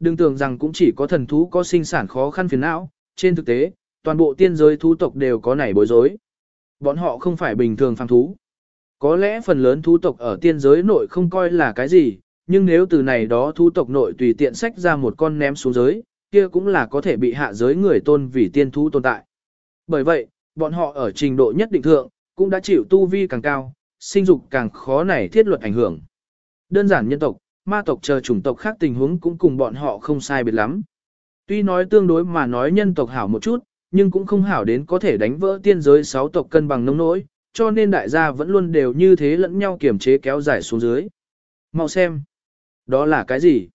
Đừng tưởng rằng cũng chỉ có thần thú có sinh sản khó khăn phiền não, trên thực tế, toàn bộ tiên giới thú tộc đều có nảy bối rối. Bọn họ không phải bình thường phàm thú. Có lẽ phần lớn thú tộc ở tiên giới nội không coi là cái gì, nhưng nếu từ này đó thú tộc nội tùy tiện sách ra một con ném xuống giới, kia cũng là có thể bị hạ giới người tôn vì tiên thú tồn tại. Bởi vậy, bọn họ ở trình độ nhất định thượng, cũng đã chịu tu vi càng cao, sinh dục càng khó này thiết luật ảnh hưởng. Đơn giản nhân tộc, ma tộc chờ chủng tộc khác tình huống cũng cùng bọn họ không sai biệt lắm. Tuy nói tương đối mà nói nhân tộc hảo một chút, nhưng cũng không hảo đến có thể đánh vỡ tiên giới sáu tộc cân bằng nông nỗi, cho nên đại gia vẫn luôn đều như thế lẫn nhau kiểm chế kéo dài xuống dưới. Mau xem. Đó là cái gì?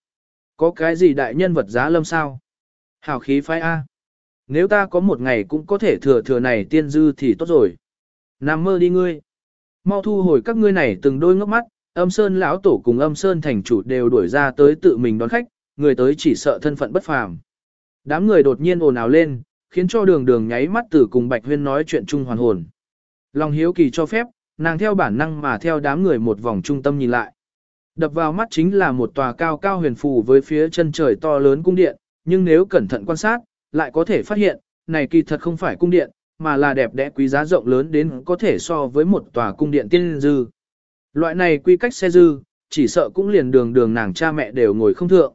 Có cái gì đại nhân vật giá lâm sao? Hảo khí phái A. Nếu ta có một ngày cũng có thể thừa thừa này tiên dư thì tốt rồi. Nằm mơ đi ngươi. Mau thu hồi các ngươi này từng đôi ngốc mắt, âm sơn lão tổ cùng âm sơn thành chủ đều đuổi ra tới tự mình đón khách, người tới chỉ sợ thân phận bất phàm. Đám người đột nhiên ồn ào lên, khiến cho đường đường nháy mắt tử cùng Bạch Huyên nói chuyện chung hoàn hồn. Lòng hiếu kỳ cho phép, nàng theo bản năng mà theo đám người một vòng trung tâm nhìn lại. Đập vào mắt chính là một tòa cao cao huyền phù với phía chân trời to lớn cung điện, nhưng nếu cẩn thận quan sát, lại có thể phát hiện, này kỳ thật không phải cung điện, mà là đẹp đẽ quý giá rộng lớn đến có thể so với một tòa cung điện tiên dư. Loại này quy cách xe dư, chỉ sợ cũng liền đường đường nàng cha mẹ đều ngồi không thượng.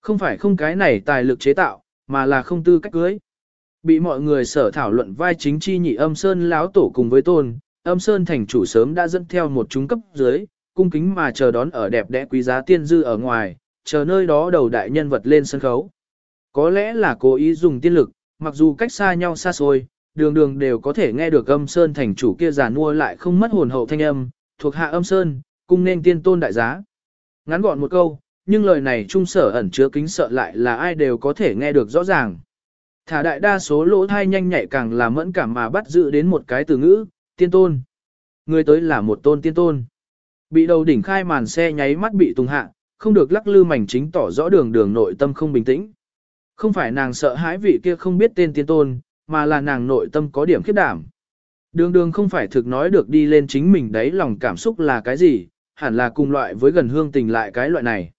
Không phải không cái này tài lực chế tạo, mà là không tư cách cưới. Bị mọi người sở thảo luận vai chính chi nhị âm sơn láo tổ cùng với tôn, âm sơn thành chủ sớm đã dẫn theo một chúng cấp dưới, cung kính mà chờ đón ở đẹp đẽ quý giá tiên dư ở ngoài, chờ nơi đó đầu đại nhân vật lên sân khấu. Có lẽ là cố ý dùng tiên lực, mặc dù cách xa nhau xa xôi, đường đường đều có thể nghe được âm sơn thành chủ kia già nua lại không mất hồn hậu thanh âm, thuộc hạ âm sơn, cung nên tiên tôn đại giá. Ngắn gọn một câu, nhưng lời này trung sở ẩn chứa kính sợ lại là ai đều có thể nghe được rõ ràng. Thả đại đa số lỗ thai nhanh nhạy càng là mẫn cảm mà bắt giữ đến một cái từ ngữ, tiên tôn. Người tới là một tôn tiên tôn. Bị đầu đỉnh khai màn xe nháy mắt bị tung hạ, không được lắc lư mảnh chính tỏ rõ đường đường nội tâm không bình tĩnh. Không phải nàng sợ hãi vị kia không biết tên tiên tôn, mà là nàng nội tâm có điểm khiếp đảm. Đường đường không phải thực nói được đi lên chính mình đấy lòng cảm xúc là cái gì, hẳn là cùng loại với gần hương tình lại cái loại này.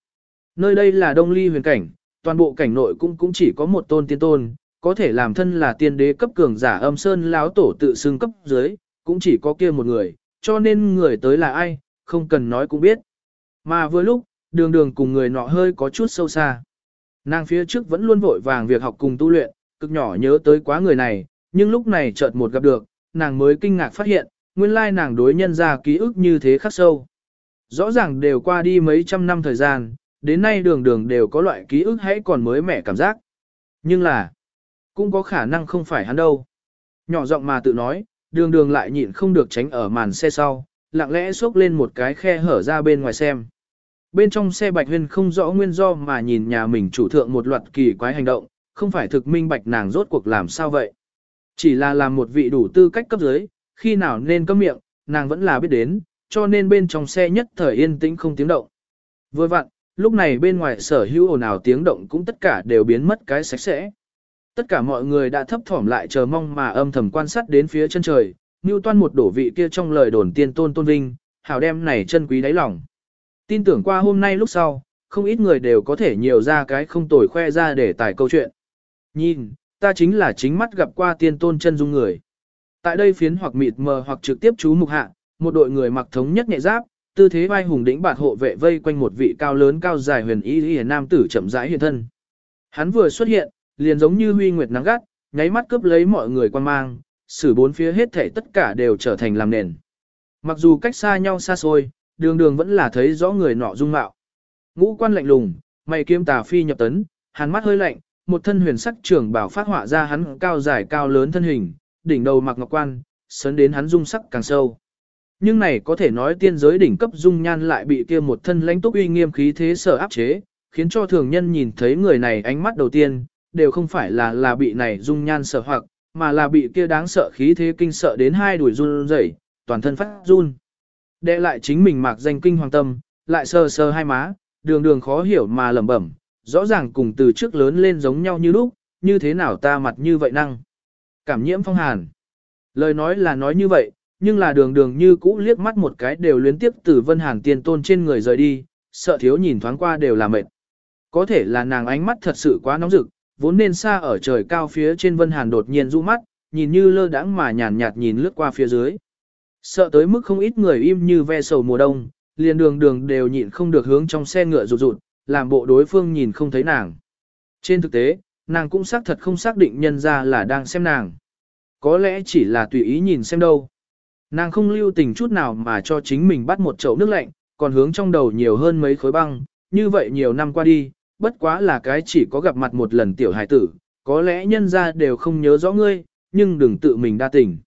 Nơi đây là đông ly huyền cảnh, toàn bộ cảnh nội cũng cũng chỉ có một tôn tiên tôn, có thể làm thân là tiên đế cấp cường giả âm sơn láo tổ tự xưng cấp dưới, cũng chỉ có kia một người, cho nên người tới là ai, không cần nói cũng biết. Mà vừa lúc, đường đường cùng người nọ hơi có chút sâu xa. Nàng phía trước vẫn luôn vội vàng việc học cùng tu luyện, cực nhỏ nhớ tới quá người này, nhưng lúc này chợt một gặp được, nàng mới kinh ngạc phát hiện, nguyên lai nàng đối nhân ra ký ức như thế khắc sâu. Rõ ràng đều qua đi mấy trăm năm thời gian, đến nay đường đường đều có loại ký ức hãy còn mới mẻ cảm giác. Nhưng là, cũng có khả năng không phải hắn đâu. Nhỏ giọng mà tự nói, đường đường lại nhịn không được tránh ở màn xe sau, lặng lẽ xốc lên một cái khe hở ra bên ngoài xem. Bên trong xe Bạch Huyên không rõ nguyên do mà nhìn nhà mình chủ thượng một loạt kỳ quái hành động, không phải thực minh bạch nàng rốt cuộc làm sao vậy. Chỉ là làm một vị đủ tư cách cấp dưới, khi nào nên cấm miệng, nàng vẫn là biết đến, cho nên bên trong xe nhất thời yên tĩnh không tiếng động. Vừa vặn, lúc này bên ngoài sở hữu ồn ào tiếng động cũng tất cả đều biến mất cái sạch sẽ. Tất cả mọi người đã thấp thỏm lại chờ mong mà âm thầm quan sát đến phía chân trời, như toan một đổ vị kia trong lời đồn tiên tôn tôn vinh, hảo đem này chân quý đáy lòng. Tin tưởng qua hôm nay lúc sau, không ít người đều có thể nhiều ra cái không tồi khoe ra để tải câu chuyện. Nhìn, ta chính là chính mắt gặp qua tiên tôn chân dung người. Tại đây phiến hoặc mịt mờ hoặc trực tiếp chú mục hạ, một đội người mặc thống nhất nhẹ giáp, tư thế vai hùng đỉnh bạt hộ vệ vây quanh một vị cao lớn cao dài huyền y y nam tử chậm rãi hiện thân. Hắn vừa xuất hiện, liền giống như huy nguyệt nắng gắt, nháy mắt cướp lấy mọi người quan mang, xử bốn phía hết thảy tất cả đều trở thành làm nền. Mặc dù cách xa nhau xa xôi, đường đường vẫn là thấy rõ người nọ dung mạo. Ngũ quan lạnh lùng, mày kiếm tà phi nhập tấn, hắn mắt hơi lạnh, một thân huyền sắc trưởng bảo phát họa ra hắn cao dài cao lớn thân hình, đỉnh đầu mặc ngọc quan, sấn đến hắn dung sắc càng sâu. Nhưng này có thể nói tiên giới đỉnh cấp dung nhan lại bị kia một thân lãnh túc uy nghiêm khí thế sở áp chế, khiến cho thường nhân nhìn thấy người này ánh mắt đầu tiên, đều không phải là là bị này dung nhan sở hoặc, mà là bị kia đáng sợ khí thế kinh sợ đến hai đuổi run rẩy, toàn thân phát run. Đệ lại chính mình mạc danh kinh hoàng tâm, lại sờ sờ hai má, đường đường khó hiểu mà lẩm bẩm, rõ ràng cùng từ trước lớn lên giống nhau như lúc, như thế nào ta mặt như vậy năng. Cảm nhiễm phong hàn. Lời nói là nói như vậy, nhưng là đường đường như cũ liếc mắt một cái đều luyến tiếp từ vân hàn tiên tôn trên người rời đi, sợ thiếu nhìn thoáng qua đều là mệt. Có thể là nàng ánh mắt thật sự quá nóng rực, vốn nên xa ở trời cao phía trên Vân Hàn đột nhiên du mắt, nhìn như lơ đãng mà nhàn nhạt nhìn lướt qua phía dưới. Sợ tới mức không ít người im như ve sầu mùa đông, liền đường đường đều nhịn không được hướng trong xe ngựa rụt rụt, làm bộ đối phương nhìn không thấy nàng. Trên thực tế, nàng cũng xác thật không xác định nhân ra là đang xem nàng. Có lẽ chỉ là tùy ý nhìn xem đâu. Nàng không lưu tình chút nào mà cho chính mình bắt một chậu nước lạnh, còn hướng trong đầu nhiều hơn mấy khối băng, như vậy nhiều năm qua đi, bất quá là cái chỉ có gặp mặt một lần tiểu hải tử, có lẽ nhân ra đều không nhớ rõ ngươi, nhưng đừng tự mình đa tình.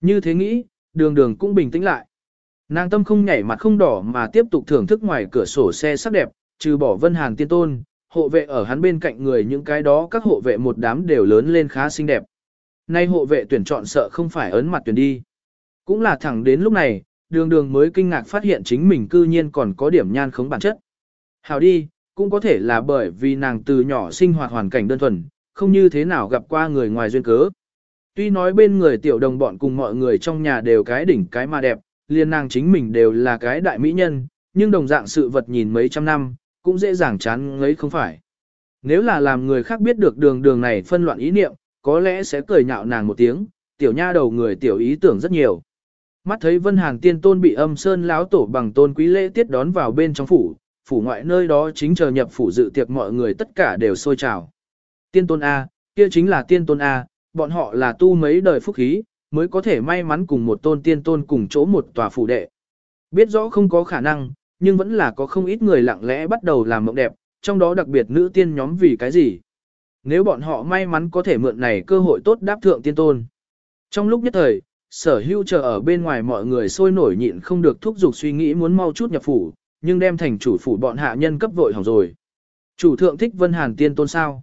Như thế nghĩ, đường đường cũng bình tĩnh lại. Nàng tâm không nhảy mặt không đỏ mà tiếp tục thưởng thức ngoài cửa sổ xe sắc đẹp, trừ bỏ vân hàn tiên tôn, hộ vệ ở hắn bên cạnh người những cái đó các hộ vệ một đám đều lớn lên khá xinh đẹp. Nay hộ vệ tuyển chọn sợ không phải ấn mặt tuyển đi. Cũng là thẳng đến lúc này, đường đường mới kinh ngạc phát hiện chính mình cư nhiên còn có điểm nhan khống bản chất. Hào đi, cũng có thể là bởi vì nàng từ nhỏ sinh hoạt hoàn cảnh đơn thuần, không như thế nào gặp qua người ngoài duyên cớ. Tuy nói bên người tiểu đồng bọn cùng mọi người trong nhà đều cái đỉnh cái mà đẹp, liền nàng chính mình đều là cái đại mỹ nhân, nhưng đồng dạng sự vật nhìn mấy trăm năm, cũng dễ dàng chán ngấy không phải. Nếu là làm người khác biết được đường đường này phân loạn ý niệm, có lẽ sẽ cười nhạo nàng một tiếng, tiểu nha đầu người tiểu ý tưởng rất nhiều. Mắt thấy Vân hàng Tiên Tôn bị âm sơn lão tổ bằng tôn quý lễ tiết đón vào bên trong phủ, phủ ngoại nơi đó chính chờ nhập phủ dự tiệc mọi người tất cả đều sôi trào. Tiên Tôn A, kia chính là Tiên Tôn A, bọn họ là tu mấy đời phúc khí, mới có thể may mắn cùng một tôn tiên tôn cùng chỗ một tòa phủ đệ. Biết rõ không có khả năng, nhưng vẫn là có không ít người lặng lẽ bắt đầu làm mộng đẹp, trong đó đặc biệt nữ tiên nhóm vì cái gì. Nếu bọn họ may mắn có thể mượn này cơ hội tốt đáp thượng tiên tôn. Trong lúc nhất thời, sở hưu chờ ở bên ngoài mọi người sôi nổi nhịn không được thúc giục suy nghĩ muốn mau chút nhập phủ, nhưng đem thành chủ phủ bọn hạ nhân cấp vội hỏng rồi. Chủ thượng thích Vân Hàn tiên tôn sao?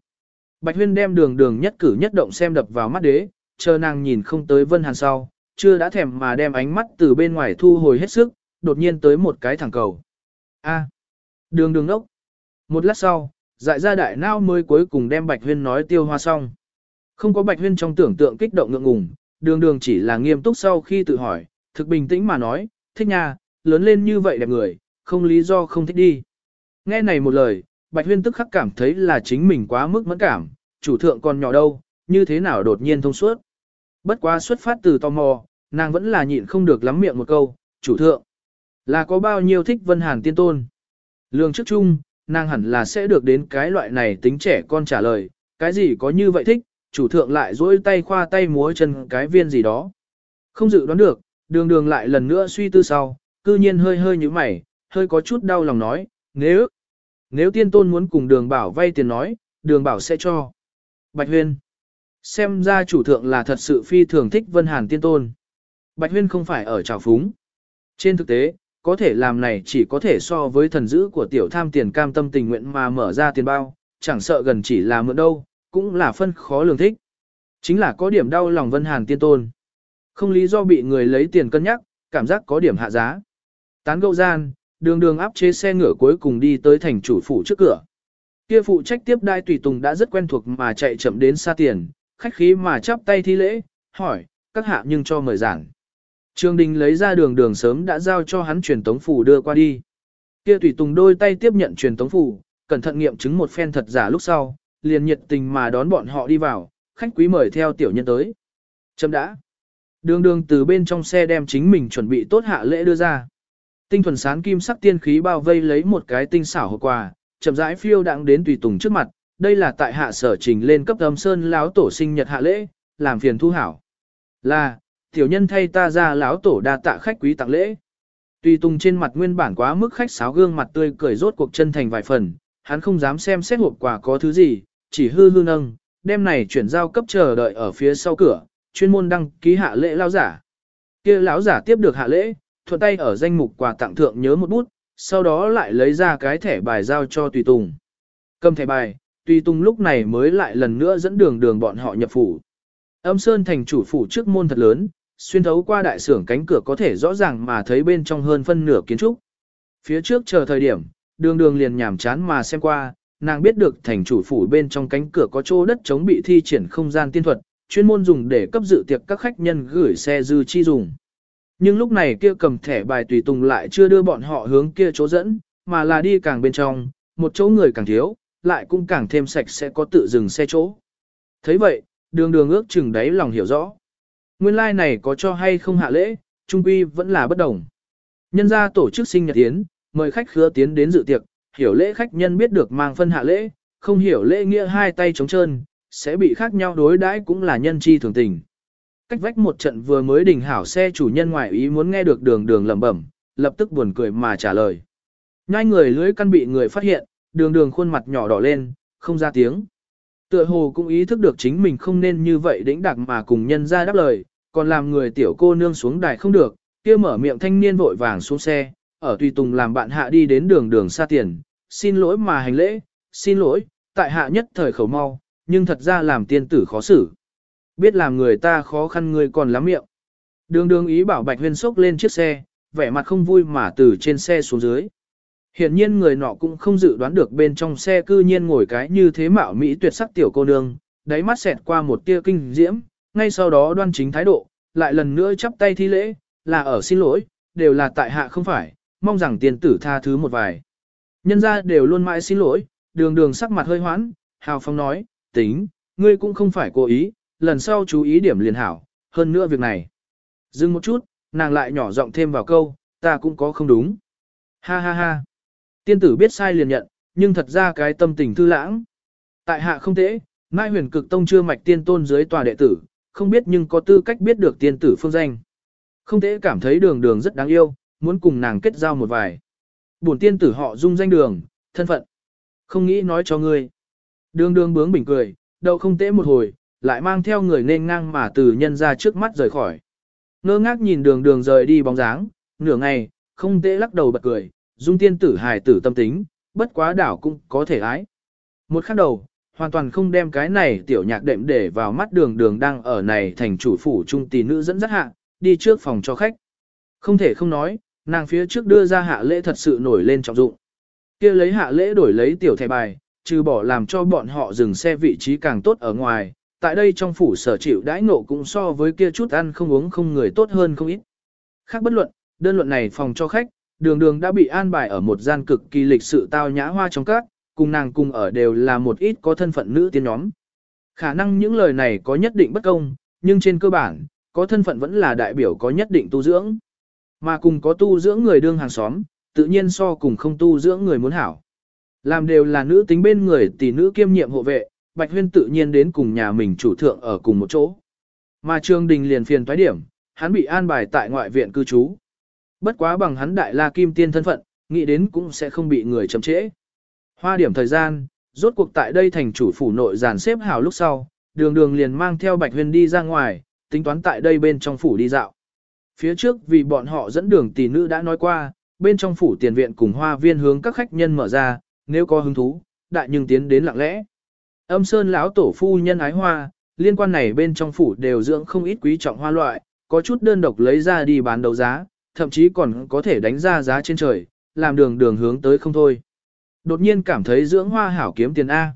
Bạch Huyên đem đường đường nhất cử nhất động xem đập vào mắt đế, chờ nàng nhìn không tới Vân Hàn sau, chưa đã thèm mà đem ánh mắt từ bên ngoài thu hồi hết sức, đột nhiên tới một cái thẳng cầu. A, đường đường ốc. Một lát sau, dại ra đại nao mới cuối cùng đem Bạch Huyên nói tiêu hoa xong. Không có Bạch Huyên trong tưởng tượng kích động ngượng ngùng, đường đường chỉ là nghiêm túc sau khi tự hỏi, thực bình tĩnh mà nói, thích nha, lớn lên như vậy đẹp người, không lý do không thích đi. Nghe này một lời, Bạch Huyên tức khắc cảm thấy là chính mình quá mức mẫn cảm, chủ thượng còn nhỏ đâu, như thế nào đột nhiên thông suốt. Bất quá xuất phát từ tò mò, nàng vẫn là nhịn không được lắm miệng một câu, chủ thượng. Là có bao nhiêu thích Vân Hàn tiên tôn. Lương trước chung, nàng hẳn là sẽ được đến cái loại này tính trẻ con trả lời, cái gì có như vậy thích, chủ thượng lại dỗi tay khoa tay múa chân cái viên gì đó. Không dự đoán được, đường đường lại lần nữa suy tư sau, cư nhiên hơi hơi như mày, hơi có chút đau lòng nói, nếu, nếu tiên tôn muốn cùng đường bảo vay tiền nói, đường bảo sẽ cho. Bạch Huyên, xem ra chủ thượng là thật sự phi thường thích Vân Hàn tiên tôn. Bạch Huyên không phải ở trào phúng. Trên thực tế, có thể làm này chỉ có thể so với thần dữ của tiểu tham tiền cam tâm tình nguyện mà mở ra tiền bao, chẳng sợ gần chỉ là mượn đâu, cũng là phân khó lường thích. Chính là có điểm đau lòng Vân Hàn tiên tôn. Không lý do bị người lấy tiền cân nhắc, cảm giác có điểm hạ giá. Tán gẫu gian, đường đường áp chế xe ngựa cuối cùng đi tới thành chủ phủ trước cửa. Kia phụ trách tiếp đai tùy tùng đã rất quen thuộc mà chạy chậm đến xa tiền, khách khí mà chắp tay thi lễ, hỏi, các hạ nhưng cho mời giảng. Trương Đình lấy ra đường đường sớm đã giao cho hắn truyền tống phủ đưa qua đi. Kia tùy tùng đôi tay tiếp nhận truyền tống phủ, cẩn thận nghiệm chứng một phen thật giả lúc sau, liền nhiệt tình mà đón bọn họ đi vào, khách quý mời theo tiểu nhân tới. Chấm đã. Đường đường từ bên trong xe đem chính mình chuẩn bị tốt hạ lễ đưa ra. Tinh thuần sán kim sắc tiên khí bao vây lấy một cái tinh xảo hộp quà, chậm rãi phiêu đặng đến tùy tùng trước mặt, đây là tại hạ sở trình lên cấp âm sơn lão tổ sinh nhật hạ lễ, làm phiền thu hảo. Là, tiểu nhân thay ta ra lão tổ đa tạ khách quý tặng lễ. Tùy tùng trên mặt nguyên bản quá mức khách sáo gương mặt tươi cười rốt cuộc chân thành vài phần, hắn không dám xem xét hộp quà có thứ gì, chỉ hư hư nâng, đem này chuyển giao cấp chờ đợi ở phía sau cửa, chuyên môn đăng ký hạ lễ lão giả. Kia lão giả tiếp được hạ lễ, thuận tay ở danh mục quà tặng thượng nhớ một bút, sau đó lại lấy ra cái thẻ bài giao cho tùy tùng. Cầm thẻ bài, tùy tùng lúc này mới lại lần nữa dẫn đường đường bọn họ nhập phủ. Âm Sơn thành chủ phủ trước môn thật lớn, xuyên thấu qua đại sưởng cánh cửa có thể rõ ràng mà thấy bên trong hơn phân nửa kiến trúc. Phía trước chờ thời điểm, đường đường liền nhảm chán mà xem qua, nàng biết được thành chủ phủ bên trong cánh cửa có chỗ đất chống bị thi triển không gian tiên thuật, chuyên môn dùng để cấp dự tiệc các khách nhân gửi xe dư chi dùng. Nhưng lúc này kia cầm thẻ bài tùy tùng lại chưa đưa bọn họ hướng kia chỗ dẫn, mà là đi càng bên trong, một chỗ người càng thiếu, lại cũng càng thêm sạch sẽ có tự dừng xe chỗ. thấy vậy, đường đường ước chừng đáy lòng hiểu rõ. Nguyên lai like này có cho hay không hạ lễ, trung quy vẫn là bất đồng. Nhân gia tổ chức sinh nhật tiến, mời khách khứa tiến đến dự tiệc, hiểu lễ khách nhân biết được mang phân hạ lễ, không hiểu lễ nghĩa hai tay trống trơn, sẽ bị khác nhau đối đãi cũng là nhân chi thường tình. Cách vách một trận vừa mới đình hảo xe chủ nhân ngoại ý muốn nghe được đường đường lẩm bẩm, lập tức buồn cười mà trả lời. Nhai người lưới căn bị người phát hiện, đường đường khuôn mặt nhỏ đỏ lên, không ra tiếng. Tựa hồ cũng ý thức được chính mình không nên như vậy đĩnh đặc mà cùng nhân ra đáp lời, còn làm người tiểu cô nương xuống đài không được, kia mở miệng thanh niên vội vàng xuống xe, ở tùy tùng làm bạn hạ đi đến đường đường xa tiền, xin lỗi mà hành lễ, xin lỗi, tại hạ nhất thời khẩu mau, nhưng thật ra làm tiên tử khó xử. Biết làm người ta khó khăn người còn lắm miệng. Đường đường ý bảo Bạch Huyên sốc lên chiếc xe, vẻ mặt không vui mà từ trên xe xuống dưới. Hiện nhiên người nọ cũng không dự đoán được bên trong xe cư nhiên ngồi cái như thế mạo Mỹ tuyệt sắc tiểu cô nương, đáy mắt xẹt qua một tia kinh diễm, ngay sau đó đoan chính thái độ, lại lần nữa chắp tay thi lễ, là ở xin lỗi, đều là tại hạ không phải, mong rằng tiền tử tha thứ một vài. Nhân ra đều luôn mãi xin lỗi, đường đường sắc mặt hơi hoãn, hào phong nói, tính, ngươi cũng không phải cố ý, lần sau chú ý điểm liền hảo, hơn nữa việc này. Dừng một chút, nàng lại nhỏ giọng thêm vào câu, ta cũng có không đúng. Ha ha ha. Tiên tử biết sai liền nhận, nhưng thật ra cái tâm tình thư lãng. Tại hạ không thế, Mai huyền cực tông chưa mạch tiên tôn dưới tòa đệ tử, không biết nhưng có tư cách biết được tiên tử phương danh. Không thể cảm thấy đường đường rất đáng yêu, muốn cùng nàng kết giao một vài. Bổn tiên tử họ dung danh đường, thân phận. Không nghĩ nói cho ngươi. Đường đường bướng bình cười, đậu không tễ một hồi, lại mang theo người nên ngang mà từ nhân ra trước mắt rời khỏi. Ngơ ngác nhìn đường đường rời đi bóng dáng, nửa ngày, không tễ lắc đầu bật cười, dung tiên tử hài tử tâm tính, bất quá đảo cũng có thể ái. Một khắc đầu, hoàn toàn không đem cái này tiểu nhạc đệm để vào mắt đường đường đang ở này thành chủ phủ trung tỷ nữ dẫn dắt hạ, đi trước phòng cho khách. Không thể không nói, nàng phía trước đưa ra hạ lễ thật sự nổi lên trọng dụng. kia lấy hạ lễ đổi lấy tiểu thẻ bài, trừ bỏ làm cho bọn họ dừng xe vị trí càng tốt ở ngoài, tại đây trong phủ sở chịu đãi ngộ cũng so với kia chút ăn không uống không người tốt hơn không ít. Khác bất luận, đơn luận này phòng cho khách, đường đường đã bị an bài ở một gian cực kỳ lịch sự tao nhã hoa trong các, cùng nàng cùng ở đều là một ít có thân phận nữ tiên nhóm. Khả năng những lời này có nhất định bất công, nhưng trên cơ bản, có thân phận vẫn là đại biểu có nhất định tu dưỡng. Mà cùng có tu dưỡng người đương hàng xóm, tự nhiên so cùng không tu dưỡng người muốn hảo. Làm đều là nữ tính bên người tỷ nữ kiêm nhiệm hộ vệ, Bạch Huyên tự nhiên đến cùng nhà mình chủ thượng ở cùng một chỗ. Mà Trương Đình liền phiền toái điểm, hắn bị an bài tại ngoại viện cư trú. Bất quá bằng hắn đại la kim tiên thân phận, nghĩ đến cũng sẽ không bị người chậm trễ. Hoa điểm thời gian, rốt cuộc tại đây thành chủ phủ nội giàn xếp hào lúc sau, đường đường liền mang theo Bạch Huyền đi ra ngoài, tính toán tại đây bên trong phủ đi dạo. Phía trước vì bọn họ dẫn đường tỷ nữ đã nói qua, bên trong phủ tiền viện cùng hoa viên hướng các khách nhân mở ra, nếu có hứng thú, đại nhưng tiến đến lặng lẽ. Âm Sơn lão tổ phu nhân ái hoa, liên quan này bên trong phủ đều dưỡng không ít quý trọng hoa loại, có chút đơn độc lấy ra đi bán đấu giá, thậm chí còn có thể đánh ra giá trên trời, làm đường đường hướng tới không thôi. Đột nhiên cảm thấy dưỡng hoa hảo kiếm tiền A.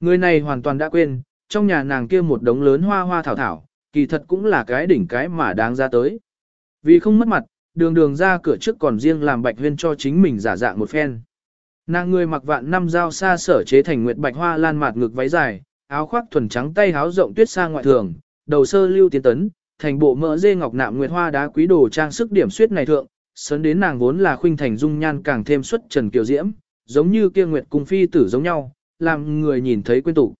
Người này hoàn toàn đã quên, trong nhà nàng kia một đống lớn hoa hoa thảo thảo, kỳ thật cũng là cái đỉnh cái mà đáng ra tới. Vì không mất mặt, đường đường ra cửa trước còn riêng làm bạch huyên cho chính mình giả dạng một phen. Nàng người mặc vạn năm dao xa sở chế thành nguyệt bạch hoa lan mạt ngực váy dài, áo khoác thuần trắng tay áo rộng tuyết sang ngoại thường, đầu sơ lưu tiến tấn, thành bộ mỡ dê ngọc nạm nguyệt hoa đá quý đồ trang sức điểm suyết này thượng, sấn đến nàng vốn là khuynh thành dung nhan càng thêm xuất trần kiều diễm, giống như kia nguyệt cung phi tử giống nhau, làm người nhìn thấy quên tụ.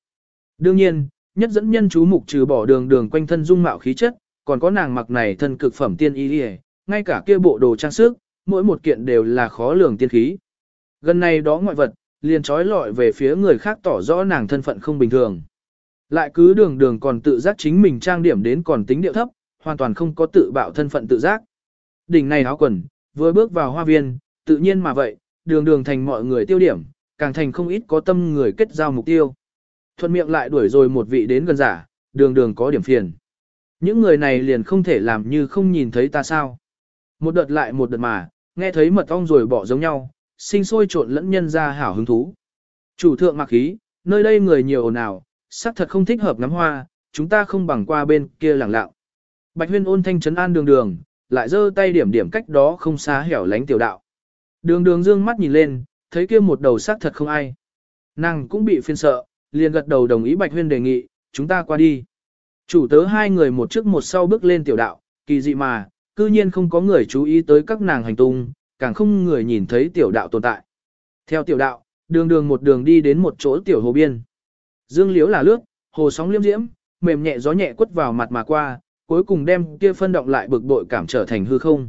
Đương nhiên, nhất dẫn nhân chú mục trừ bỏ đường đường quanh thân dung mạo khí chất, còn có nàng mặc này thân cực phẩm tiên y liề, ngay cả kia bộ đồ trang sức, mỗi một kiện đều là khó lường tiên khí. Gần này đó ngoại vật, liền trói lọi về phía người khác tỏ rõ nàng thân phận không bình thường. Lại cứ đường đường còn tự giác chính mình trang điểm đến còn tính điệu thấp, hoàn toàn không có tự bạo thân phận tự giác. Đỉnh này áo quần, vừa bước vào hoa viên, tự nhiên mà vậy, đường đường thành mọi người tiêu điểm, càng thành không ít có tâm người kết giao mục tiêu. Thuận miệng lại đuổi rồi một vị đến gần giả, đường đường có điểm phiền. Những người này liền không thể làm như không nhìn thấy ta sao. Một đợt lại một đợt mà, nghe thấy mật ong rồi bỏ giống nhau, sinh sôi trộn lẫn nhân ra hảo hứng thú. Chủ thượng mặc khí, nơi đây người nhiều ồn ào, sắc thật không thích hợp ngắm hoa, chúng ta không bằng qua bên kia lẳng lặng. Bạch huyên ôn thanh trấn an đường đường, lại giơ tay điểm điểm cách đó không xa hẻo lánh tiểu đạo. Đường đường dương mắt nhìn lên, thấy kia một đầu sắc thật không ai. Nàng cũng bị phiền sợ, liền gật đầu đồng ý Bạch Huyên đề nghị, chúng ta qua đi. Chủ tớ hai người một trước một sau bước lên tiểu đạo, kỳ dị mà, cư nhiên không có người chú ý tới các nàng hành tung, càng không người nhìn thấy tiểu đạo tồn tại. Theo tiểu đạo, đường đường một đường đi đến một chỗ tiểu hồ biên. Dương liếu là lướt, hồ sóng liêm diễm, mềm nhẹ gió nhẹ quất vào mặt mà qua, cuối cùng đem kia phân động lại bực bội cảm trở thành hư không.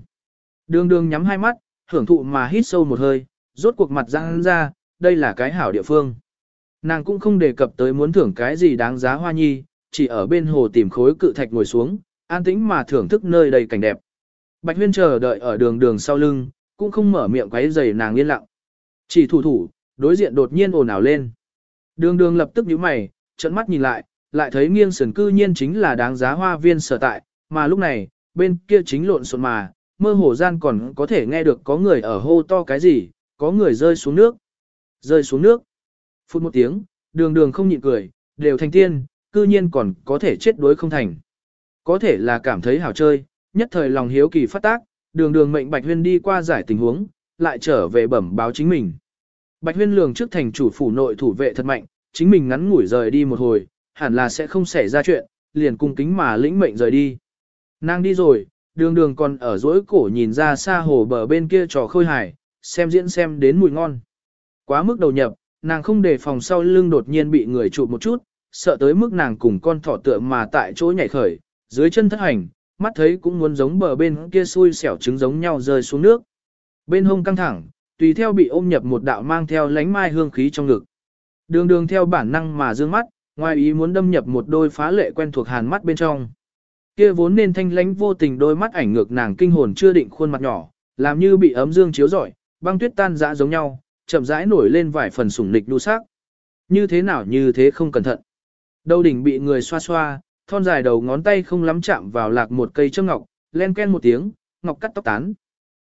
Đường đường nhắm hai mắt, hưởng thụ mà hít sâu một hơi, rốt cuộc mặt răng ra, đây là cái hảo địa phương. Nàng cũng không đề cập tới muốn thưởng cái gì đáng giá hoa nhi, chỉ ở bên hồ tìm khối cự thạch ngồi xuống, an tĩnh mà thưởng thức nơi đầy cảnh đẹp. Bạch Huyên chờ đợi ở đường đường sau lưng, cũng không mở miệng quấy rầy nàng yên lặng. Chỉ thủ thủ, đối diện đột nhiên ồn ào lên. Đường đường lập tức nhíu mày, trận mắt nhìn lại, lại thấy nghiêng sườn cư nhiên chính là đáng giá hoa viên sở tại, mà lúc này, bên kia chính lộn xộn mà, mơ hồ gian còn có thể nghe được có người ở hô to cái gì, có người rơi xuống nước. Rơi xuống nước. Phút một tiếng, đường đường không nhịn cười, đều thành tiên, cư nhiên còn có thể chết đuối không thành. Có thể là cảm thấy hảo chơi, nhất thời lòng hiếu kỳ phát tác, đường đường mệnh Bạch Huyên đi qua giải tình huống, lại trở về bẩm báo chính mình. Bạch Huyên lường trước thành chủ phủ nội thủ vệ thật mạnh, chính mình ngắn ngủi rời đi một hồi, hẳn là sẽ không xảy ra chuyện, liền cung kính mà lĩnh mệnh rời đi. Nàng đi rồi, đường đường còn ở dỗi cổ nhìn ra xa hồ bờ bên kia trò khôi hải, xem diễn xem đến mùi ngon. Quá mức đầu nhập, nàng không để phòng sau lưng đột nhiên bị người chụp một chút, sợ tới mức nàng cùng con thỏ tựa mà tại chỗ nhảy khởi, dưới chân thất hành, mắt thấy cũng muốn giống bờ bên kia xui xẻo trứng giống nhau rơi xuống nước. Bên hông căng thẳng, tùy theo bị ôm nhập một đạo mang theo lánh mai hương khí trong ngực. Đường đường theo bản năng mà dương mắt, ngoài ý muốn đâm nhập một đôi phá lệ quen thuộc hàn mắt bên trong. Kia vốn nên thanh lánh vô tình đôi mắt ảnh ngược nàng kinh hồn chưa định khuôn mặt nhỏ, làm như bị ấm dương chiếu rọi, băng tuyết tan dã giống nhau, chậm rãi nổi lên vài phần sủng nịch đu sắc. Như thế nào như thế không cẩn thận. Đầu đỉnh bị người xoa xoa, thon dài đầu ngón tay không lắm chạm vào lạc một cây châm ngọc, len ken một tiếng, ngọc cắt tóc tán.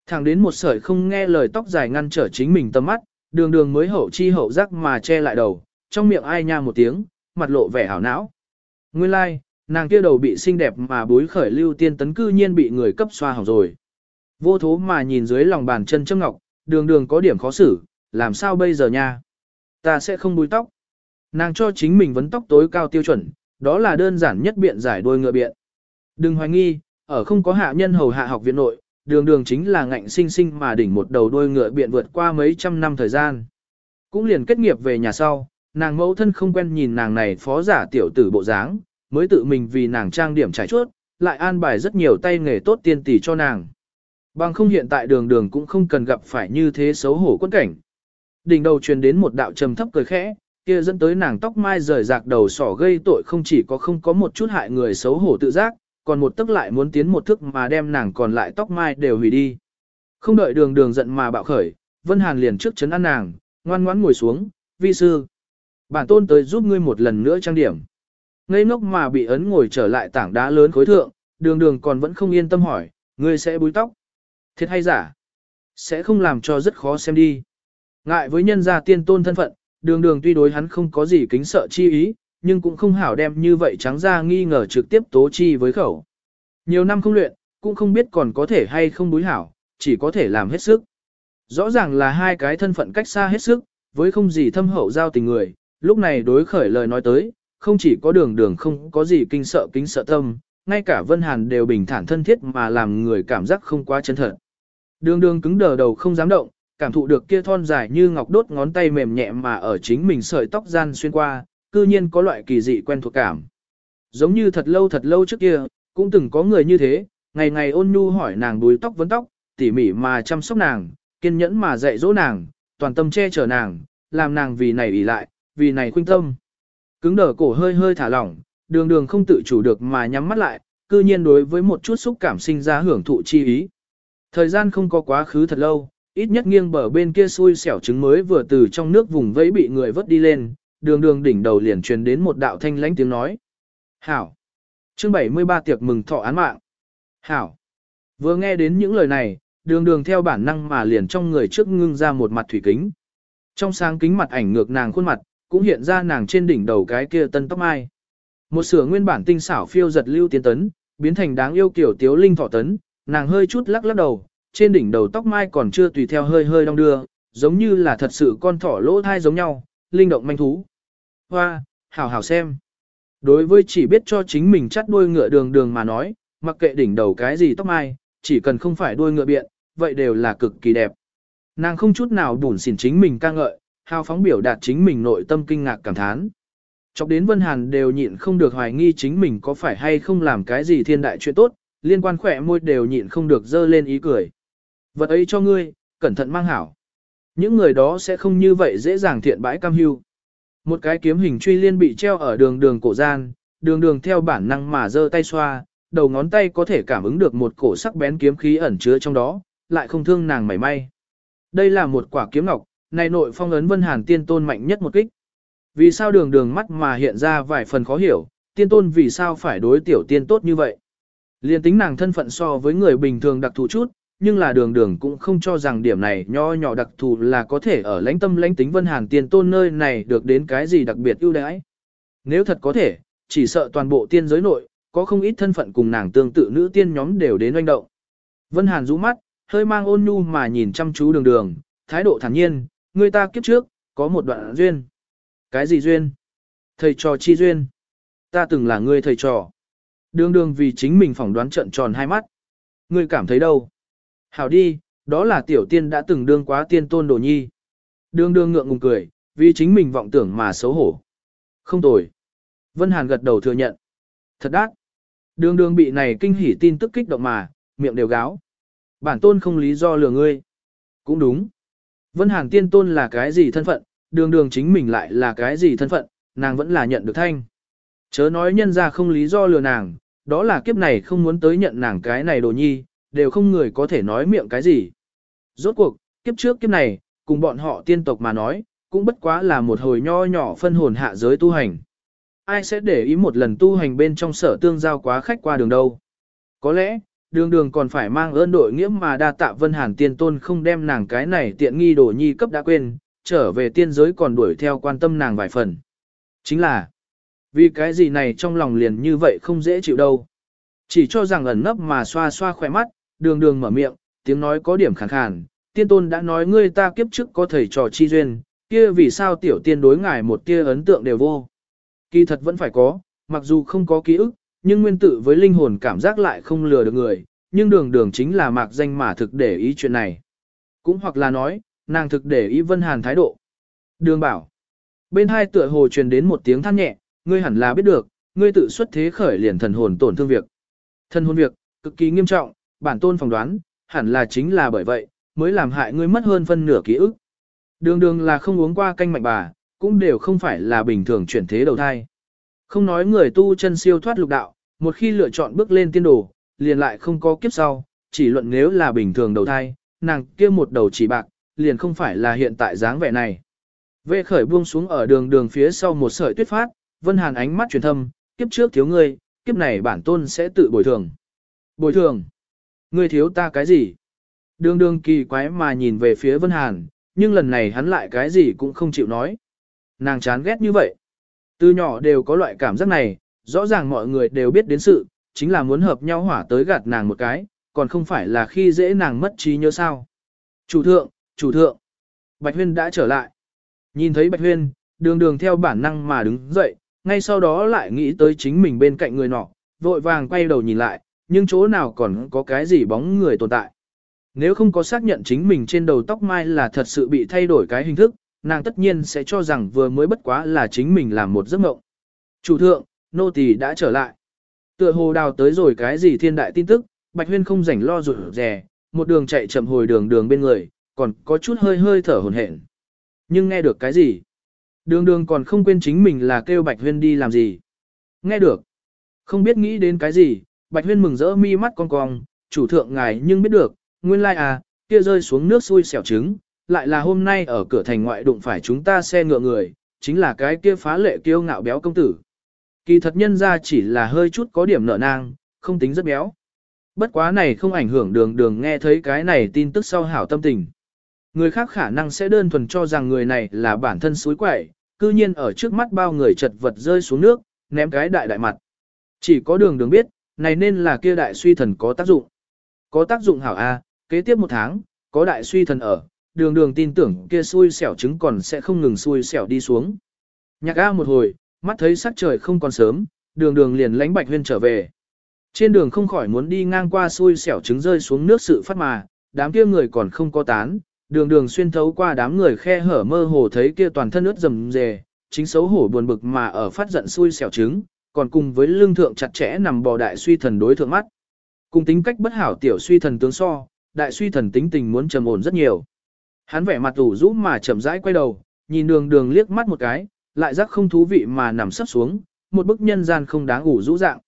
Thẳng đến một sợi không nghe lời tóc dài ngăn trở chính mình tâm mắt, đường đường mới hậu chi hậu giác mà che lại đầu, trong miệng ai nha một tiếng, mặt lộ vẻ hảo não. Nguyên lai, like, nàng kia đầu bị xinh đẹp mà bối khởi lưu tiên tấn cư nhiên bị người cấp xoa hỏng rồi. Vô thố mà nhìn dưới lòng bàn chân châm ngọc, đường đường có điểm khó xử, làm sao bây giờ nha? Ta sẽ không búi tóc. Nàng cho chính mình vấn tóc tối cao tiêu chuẩn, đó là đơn giản nhất biện giải đôi ngựa biện. Đừng hoài nghi, ở không có hạ nhân hầu hạ học viện nội, đường đường chính là ngạnh sinh sinh mà đỉnh một đầu đôi ngựa biện vượt qua mấy trăm năm thời gian. Cũng liền kết nghiệp về nhà sau, nàng mẫu thân không quen nhìn nàng này phó giả tiểu tử bộ dáng, mới tự mình vì nàng trang điểm trải chuốt, lại an bài rất nhiều tay nghề tốt tiên tỷ cho nàng. Bằng không hiện tại đường đường cũng không cần gặp phải như thế xấu hổ quân cảnh. Đỉnh đầu truyền đến một đạo trầm thấp cười khẽ, kia dẫn tới nàng tóc mai rời rạc đầu sỏ gây tội không chỉ có không có một chút hại người xấu hổ tự giác, còn một tức lại muốn tiến một thức mà đem nàng còn lại tóc mai đều hủy đi. Không đợi đường đường giận mà bạo khởi, Vân Hàn liền trước chấn an nàng, ngoan ngoãn ngồi xuống, vi sư. Bản tôn tới giúp ngươi một lần nữa trang điểm. Ngây ngốc mà bị ấn ngồi trở lại tảng đá lớn khối thượng, đường đường còn vẫn không yên tâm hỏi, ngươi sẽ búi tóc. Thiệt hay giả? Sẽ không làm cho rất khó xem đi. Ngại với nhân gia tiên tôn thân phận, đường đường tuy đối hắn không có gì kính sợ chi ý, nhưng cũng không hảo đem như vậy trắng ra nghi ngờ trực tiếp tố chi với khẩu. Nhiều năm không luyện, cũng không biết còn có thể hay không búi hảo, chỉ có thể làm hết sức. Rõ ràng là hai cái thân phận cách xa hết sức, với không gì thâm hậu giao tình người, lúc này đối khởi lời nói tới, không chỉ có đường đường không có gì kinh sợ kính sợ tâm, ngay cả Vân Hàn đều bình thản thân thiết mà làm người cảm giác không quá chân thật. Đường đường cứng đờ đầu không dám động, cảm thụ được kia thon dài như ngọc đốt ngón tay mềm nhẹ mà ở chính mình sợi tóc gian xuyên qua, cư nhiên có loại kỳ dị quen thuộc cảm. Giống như thật lâu thật lâu trước kia, cũng từng có người như thế, ngày ngày ôn nhu hỏi nàng đuôi tóc vấn tóc, tỉ mỉ mà chăm sóc nàng, kiên nhẫn mà dạy dỗ nàng, toàn tâm che chở nàng, làm nàng vì này ủy lại, vì này khuyên tâm. Cứng đờ cổ hơi hơi thả lỏng, đường đường không tự chủ được mà nhắm mắt lại, cư nhiên đối với một chút xúc cảm sinh ra hưởng thụ chi ý. Thời gian không có quá khứ thật lâu, ít nhất nghiêng bờ bên kia xui xẻo trứng mới vừa từ trong nước vùng vẫy bị người vớt đi lên, đường đường đỉnh đầu liền truyền đến một đạo thanh lãnh tiếng nói. Hảo! Chương 73 tiệc mừng thọ án mạng. Hảo! Vừa nghe đến những lời này, đường đường theo bản năng mà liền trong người trước ngưng ra một mặt thủy kính. Trong sáng kính mặt ảnh ngược nàng khuôn mặt, cũng hiện ra nàng trên đỉnh đầu cái kia tân tóc mai. Một sửa nguyên bản tinh xảo phiêu giật lưu tiến tấn, biến thành đáng yêu kiểu tiếu linh thọ tấn, nàng hơi chút lắc lắc đầu, trên đỉnh đầu tóc mai còn chưa tùy theo hơi hơi đong đưa, giống như là thật sự con thỏ lỗ thai giống nhau, linh động manh thú. Hoa, hảo hảo xem. Đối với chỉ biết cho chính mình chắt đuôi ngựa đường đường mà nói, mặc kệ đỉnh đầu cái gì tóc mai, chỉ cần không phải đuôi ngựa biện, vậy đều là cực kỳ đẹp. Nàng không chút nào bùn xỉn chính mình ca ngợi, hào phóng biểu đạt chính mình nội tâm kinh ngạc cảm thán. Chọc đến Vân Hàn đều nhịn không được hoài nghi chính mình có phải hay không làm cái gì thiên đại chuyện tốt, liên quan khỏe môi đều nhịn không được dơ lên ý cười. Vật ấy cho ngươi, cẩn thận mang hảo. Những người đó sẽ không như vậy dễ dàng thiện bãi cam hưu. Một cái kiếm hình truy liên bị treo ở đường đường cổ gian, đường đường theo bản năng mà dơ tay xoa, đầu ngón tay có thể cảm ứng được một cổ sắc bén kiếm khí ẩn chứa trong đó, lại không thương nàng mảy may. Đây là một quả kiếm ngọc, này nội phong ấn Vân Hàn tiên tôn mạnh nhất một kích. Vì sao đường đường mắt mà hiện ra vài phần khó hiểu, tiên tôn vì sao phải đối tiểu tiên tốt như vậy. Liên tính nàng thân phận so với người bình thường đặc thù chút, nhưng là đường đường cũng không cho rằng điểm này nho nhỏ đặc thù là có thể ở lãnh tâm lãnh tính Vân Hàn tiên tôn nơi này được đến cái gì đặc biệt ưu đãi. Nếu thật có thể, chỉ sợ toàn bộ tiên giới nội, có không ít thân phận cùng nàng tương tự nữ tiên nhóm đều đến oanh động. Vân Hàn rũ mắt, hơi mang ôn nhu mà nhìn chăm chú đường đường, thái độ thản nhiên, người ta kiếp trước, có một đoạn duyên. Cái gì duyên? Thầy trò chi duyên. Ta từng là người thầy trò. Đường đường vì chính mình phỏng đoán trận tròn hai mắt. Ngươi cảm thấy đâu? Hảo đi, đó là tiểu tiên đã từng đương quá tiên tôn đồ nhi. Đường đường ngượng ngùng cười, vì chính mình vọng tưởng mà xấu hổ. Không tồi. Vân Hàn gật đầu thừa nhận. Thật đắt. Đường đường bị này kinh hỉ tin tức kích động mà, miệng đều gáo. Bản tôn không lý do lừa ngươi. Cũng đúng. Vân Hàn tiên tôn là cái gì thân phận, đường đường chính mình lại là cái gì thân phận, nàng vẫn là nhận được thanh. Chớ nói nhân ra không lý do lừa nàng, đó là kiếp này không muốn tới nhận nàng cái này đồ nhi, đều không người có thể nói miệng cái gì. Rốt cuộc, kiếp trước kiếp này, cùng bọn họ tiên tộc mà nói, cũng bất quá là một hồi nho nhỏ phân hồn hạ giới tu hành. Ai sẽ để ý một lần tu hành bên trong sở tương giao quá khách qua đường đâu. Có lẽ, đường đường còn phải mang ơn đội nghĩa mà đa tạ Vân Hàn tiên tôn không đem nàng cái này tiện nghi đồ nhi cấp đã quên, trở về tiên giới còn đuổi theo quan tâm nàng vài phần. Chính là, vì cái gì này trong lòng liền như vậy không dễ chịu đâu. Chỉ cho rằng ẩn nấp mà xoa xoa khỏe mắt, đường đường mở miệng, tiếng nói có điểm khàn khàn, tiên tôn đã nói ngươi ta kiếp trước có thầy trò chi duyên, kia vì sao tiểu tiên đối ngài một kia ấn tượng đều vô. Kỳ thật vẫn phải có, mặc dù không có ký ức, nhưng nguyên tử với linh hồn cảm giác lại không lừa được người, nhưng đường đường chính là mạc danh mà thực để ý chuyện này. Cũng hoặc là nói, nàng thực để ý Vân Hàn thái độ. Đường bảo, bên hai tựa hồ truyền đến một tiếng than nhẹ, ngươi hẳn là biết được, ngươi tự xuất thế khởi liền thần hồn tổn thương việc. Thần hồn việc, cực kỳ nghiêm trọng, bản tôn phỏng đoán, hẳn là chính là bởi vậy, mới làm hại ngươi mất hơn phân nửa ký ức. Đường đường là không uống qua canh mạnh bà, cũng đều không phải là bình thường chuyển thế đầu thai. Không nói người tu chân siêu thoát lục đạo, một khi lựa chọn bước lên tiên đồ, liền lại không có kiếp sau, chỉ luận nếu là bình thường đầu thai, nàng kia một đầu chỉ bạc, liền không phải là hiện tại dáng vẻ này. Vệ khởi buông xuống ở đường đường phía sau một sợi tuyết phát, Vân Hàn ánh mắt truyền thâm, kiếp trước thiếu ngươi, kiếp này bản tôn sẽ tự bồi thường. Bồi thường? Ngươi thiếu ta cái gì? Đường đường kỳ quái mà nhìn về phía Vân Hàn, nhưng lần này hắn lại cái gì cũng không chịu nói. Nàng chán ghét như vậy. Từ nhỏ đều có loại cảm giác này, rõ ràng mọi người đều biết đến sự, chính là muốn hợp nhau hỏa tới gạt nàng một cái, còn không phải là khi dễ nàng mất trí nhớ sao. Chủ thượng, chủ thượng. Bạch Huyên đã trở lại. Nhìn thấy Bạch Huyên, đường đường theo bản năng mà đứng dậy, ngay sau đó lại nghĩ tới chính mình bên cạnh người nọ, vội vàng quay đầu nhìn lại, nhưng chỗ nào còn có cái gì bóng người tồn tại. Nếu không có xác nhận chính mình trên đầu tóc mai là thật sự bị thay đổi cái hình thức, nàng tất nhiên sẽ cho rằng vừa mới bất quá là chính mình làm một giấc mộng. Chủ thượng, nô tỳ đã trở lại. Tựa hồ đào tới rồi cái gì thiên đại tin tức, Bạch Huyên không rảnh lo rụt rè, một đường chạy chậm hồi đường đường bên người, còn có chút hơi hơi thở hồn hển. Nhưng nghe được cái gì? Đường đường còn không quên chính mình là kêu Bạch Huyên đi làm gì. Nghe được. Không biết nghĩ đến cái gì, Bạch Huyên mừng rỡ mi mắt con cong, chủ thượng ngài nhưng biết được, nguyên lai like à, kia rơi xuống nước xui xẻo trứng, lại là hôm nay ở cửa thành ngoại đụng phải chúng ta xe ngựa người, chính là cái kia phá lệ kiêu ngạo béo công tử. Kỳ thật nhân ra chỉ là hơi chút có điểm nợ nang, không tính rất béo. Bất quá này không ảnh hưởng đường đường nghe thấy cái này tin tức sau hảo tâm tình. Người khác khả năng sẽ đơn thuần cho rằng người này là bản thân suối quậy, cư nhiên ở trước mắt bao người chật vật rơi xuống nước, ném cái đại đại mặt. Chỉ có đường đường biết, này nên là kia đại suy thần có tác dụng. Có tác dụng hảo A, kế tiếp một tháng, có đại suy thần ở, đường đường tin tưởng kia xui xẻo trứng còn sẽ không ngừng xui xẻo đi xuống. Nhạc A một hồi, mắt thấy sắc trời không còn sớm, đường đường liền lánh Bạch Huyên trở về. Trên đường không khỏi muốn đi ngang qua xui xẻo trứng rơi xuống nước sự phát mà, đám kia người còn không có tán, đường đường xuyên thấu qua đám người khe hở mơ hồ thấy kia toàn thân ướt rầm rề, chính xấu hổ buồn bực mà ở phát giận xui xẻo trứng, còn cùng với lương thượng chặt chẽ nằm bò đại suy thần đối thượng mắt. Cùng tính cách bất hảo tiểu suy thần tướng so, đại suy thần tính tình muốn trầm ổn rất nhiều. Hắn vẻ mặt ủ rũ mà chậm rãi quay đầu, nhìn đường đường liếc mắt một cái, lại giác không thú vị mà nằm sấp xuống, một bức nhân gian không đáng ngủ rũ dạng.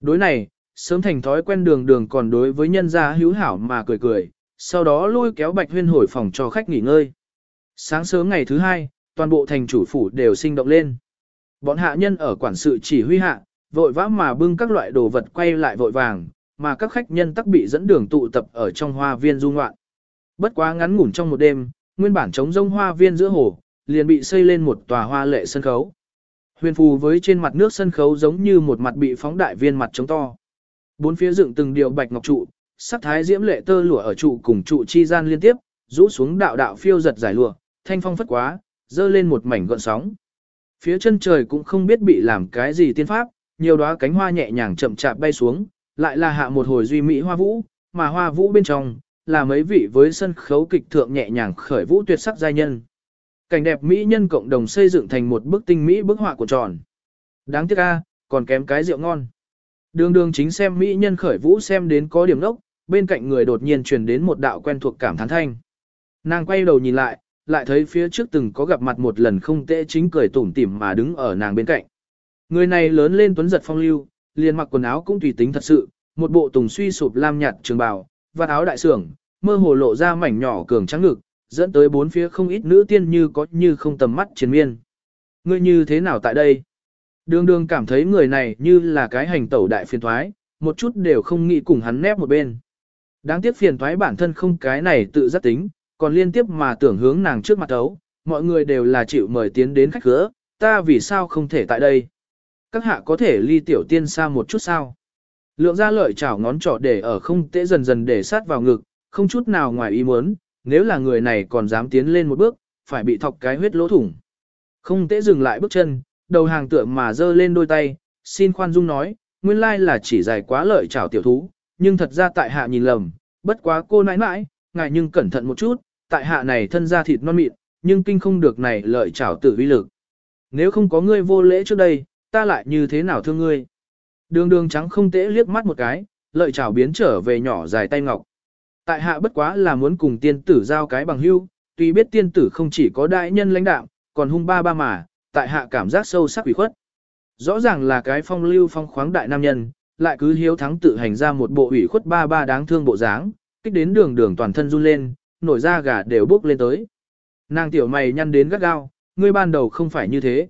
Đối này, sớm thành thói quen đường đường còn đối với nhân gia hữu hảo mà cười cười, sau đó lôi kéo bạch huyên hồi phòng cho khách nghỉ ngơi. Sáng sớm ngày thứ hai, toàn bộ thành chủ phủ đều sinh động lên. Bọn hạ nhân ở quản sự chỉ huy hạ, vội vã mà bưng các loại đồ vật quay lại vội vàng, mà các khách nhân tắc bị dẫn đường tụ tập ở trong hoa viên du ngoạn. Bất quá ngắn ngủn trong một đêm, nguyên bản trống rông hoa viên giữa hồ, liền bị xây lên một tòa hoa lệ sân khấu. Huyền phù với trên mặt nước sân khấu giống như một mặt bị phóng đại viên mặt trống to. Bốn phía dựng từng điều bạch ngọc trụ, sắc thái diễm lệ tơ lụa ở trụ cùng trụ chi gian liên tiếp, rũ xuống đạo đạo phiêu giật giải lụa, thanh phong phất quá, dơ lên một mảnh gọn sóng. Phía chân trời cũng không biết bị làm cái gì tiên pháp, nhiều đóa cánh hoa nhẹ nhàng chậm chạp bay xuống, lại là hạ một hồi duy mỹ hoa vũ, mà hoa vũ bên trong, là mấy vị với sân khấu kịch thượng nhẹ nhàng khởi vũ tuyệt sắc giai nhân. Cảnh đẹp mỹ nhân cộng đồng xây dựng thành một bức tinh mỹ bức họa của tròn. Đáng tiếc a, còn kém cái rượu ngon. Đường đường chính xem mỹ nhân khởi vũ xem đến có điểm nốc, bên cạnh người đột nhiên truyền đến một đạo quen thuộc cảm thán thanh. Nàng quay đầu nhìn lại, lại thấy phía trước từng có gặp mặt một lần không tệ chính cười tủm tỉm mà đứng ở nàng bên cạnh. Người này lớn lên tuấn giật phong lưu, liền mặc quần áo cũng tùy tính thật sự, một bộ tùng suy sụp lam nhạt trường bào, và áo đại sưởng, mơ hồ lộ ra mảnh nhỏ cường trắng ngực, dẫn tới bốn phía không ít nữ tiên như có như không tầm mắt chiến miên. Ngươi như thế nào tại đây? Đường đường cảm thấy người này như là cái hành tẩu đại phiền thoái, một chút đều không nghĩ cùng hắn nép một bên. Đáng tiếc phiền thoái bản thân không cái này tự giác tính, còn liên tiếp mà tưởng hướng nàng trước mặt thấu, mọi người đều là chịu mời tiến đến khách gỡ ta vì sao không thể tại đây? Các hạ có thể ly tiểu tiên xa một chút sao? Lượng ra lợi chảo ngón trỏ để ở không tễ dần dần để sát vào ngực, không chút nào ngoài ý muốn, nếu là người này còn dám tiến lên một bước, phải bị thọc cái huyết lỗ thủng. Không tế dừng lại bước chân, đầu hàng tượng mà giơ lên đôi tay, xin khoan dung nói, nguyên lai là chỉ dài quá lợi chảo tiểu thú, nhưng thật ra tại hạ nhìn lầm, bất quá cô nãi nãi, ngài nhưng cẩn thận một chút, tại hạ này thân da thịt non mịn, nhưng kinh không được này lợi chảo tử vi lực. Nếu không có ngươi vô lễ trước đây, ta lại như thế nào thương ngươi? Đường đường trắng không tễ liếc mắt một cái, lợi chảo biến trở về nhỏ dài tay ngọc. Tại hạ bất quá là muốn cùng tiên tử giao cái bằng hưu, tuy biết tiên tử không chỉ có đại nhân lãnh đạo, còn hung ba ba mà, tại hạ cảm giác sâu sắc ủy khuất. Rõ ràng là cái phong lưu phong khoáng đại nam nhân, lại cứ hiếu thắng tự hành ra một bộ ủy khuất ba ba đáng thương bộ dáng, kích đến đường đường toàn thân run lên, nổi da gà đều bốc lên tới. Nàng tiểu mày nhăn đến gắt gao, ngươi ban đầu không phải như thế.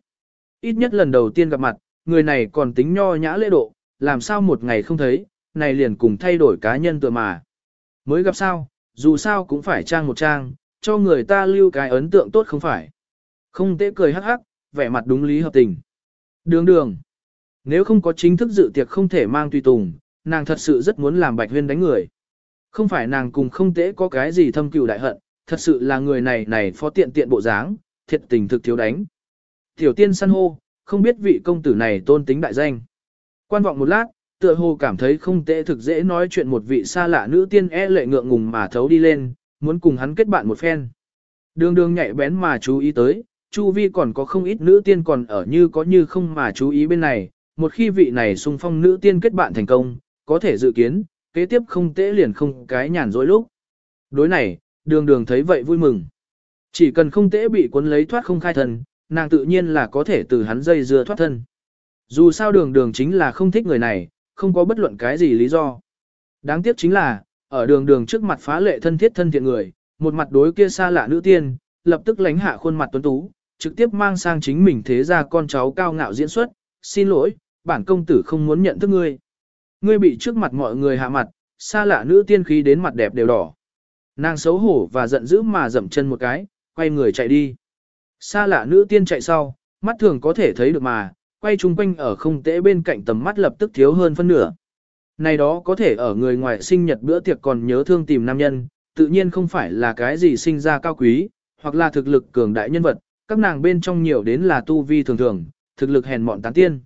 Ít nhất lần đầu tiên gặp mặt, người này còn tính nho nhã lễ độ, làm sao một ngày không thấy, này liền cùng thay đổi cá nhân tựa mà. Mới gặp sao, dù sao cũng phải trang một trang, cho người ta lưu cái ấn tượng tốt không phải. Không tế cười hắc hắc, vẻ mặt đúng lý hợp tình. Đường đường. Nếu không có chính thức dự tiệc không thể mang tùy tùng, nàng thật sự rất muốn làm bạch huyên đánh người. Không phải nàng cùng không tế có cái gì thâm cừu đại hận, thật sự là người này này phó tiện tiện bộ dáng, thiệt tình thực thiếu đánh. Tiểu tiên săn hô, không biết vị công tử này tôn tính đại danh. Quan vọng một lát, tựa hồ cảm thấy không tệ thực dễ nói chuyện một vị xa lạ nữ tiên e lệ ngượng ngùng mà thấu đi lên, muốn cùng hắn kết bạn một phen. Đường đường nhạy bén mà chú ý tới, chu vi còn có không ít nữ tiên còn ở như có như không mà chú ý bên này, một khi vị này xung phong nữ tiên kết bạn thành công, có thể dự kiến, kế tiếp không tễ liền không cái nhàn dối lúc. Đối này, đường đường thấy vậy vui mừng. Chỉ cần không tễ bị cuốn lấy thoát không khai thân, nàng tự nhiên là có thể từ hắn dây dưa thoát thân. Dù sao đường đường chính là không thích người này, không có bất luận cái gì lý do. Đáng tiếc chính là, ở đường đường trước mặt phá lệ thân thiết thân thiện người, một mặt đối kia xa lạ nữ tiên, lập tức lánh hạ khuôn mặt tuấn tú, trực tiếp mang sang chính mình thế ra con cháu cao ngạo diễn xuất, xin lỗi, bản công tử không muốn nhận thức ngươi. Ngươi bị trước mặt mọi người hạ mặt, xa lạ nữ tiên khí đến mặt đẹp đều đỏ. Nàng xấu hổ và giận dữ mà dậm chân một cái, quay người chạy đi. Xa lạ nữ tiên chạy sau, mắt thường có thể thấy được mà, quay chung quanh ở không tễ bên cạnh tầm mắt lập tức thiếu hơn phân nửa. Này đó có thể ở người ngoài sinh nhật bữa tiệc còn nhớ thương tìm nam nhân, tự nhiên không phải là cái gì sinh ra cao quý, hoặc là thực lực cường đại nhân vật, các nàng bên trong nhiều đến là tu vi thường thường, thực lực hèn mọn tán tiên.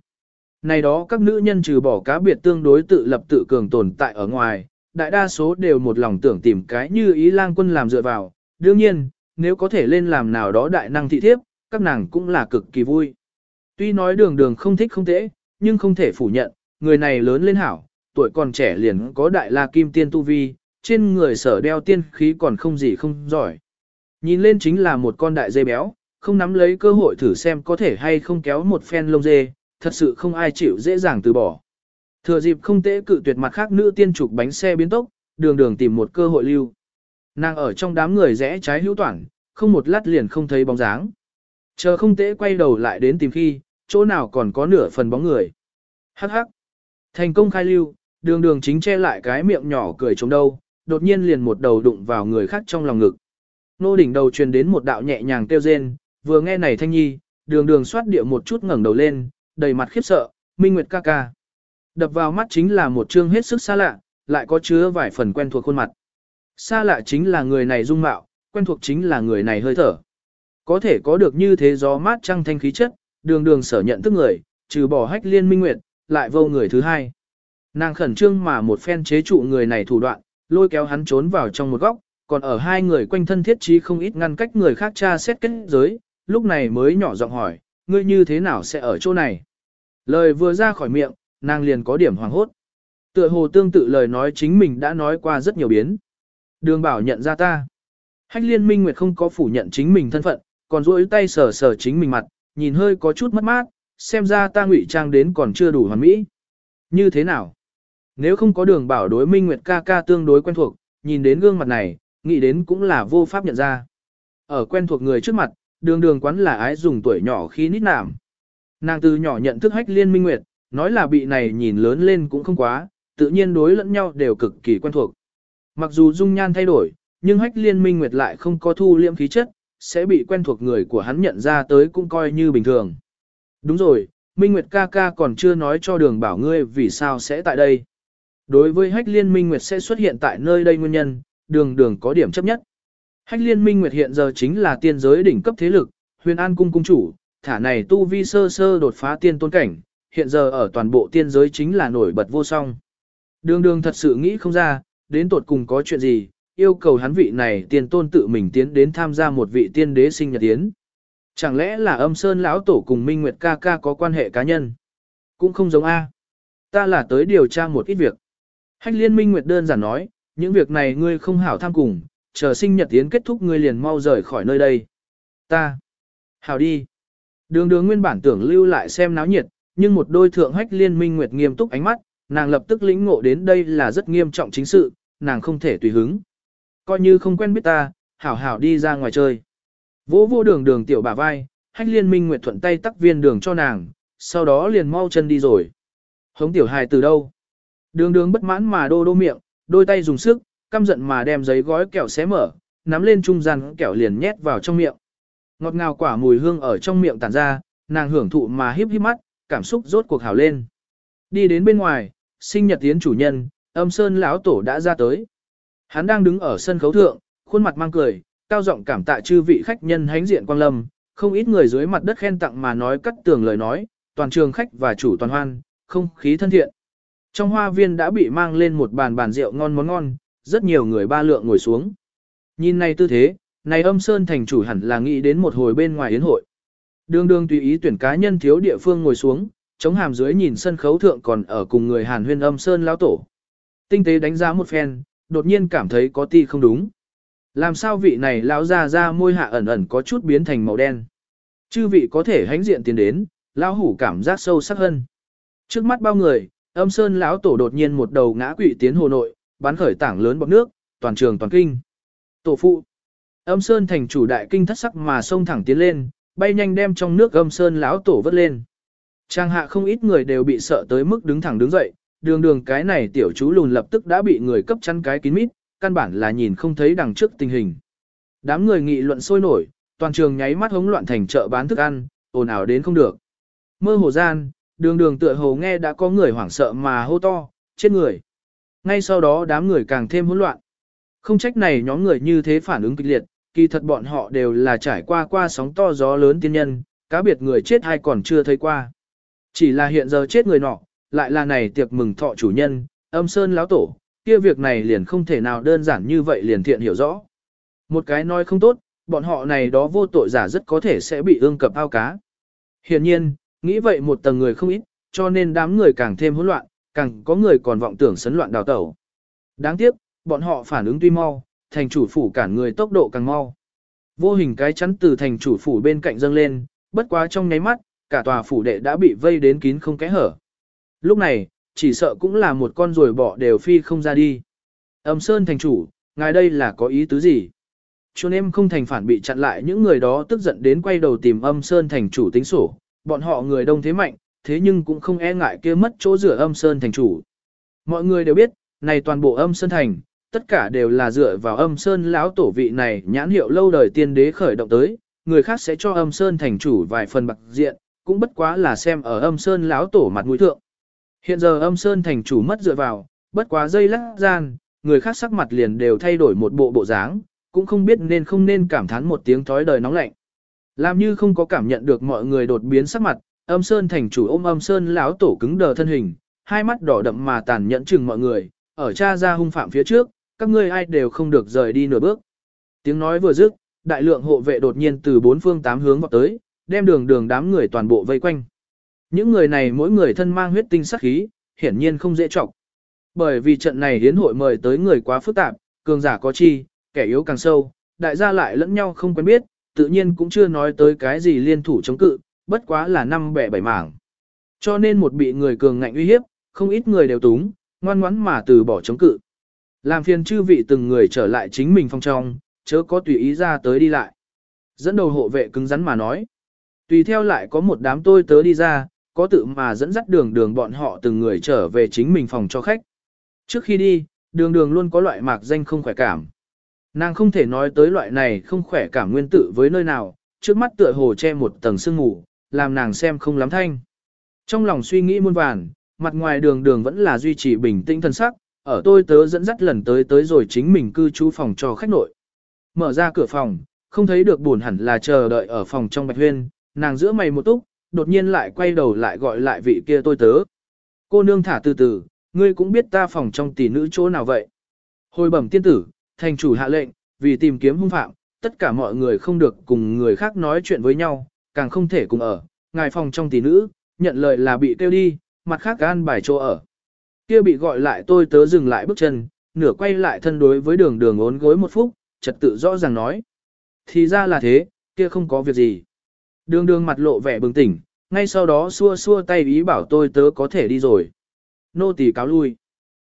Này đó các nữ nhân trừ bỏ cá biệt tương đối tự lập tự cường tồn tại ở ngoài, đại đa số đều một lòng tưởng tìm cái như ý lang quân làm dựa vào. Đương nhiên, nếu có thể lên làm nào đó đại năng thị thiếp, các nàng cũng là cực kỳ vui. Tuy nói đường đường không thích không tễ, nhưng không thể phủ nhận, người này lớn lên hảo, tuổi còn trẻ liền có đại la kim tiên tu vi, trên người sở đeo tiên khí còn không gì không giỏi. Nhìn lên chính là một con đại dê béo, không nắm lấy cơ hội thử xem có thể hay không kéo một phen lông dê, thật sự không ai chịu dễ dàng từ bỏ. Thừa dịp không tễ cự tuyệt mặt khác nữ tiên trục bánh xe biến tốc, đường đường tìm một cơ hội lưu. Nàng ở trong đám người rẽ trái hữu toản, không một lát liền không thấy bóng dáng. Chờ không tễ quay đầu lại đến tìm khi, chỗ nào còn có nửa phần bóng người. Hắc hắc. Thành công khai lưu, đường đường chính che lại cái miệng nhỏ cười chống đâu, đột nhiên liền một đầu đụng vào người khác trong lòng ngực. Nô đỉnh đầu truyền đến một đạo nhẹ nhàng kêu rên, vừa nghe này thanh nhi, đường đường xoát địa một chút ngẩng đầu lên, đầy mặt khiếp sợ, minh nguyệt ca ca. Đập vào mắt chính là một trương hết sức xa lạ, lại có chứa vài phần quen thuộc khuôn mặt. Xa lạ chính là người này dung mạo, quen thuộc chính là người này hơi thở. Có thể có được như thế gió mát trăng thanh khí chất, đường đường sở nhận thức người, trừ bỏ hách liên minh nguyệt, lại vô người thứ hai. Nàng khẩn trương mà một phen chế trụ người này thủ đoạn, lôi kéo hắn trốn vào trong một góc, còn ở hai người quanh thân thiết trí không ít ngăn cách người khác tra xét kết giới, lúc này mới nhỏ giọng hỏi, ngươi như thế nào sẽ ở chỗ này? Lời vừa ra khỏi miệng, nàng liền có điểm hoàng hốt. Tựa hồ tương tự lời nói chính mình đã nói qua rất nhiều biến. Đường bảo nhận ra ta. Hách liên minh nguyệt không có phủ nhận chính mình thân phận, còn duỗi tay sờ sờ chính mình mặt, nhìn hơi có chút mất mát, xem ra ta ngụy trang đến còn chưa đủ hoàn mỹ. Như thế nào? Nếu không có đường bảo đối minh nguyệt ca ca tương đối quen thuộc, nhìn đến gương mặt này, nghĩ đến cũng là vô pháp nhận ra. Ở quen thuộc người trước mặt, đường đường quán là ái dùng tuổi nhỏ khi nít nảm. Nàng từ nhỏ nhận thức hách liên minh nguyệt, nói là bị này nhìn lớn lên cũng không quá, tự nhiên đối lẫn nhau đều cực kỳ quen thuộc. Mặc dù dung nhan thay đổi, nhưng hách liên minh nguyệt lại không có thu liễm khí chất, sẽ bị quen thuộc người của hắn nhận ra tới cũng coi như bình thường. Đúng rồi, Minh Nguyệt ca ca còn chưa nói cho đường bảo ngươi vì sao sẽ tại đây. Đối với hách liên Minh Nguyệt sẽ xuất hiện tại nơi đây nguyên nhân, đường đường có điểm chấp nhất. Hách liên Minh Nguyệt hiện giờ chính là tiên giới đỉnh cấp thế lực, huyền an cung cung chủ, thả này tu vi sơ sơ đột phá tiên tôn cảnh, hiện giờ ở toàn bộ tiên giới chính là nổi bật vô song. Đường đường thật sự nghĩ không ra, đến tột cùng có chuyện gì, yêu cầu hắn vị này tiên tôn tự mình tiến đến tham gia một vị tiên đế sinh nhật tiến. Chẳng lẽ là âm sơn lão tổ cùng Minh Nguyệt ca ca có quan hệ cá nhân? Cũng không giống A. Ta là tới điều tra một ít việc. Hách liên Minh Nguyệt đơn giản nói, những việc này ngươi không hảo tham cùng, chờ sinh nhật tiến kết thúc ngươi liền mau rời khỏi nơi đây. Ta. Hảo đi. Đường đường nguyên bản tưởng lưu lại xem náo nhiệt, nhưng một đôi thượng hách liên Minh Nguyệt nghiêm túc ánh mắt, nàng lập tức lĩnh ngộ đến đây là rất nghiêm trọng chính sự, nàng không thể tùy hứng. Coi như không quen biết ta, hảo hảo đi ra ngoài chơi. Vỗ vô đường đường tiểu bà vai, hách liên minh nguyệt thuận tay tắc viên đường cho nàng, sau đó liền mau chân đi rồi. Hống tiểu hài từ đâu? Đường đường bất mãn mà đô đô miệng, đôi tay dùng sức, căm giận mà đem giấy gói kẹo xé mở, nắm lên trung gian kẹo liền nhét vào trong miệng. Ngọt ngào quả mùi hương ở trong miệng tản ra, nàng hưởng thụ mà híp híp mắt, cảm xúc rốt cuộc hào lên. Đi đến bên ngoài, sinh nhật tiến chủ nhân, âm sơn lão tổ đã ra tới. Hắn đang đứng ở sân khấu thượng, khuôn mặt mang cười, cao giọng cảm tạ chư vị khách nhân hánh diện quang lâm, không ít người dưới mặt đất khen tặng mà nói cắt tường lời nói, toàn trường khách và chủ toàn hoan, không khí thân thiện. Trong hoa viên đã bị mang lên một bàn bàn rượu ngon món ngon, rất nhiều người ba lượng ngồi xuống. Nhìn này tư thế, này âm sơn thành chủ hẳn là nghĩ đến một hồi bên ngoài yến hội. Đường đường tùy ý tuyển cá nhân thiếu địa phương ngồi xuống, chống hàm dưới nhìn sân khấu thượng còn ở cùng người Hàn huyên âm sơn lão tổ. Tinh tế đánh giá một phen, đột nhiên cảm thấy có ti không đúng. Làm sao vị này lão ra ra môi hạ ẩn ẩn có chút biến thành màu đen. Chư vị có thể hãnh diện tiến đến, lão hủ cảm giác sâu sắc hơn. Trước mắt bao người, âm sơn lão tổ đột nhiên một đầu ngã quỵ tiến hồ nội, bắn khởi tảng lớn bọc nước, toàn trường toàn kinh. Tổ phụ. Âm sơn thành chủ đại kinh thất sắc mà xông thẳng tiến lên, bay nhanh đem trong nước âm sơn lão tổ vớt lên. Trang hạ không ít người đều bị sợ tới mức đứng thẳng đứng dậy, đường đường cái này tiểu chú lùn lập tức đã bị người cấp chăn cái kín mít, căn bản là nhìn không thấy đằng trước tình hình. Đám người nghị luận sôi nổi, toàn trường nháy mắt hống loạn thành chợ bán thức ăn, ồn ào đến không được. Mơ hồ gian, đường đường tựa hồ nghe đã có người hoảng sợ mà hô to, chết người. Ngay sau đó đám người càng thêm hỗn loạn. Không trách này nhóm người như thế phản ứng kịch liệt, kỳ thật bọn họ đều là trải qua qua sóng to gió lớn tiên nhân, cá biệt người chết hay còn chưa thấy qua. Chỉ là hiện giờ chết người nọ, lại là này tiệc mừng thọ chủ nhân, âm sơn lão tổ, kia việc này liền không thể nào đơn giản như vậy liền thiện hiểu rõ. Một cái nói không tốt, bọn họ này đó vô tội giả rất có thể sẽ bị ương cập ao cá. Hiển nhiên, nghĩ vậy một tầng người không ít, cho nên đám người càng thêm hỗn loạn, càng có người còn vọng tưởng sấn loạn đào tẩu. Đáng tiếc, bọn họ phản ứng tuy mau, thành chủ phủ cản người tốc độ càng mau. Vô hình cái chắn từ thành chủ phủ bên cạnh dâng lên, bất quá trong nháy mắt, cả tòa phủ đệ đã bị vây đến kín không kẽ hở. Lúc này, chỉ sợ cũng là một con ruồi bọ đều phi không ra đi. Âm Sơn thành chủ, ngài đây là có ý tứ gì? Chôn em không thành phản bị chặn lại những người đó tức giận đến quay đầu tìm âm Sơn thành chủ tính sổ. Bọn họ người đông thế mạnh, thế nhưng cũng không e ngại kia mất chỗ rửa âm Sơn thành chủ. Mọi người đều biết, này toàn bộ âm Sơn thành, tất cả đều là dựa vào âm Sơn lão tổ vị này nhãn hiệu lâu đời tiên đế khởi động tới, người khác sẽ cho âm Sơn thành chủ vài phần bạc diện, cũng bất quá là xem ở âm Sơn lão tổ mặt mũi thượng. Hiện giờ âm Sơn thành chủ mất dựa vào, bất quá dây lắc gian, người khác sắc mặt liền đều thay đổi một bộ bộ dáng, cũng không biết nên không nên cảm thán một tiếng thói đời nóng lạnh. Làm như không có cảm nhận được mọi người đột biến sắc mặt, âm Sơn thành chủ ôm âm Sơn lão tổ cứng đờ thân hình, hai mắt đỏ đậm mà tàn nhẫn chừng mọi người, ở cha ra hung phạm phía trước, các ngươi ai đều không được rời đi nửa bước. Tiếng nói vừa dứt, đại lượng hộ vệ đột nhiên từ bốn phương tám hướng vào tới, đem đường đường đám người toàn bộ vây quanh. Những người này mỗi người thân mang huyết tinh sắc khí, hiển nhiên không dễ trọng. Bởi vì trận này hiến hội mời tới người quá phức tạp, cường giả có chi, kẻ yếu càng sâu, đại gia lại lẫn nhau không quen biết, tự nhiên cũng chưa nói tới cái gì liên thủ chống cự, bất quá là năm bẻ bảy mảng. Cho nên một bị người cường ngạnh uy hiếp, không ít người đều túng, ngoan ngoãn mà từ bỏ chống cự. Làm phiền chư vị từng người trở lại chính mình phong trong, chớ có tùy ý ra tới đi lại. Dẫn đầu hộ vệ cứng rắn mà nói. Tùy theo lại có một đám tôi tớ đi ra, có tự mà dẫn dắt đường đường bọn họ từng người trở về chính mình phòng cho khách. Trước khi đi, đường đường luôn có loại mạc danh không khỏe cảm. Nàng không thể nói tới loại này không khỏe cảm nguyên tử với nơi nào, trước mắt tựa hồ che một tầng sương mù, làm nàng xem không lắm thanh. Trong lòng suy nghĩ muôn vàn, mặt ngoài đường đường vẫn là duy trì bình tĩnh thân sắc, ở tôi tớ dẫn dắt lần tới tới rồi chính mình cư trú phòng cho khách nội. Mở ra cửa phòng, không thấy được buồn hẳn là chờ đợi ở phòng trong bạch huyên, nàng giữa mày một túc, đột nhiên lại quay đầu lại gọi lại vị kia tôi tớ. Cô nương thả từ từ, ngươi cũng biết ta phòng trong tỷ nữ chỗ nào vậy. Hồi bẩm tiên tử, thành chủ hạ lệnh, vì tìm kiếm hung phạm, tất cả mọi người không được cùng người khác nói chuyện với nhau, càng không thể cùng ở, ngài phòng trong tỷ nữ, nhận lời là bị tiêu đi, mặt khác gan bài chỗ ở. Kia bị gọi lại tôi tớ dừng lại bước chân, nửa quay lại thân đối với đường đường ốn gối một phút, trật tự rõ ràng nói. Thì ra là thế, kia không có việc gì. Đường đường mặt lộ vẻ bừng tỉnh, ngay sau đó xua xua tay ý bảo tôi tớ có thể đi rồi. Nô tỳ cáo lui.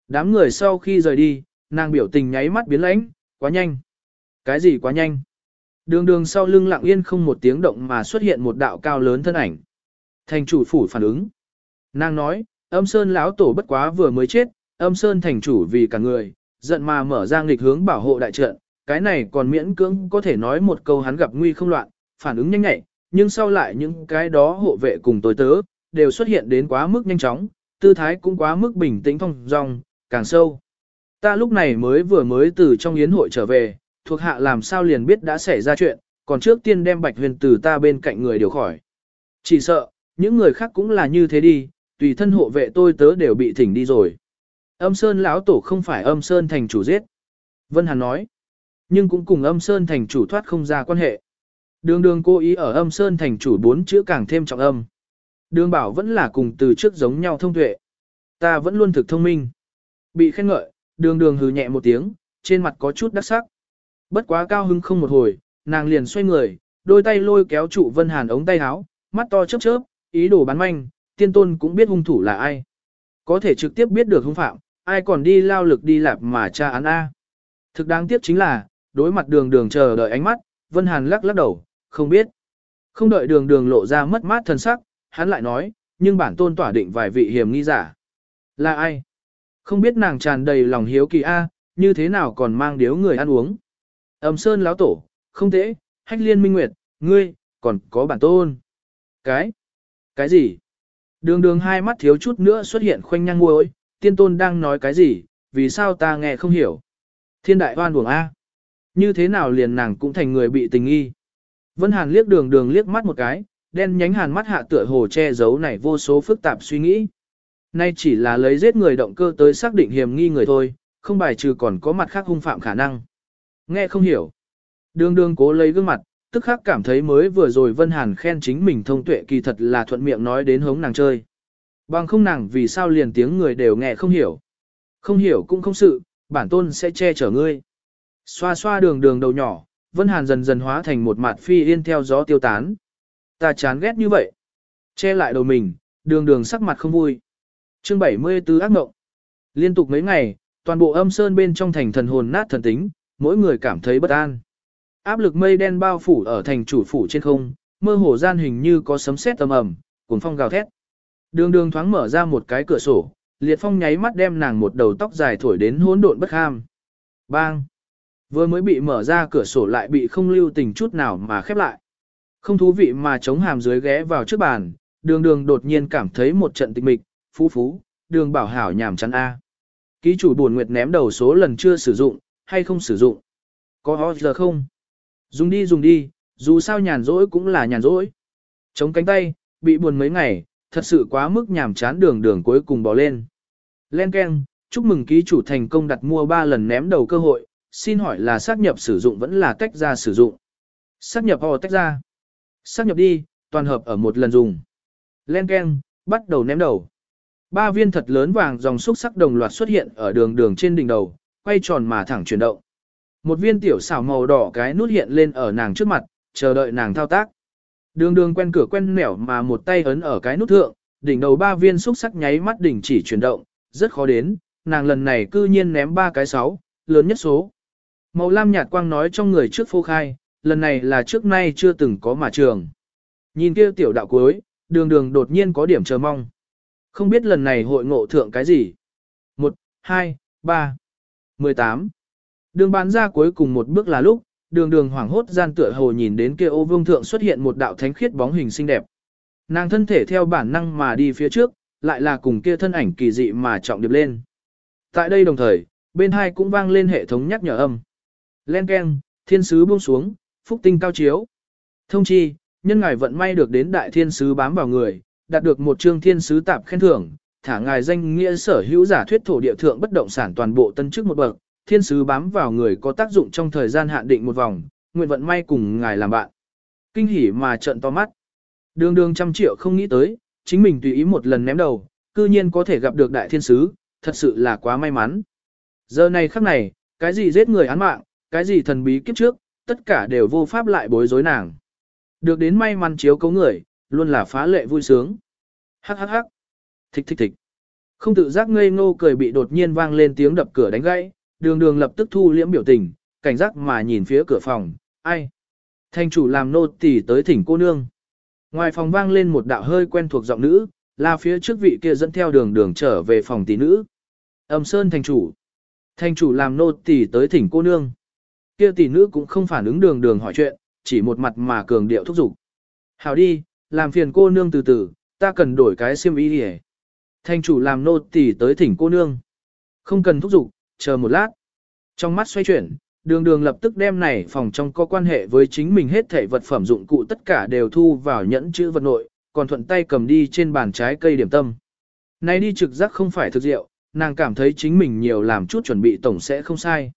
Đám người sau khi rời đi, nàng biểu tình nháy mắt biến lãnh, quá nhanh. Cái gì quá nhanh? Đường đường sau lưng lặng yên không một tiếng động mà xuất hiện một đạo cao lớn thân ảnh. Thành chủ phủ phản ứng. Nàng nói, âm sơn lão tổ bất quá vừa mới chết, âm sơn thành chủ vì cả người, giận mà mở ra nghịch hướng bảo hộ đại trận. Cái này còn miễn cưỡng có thể nói một câu hắn gặp nguy không loạn, phản ứng nhanh nhạy, nhưng sau lại những cái đó hộ vệ cùng tôi tớ, đều xuất hiện đến quá mức nhanh chóng, tư thái cũng quá mức bình tĩnh thong dong, càng sâu. Ta lúc này mới vừa mới từ trong yến hội trở về, thuộc hạ làm sao liền biết đã xảy ra chuyện, còn trước tiên đem bạch huyền từ ta bên cạnh người điều khỏi. Chỉ sợ, những người khác cũng là như thế đi, tùy thân hộ vệ tôi tớ đều bị thỉnh đi rồi. Âm Sơn lão tổ không phải âm Sơn thành chủ giết. Vân Hàn nói, nhưng cũng cùng âm Sơn thành chủ thoát không ra quan hệ. Đường đường cố ý ở âm Sơn thành chủ bốn chữ càng thêm trọng âm. Đường bảo vẫn là cùng từ trước giống nhau thông tuệ. Ta vẫn luôn thực thông minh. Bị khen ngợi, đường đường hừ nhẹ một tiếng, trên mặt có chút đắc sắc. Bất quá cao hứng không một hồi, nàng liền xoay người, đôi tay lôi kéo trụ Vân Hàn ống tay áo, mắt to chớp chớp, ý đồ bán manh, tiên tôn cũng biết hung thủ là ai. Có thể trực tiếp biết được hung phạm, ai còn đi lao lực đi lạp mà tra án A. Thực đáng tiếc chính là, đối mặt đường đường chờ đợi ánh mắt, Vân Hàn lắc lắc đầu, không biết. Không đợi đường đường lộ ra mất mát thân sắc, hắn lại nói, nhưng bản tôn tỏa định vài vị hiểm nghi giả. Là ai? Không biết nàng tràn đầy lòng hiếu kỳ A, à, như thế nào còn mang điếu người ăn uống. Ẩm sơn lão tổ, không thế, hách liên minh nguyệt, ngươi, còn có bản tôn. Cái? Cái gì? Đường đường hai mắt thiếu chút nữa xuất hiện khoanh nhang ngôi, tiên tôn đang nói cái gì, vì sao ta nghe không hiểu. Thiên đại hoan buồng A. Như thế nào liền nàng cũng thành người bị tình nghi. Vân Hàn liếc đường đường liếc mắt một cái, đen nhánh hàn mắt hạ tựa hồ che giấu này vô số phức tạp suy nghĩ. Nay chỉ là lấy giết người động cơ tới xác định hiểm nghi người thôi, không bài trừ còn có mặt khác hung phạm khả năng. Nghe không hiểu. Đường đường cố lấy gương mặt, tức khắc cảm thấy mới vừa rồi Vân Hàn khen chính mình thông tuệ kỳ thật là thuận miệng nói đến hống nàng chơi. Bằng không nàng vì sao liền tiếng người đều nghe không hiểu. Không hiểu cũng không sự, bản tôn sẽ che chở ngươi. Xoa xoa đường đường đầu nhỏ, Vân Hàn dần dần hóa thành một mạt phi yên theo gió tiêu tán. Ta chán ghét như vậy. Che lại đầu mình, đường đường sắc mặt không vui. Chương 74 ác mộng. Liên tục mấy ngày, toàn bộ âm sơn bên trong thành thần hồn nát thần tính, mỗi người cảm thấy bất an. Áp lực mây đen bao phủ ở thành chủ phủ trên không, mơ hồ gian hình như có sấm sét tầm ầm, cuồng phong gào thét. Đường đường thoáng mở ra một cái cửa sổ, liệt phong nháy mắt đem nàng một đầu tóc dài thổi đến hỗn độn bất ham. Bang! Vừa mới bị mở ra cửa sổ lại bị không lưu tình chút nào mà khép lại. Không thú vị mà chống hàm dưới ghé vào trước bàn, đường đường đột nhiên cảm thấy một trận tịch mịch, phú phú, đường bảo hảo nhảm chán A. Ký chủ buồn nguyệt ném đầu số lần chưa sử dụng, hay không sử dụng. Có ho giờ không? Dùng đi dùng đi, dù sao nhàn rỗi cũng là nhàn rỗi. Chống cánh tay, bị buồn mấy ngày, thật sự quá mức nhàm chán đường đường cuối cùng bỏ lên. Len Ken, chúc mừng ký chủ thành công đặt mua 3 lần ném đầu cơ hội, xin hỏi là xác nhập sử dụng vẫn là tách ra sử dụng. Xác nhập họ tách ra. Xác nhập đi, toàn hợp ở một lần dùng. Len keng, bắt đầu ném đầu. Ba viên thật lớn vàng dòng xúc sắc đồng loạt xuất hiện ở đường đường trên đỉnh đầu, quay tròn mà thẳng chuyển động. Một viên tiểu xảo màu đỏ cái nút hiện lên ở nàng trước mặt, chờ đợi nàng thao tác. Đường đường quen cửa quen nẻo mà một tay ấn ở cái nút thượng, đỉnh đầu ba viên xúc sắc nháy mắt đỉnh chỉ chuyển động, rất khó đến, nàng lần này cư nhiên ném ba cái sáu, lớn nhất số. Màu lam nhạt quang nói trong người trước phô khai, lần này là trước nay chưa từng có mà trường. Nhìn kia tiểu đạo cuối, đường đường đột nhiên có điểm chờ mong. Không biết lần này hội ngộ thượng cái gì. 1, 2, 3, 18. Đường bán ra cuối cùng một bước là lúc, đường đường hoảng hốt gian tựa hồ nhìn đến kia ô vương thượng xuất hiện một đạo thánh khiết bóng hình xinh đẹp. Nàng thân thể theo bản năng mà đi phía trước, lại là cùng kia thân ảnh kỳ dị mà trọng điệp lên. Tại đây đồng thời, bên hai cũng vang lên hệ thống nhắc nhở âm. Len keng, thiên sứ buông xuống, phúc tinh cao chiếu. Thông chi, nhân ngài vận may được đến đại thiên sứ bám vào người, đạt được một chương thiên sứ tạp khen thưởng, thả ngài danh nghĩa sở hữu giả thuyết thổ địa thượng bất động sản toàn bộ tân chức một bậc, thiên sứ bám vào người có tác dụng trong thời gian hạn định một vòng, nguyện vận may cùng ngài làm bạn. Kinh hỉ mà trợn to mắt. Đường đường trăm triệu không nghĩ tới, chính mình tùy ý một lần ném đầu, cư nhiên có thể gặp được đại thiên sứ, thật sự là quá may mắn. Giờ này khắc này, cái gì giết người án mạng, cái gì thần bí kiếp trước, tất cả đều vô pháp lại bối rối nàng. Được đến may mắn chiếu cấu người, luôn là phá lệ vui sướng. Hắc hắc hắc. Thích thích thích. Không tự giác ngây ngô cười bị đột nhiên vang lên tiếng đập cửa đánh gãy, đường đường lập tức thu liễm biểu tình, cảnh giác mà nhìn phía cửa phòng, ai? Thanh chủ làm nô tỳ tới thỉnh cô nương. Ngoài phòng vang lên một đạo hơi quen thuộc giọng nữ, là phía trước vị kia dẫn theo đường đường trở về phòng tỷ nữ. Âm sơn thành chủ. Thành chủ làm nô tỳ tới thỉnh cô nương. Kia tỷ nữ cũng không phản ứng đường đường hỏi chuyện, chỉ một mặt mà cường điệu thúc giục. Hào đi, làm phiền cô nương từ từ, ta cần đổi cái xiêm y đi Thành chủ làm nô tỳ tới thỉnh cô nương. Không cần thúc giục, chờ một lát. Trong mắt xoay chuyển, đường đường lập tức đem này phòng trong có quan hệ với chính mình hết thể vật phẩm dụng cụ tất cả đều thu vào nhẫn chữ vật nội, còn thuận tay cầm đi trên bàn trái cây điểm tâm. Này đi trực giác không phải thực diệu, nàng cảm thấy chính mình nhiều làm chút chuẩn bị tổng sẽ không sai.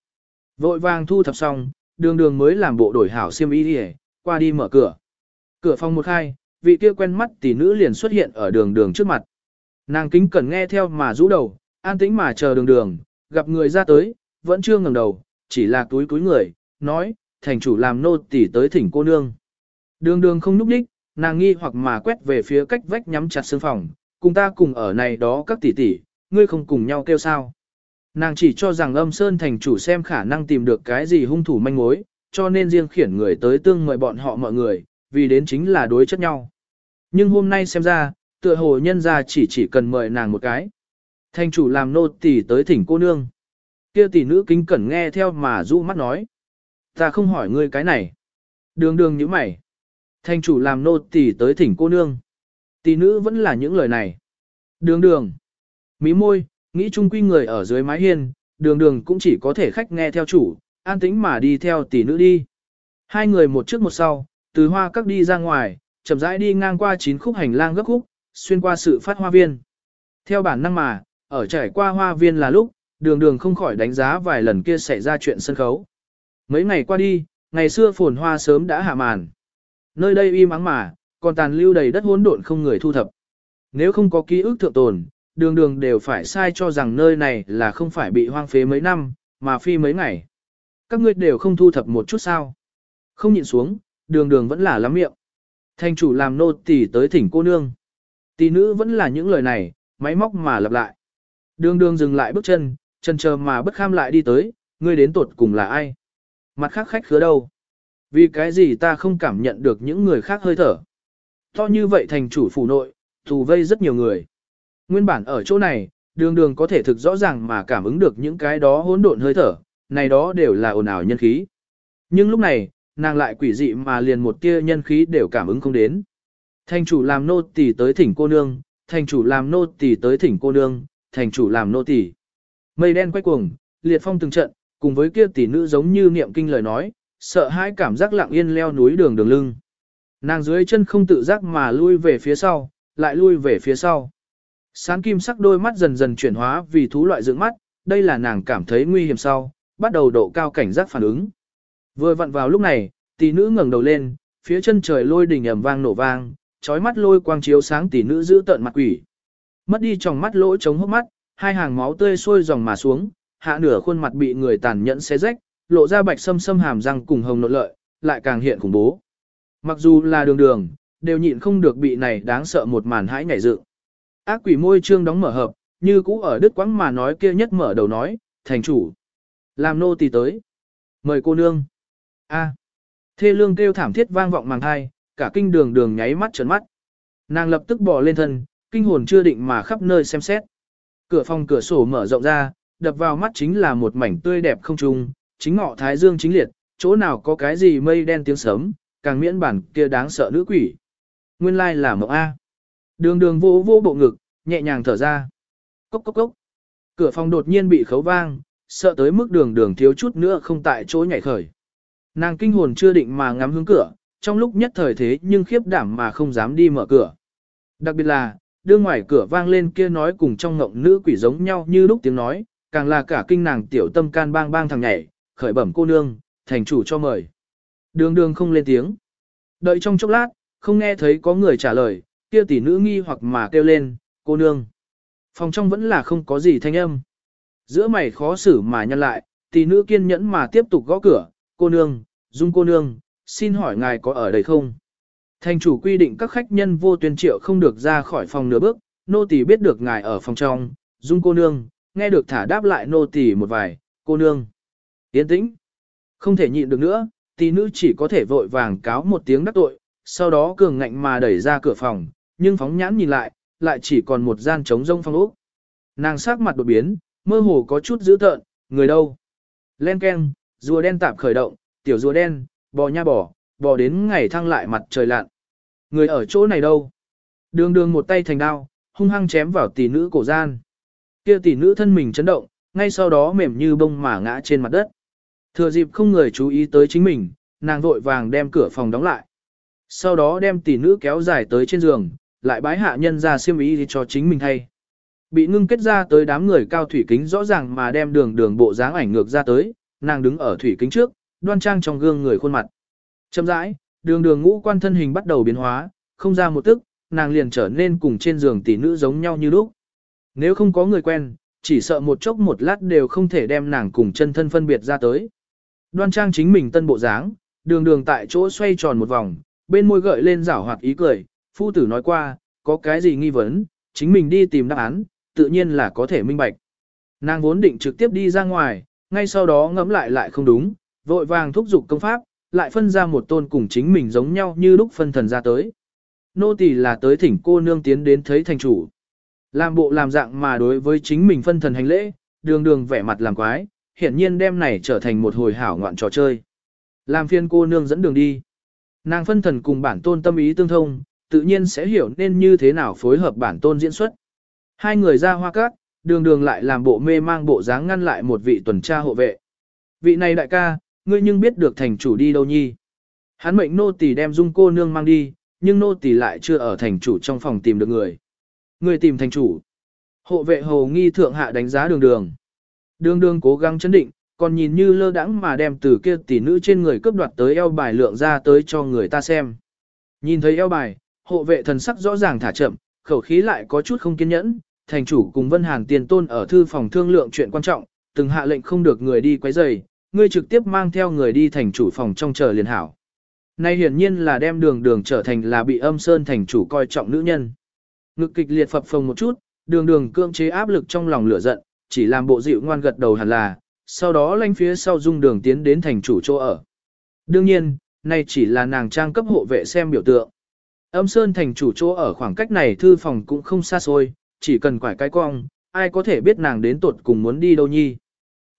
Vội vàng thu thập xong, đường đường mới làm bộ đổi hảo xiêm y đi qua đi mở cửa. Cửa phòng một khai, vị kia quen mắt tỷ nữ liền xuất hiện ở đường đường trước mặt. Nàng kính cẩn nghe theo mà rũ đầu, an tĩnh mà chờ đường đường, gặp người ra tới, vẫn chưa ngẩng đầu, chỉ là túi túi người, nói, thành chủ làm nô tỷ tới thỉnh cô nương. Đường đường không núp đích, nàng nghi hoặc mà quét về phía cách vách nhắm chặt xương phòng, cùng ta cùng ở này đó các tỷ tỷ, ngươi không cùng nhau kêu sao. Nàng chỉ cho rằng âm sơn thành chủ xem khả năng tìm được cái gì hung thủ manh mối, cho nên riêng khiển người tới tương mời bọn họ mọi người, vì đến chính là đối chất nhau. Nhưng hôm nay xem ra, tựa hồ nhân ra chỉ chỉ cần mời nàng một cái. Thành chủ làm nô tỳ tới thỉnh cô nương. Kia tỷ nữ kính cẩn nghe theo mà rũ mắt nói. Ta không hỏi ngươi cái này. Đường đường như mày. Thành chủ làm nô tỳ tới thỉnh cô nương. Tỷ nữ vẫn là những lời này. Đường đường. Mí môi, nghĩ chung quy người ở dưới mái hiên, đường đường cũng chỉ có thể khách nghe theo chủ, an tĩnh mà đi theo tỷ nữ đi. Hai người một trước một sau, từ hoa các đi ra ngoài, chậm rãi đi ngang qua chín khúc hành lang gấp khúc, xuyên qua sự phát hoa viên. Theo bản năng mà, ở trải qua hoa viên là lúc, đường đường không khỏi đánh giá vài lần kia xảy ra chuyện sân khấu. Mấy ngày qua đi, ngày xưa phồn hoa sớm đã hạ màn. Nơi đây im ắng mà, còn tàn lưu đầy đất hỗn độn không người thu thập. Nếu không có ký ức thượng tồn, đường đường đều phải sai cho rằng nơi này là không phải bị hoang phế mấy năm, mà phi mấy ngày. Các ngươi đều không thu thập một chút sao. Không nhịn xuống, đường đường vẫn là lắm miệng. Thành chủ làm nô tỳ tới thỉnh cô nương. Tỷ nữ vẫn là những lời này, máy móc mà lặp lại. Đường đường dừng lại bước chân, chân chờ mà bất kham lại đi tới, ngươi đến tột cùng là ai? Mặt khác khách khứa đâu? Vì cái gì ta không cảm nhận được những người khác hơi thở? To như vậy thành chủ phủ nội, thù vây rất nhiều người. Nguyên bản ở chỗ này, đường đường có thể thực rõ ràng mà cảm ứng được những cái đó hỗn độn hơi thở, này đó đều là ồn ào nhân khí. Nhưng lúc này, nàng lại quỷ dị mà liền một tia nhân khí đều cảm ứng không đến. Thành chủ làm nô tỳ tới thỉnh cô nương, thành chủ làm nô tỳ tới thỉnh cô nương, thành chủ làm nô tỳ. Mây đen quay cuồng, liệt phong từng trận, cùng với kia tỷ nữ giống như niệm kinh lời nói, sợ hãi cảm giác lặng yên leo núi đường đường lưng. Nàng dưới chân không tự giác mà lui về phía sau, lại lui về phía sau. Sán kim sắc đôi mắt dần dần chuyển hóa vì thú loại dưỡng mắt, đây là nàng cảm thấy nguy hiểm sau, bắt đầu độ cao cảnh giác phản ứng. Vừa vặn vào lúc này, tỷ nữ ngẩng đầu lên, phía chân trời lôi đỉnh ầm vang nổ vang, chói mắt lôi quang chiếu sáng tỷ nữ giữ tận mặt quỷ. Mất đi trong mắt lỗ chống hốc mắt, hai hàng máu tươi sôi dòng mà xuống, hạ nửa khuôn mặt bị người tàn nhẫn xé rách, lộ ra bạch sâm sâm hàm răng cùng hồng nội lợi, lại càng hiện khủng bố. Mặc dù là đường đường, đều nhịn không được bị này đáng sợ một màn hãi nhảy dựng. Ác quỷ môi trương đóng mở hợp, như cũ ở đứt quãng mà nói kia nhất mở đầu nói, thành chủ. Làm nô tỳ tới. Mời cô nương. A. Thê lương kêu thảm thiết vang vọng màng thai, cả kinh đường đường nháy mắt trấn mắt. Nàng lập tức bỏ lên thân, kinh hồn chưa định mà khắp nơi xem xét. Cửa phòng cửa sổ mở rộng ra, đập vào mắt chính là một mảnh tươi đẹp không trung, chính ngọ thái dương chính liệt, chỗ nào có cái gì mây đen tiếng sớm, càng miễn bản kia đáng sợ nữ quỷ. Nguyên lai là mộng A. Đường đường vô vô bộ ngực, nhẹ nhàng thở ra. Cốc cốc cốc. Cửa phòng đột nhiên bị khấu vang, sợ tới mức đường đường thiếu chút nữa không tại chỗ nhảy khởi. Nàng kinh hồn chưa định mà ngắm hướng cửa, trong lúc nhất thời thế nhưng khiếp đảm mà không dám đi mở cửa. Đặc biệt là, đưa ngoài cửa vang lên kia nói cùng trong ngộng nữ quỷ giống nhau như lúc tiếng nói, càng là cả kinh nàng tiểu tâm can bang bang thằng nhảy, khởi bẩm cô nương, thành chủ cho mời. Đường đường không lên tiếng. Đợi trong chốc lát, không nghe thấy có người trả lời, kia tỷ nữ nghi hoặc mà kêu lên, cô nương. Phòng trong vẫn là không có gì thanh âm. Giữa mày khó xử mà nhăn lại, tỷ nữ kiên nhẫn mà tiếp tục gõ cửa, cô nương, dung cô nương, xin hỏi ngài có ở đây không? Thành chủ quy định các khách nhân vô tuyên triệu không được ra khỏi phòng nửa bước, nô tỳ biết được ngài ở phòng trong, dung cô nương, nghe được thả đáp lại nô tỳ một vài, cô nương. Yên tĩnh. Không thể nhịn được nữa, tỷ nữ chỉ có thể vội vàng cáo một tiếng đắc tội, sau đó cường ngạnh mà đẩy ra cửa phòng, nhưng phóng nhãn nhìn lại, lại chỉ còn một gian trống rông phong ốc. Nàng sắc mặt đột biến, mơ hồ có chút dữ tợn, người đâu? Len keng, rùa đen tạp khởi động, tiểu rùa đen, bò nha bò, bò đến ngày thăng lại mặt trời lặn. Người ở chỗ này đâu? Đường đường một tay thành đao, hung hăng chém vào tỷ nữ cổ gian. Kia tỷ nữ thân mình chấn động, ngay sau đó mềm như bông mà ngã trên mặt đất. Thừa dịp không người chú ý tới chính mình, nàng vội vàng đem cửa phòng đóng lại. Sau đó đem tỷ nữ kéo dài tới trên giường, lại bái hạ nhân ra xiêm ý cho chính mình thay. Bị ngưng kết ra tới đám người cao thủy kính rõ ràng mà đem đường đường bộ dáng ảnh ngược ra tới, nàng đứng ở thủy kính trước, đoan trang trong gương người khuôn mặt. Chậm rãi, đường đường ngũ quan thân hình bắt đầu biến hóa, không ra một tức, nàng liền trở nên cùng trên giường tỷ nữ giống nhau như lúc. Nếu không có người quen, chỉ sợ một chốc một lát đều không thể đem nàng cùng chân thân phân biệt ra tới. Đoan trang chính mình tân bộ dáng, đường đường tại chỗ xoay tròn một vòng, bên môi gợi lên rảo hoạt ý cười, phu tử nói qua, có cái gì nghi vấn, chính mình đi tìm đáp án, tự nhiên là có thể minh bạch. Nàng vốn định trực tiếp đi ra ngoài, ngay sau đó ngẫm lại lại không đúng, vội vàng thúc giục công pháp, lại phân ra một tôn cùng chính mình giống nhau như lúc phân thần ra tới. Nô tỳ là tới thỉnh cô nương tiến đến thấy thành chủ. Làm bộ làm dạng mà đối với chính mình phân thần hành lễ, đường đường vẻ mặt làm quái, hiển nhiên đem này trở thành một hồi hảo ngoạn trò chơi. Làm phiên cô nương dẫn đường đi. Nàng phân thần cùng bản tôn tâm ý tương thông, tự nhiên sẽ hiểu nên như thế nào phối hợp bản tôn diễn xuất. Hai người ra hoa cát, đường đường lại làm bộ mê mang bộ dáng ngăn lại một vị tuần tra hộ vệ. Vị này đại ca, ngươi nhưng biết được thành chủ đi đâu nhi. Hắn mệnh nô tỳ đem dung cô nương mang đi, nhưng nô tỳ lại chưa ở thành chủ trong phòng tìm được người. Người tìm thành chủ. Hộ vệ hầu nghi thượng hạ đánh giá đường đường. Đường đường cố gắng chấn định, còn nhìn như lơ đãng mà đem từ kia tỷ nữ trên người cướp đoạt tới eo bài lượng ra tới cho người ta xem. Nhìn thấy eo bài, hộ vệ thần sắc rõ ràng thả chậm, khẩu khí lại có chút không kiên nhẫn, thành chủ cùng Vân Hàn tiền tôn ở thư phòng thương lượng chuyện quan trọng, từng hạ lệnh không được người đi quấy rầy, ngươi trực tiếp mang theo người đi thành chủ phòng trong chờ liền hảo. Nay hiển nhiên là đem đường đường trở thành là bị âm sơn thành chủ coi trọng nữ nhân. Ngực kịch liệt phập phồng một chút, đường đường cưỡng chế áp lực trong lòng lửa giận, chỉ làm bộ dịu ngoan gật đầu hẳn là, sau đó lanh phía sau dung đường tiến đến thành chủ chỗ ở. Đương nhiên, nay chỉ là nàng trang cấp hộ vệ xem biểu tượng. Âm Sơn thành chủ chỗ ở khoảng cách này thư phòng cũng không xa xôi, chỉ cần quải cái cong, ai có thể biết nàng đến tuột cùng muốn đi đâu nhi.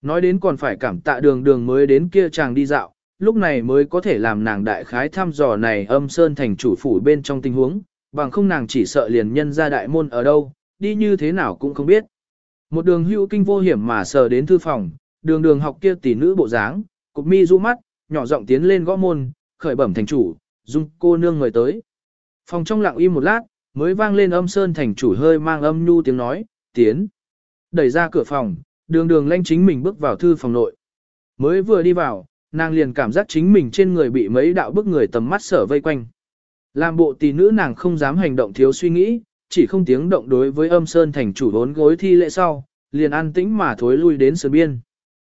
Nói đến còn phải cảm tạ đường đường mới đến kia chàng đi dạo, lúc này mới có thể làm nàng đại khái thăm dò này âm Sơn thành chủ phủ bên trong tình huống, bằng không nàng chỉ sợ liền nhân ra đại môn ở đâu, đi như thế nào cũng không biết. Một đường hữu kinh vô hiểm mà sờ đến thư phòng, đường đường học kia tỷ nữ bộ dáng, cục mi du mắt, nhỏ giọng tiến lên gõ môn, khởi bẩm thành chủ, dung cô nương người tới. Phòng trong lặng im một lát, mới vang lên âm sơn thành chủ hơi mang âm nhu tiếng nói, tiến. Đẩy ra cửa phòng, đường đường lanh chính mình bước vào thư phòng nội. Mới vừa đi vào, nàng liền cảm giác chính mình trên người bị mấy đạo bức người tầm mắt sở vây quanh. Làm bộ tỷ nữ nàng không dám hành động thiếu suy nghĩ, chỉ không tiếng động đối với âm sơn thành chủ vốn gối thi lễ sau, liền an tĩnh mà thối lui đến sườn biên.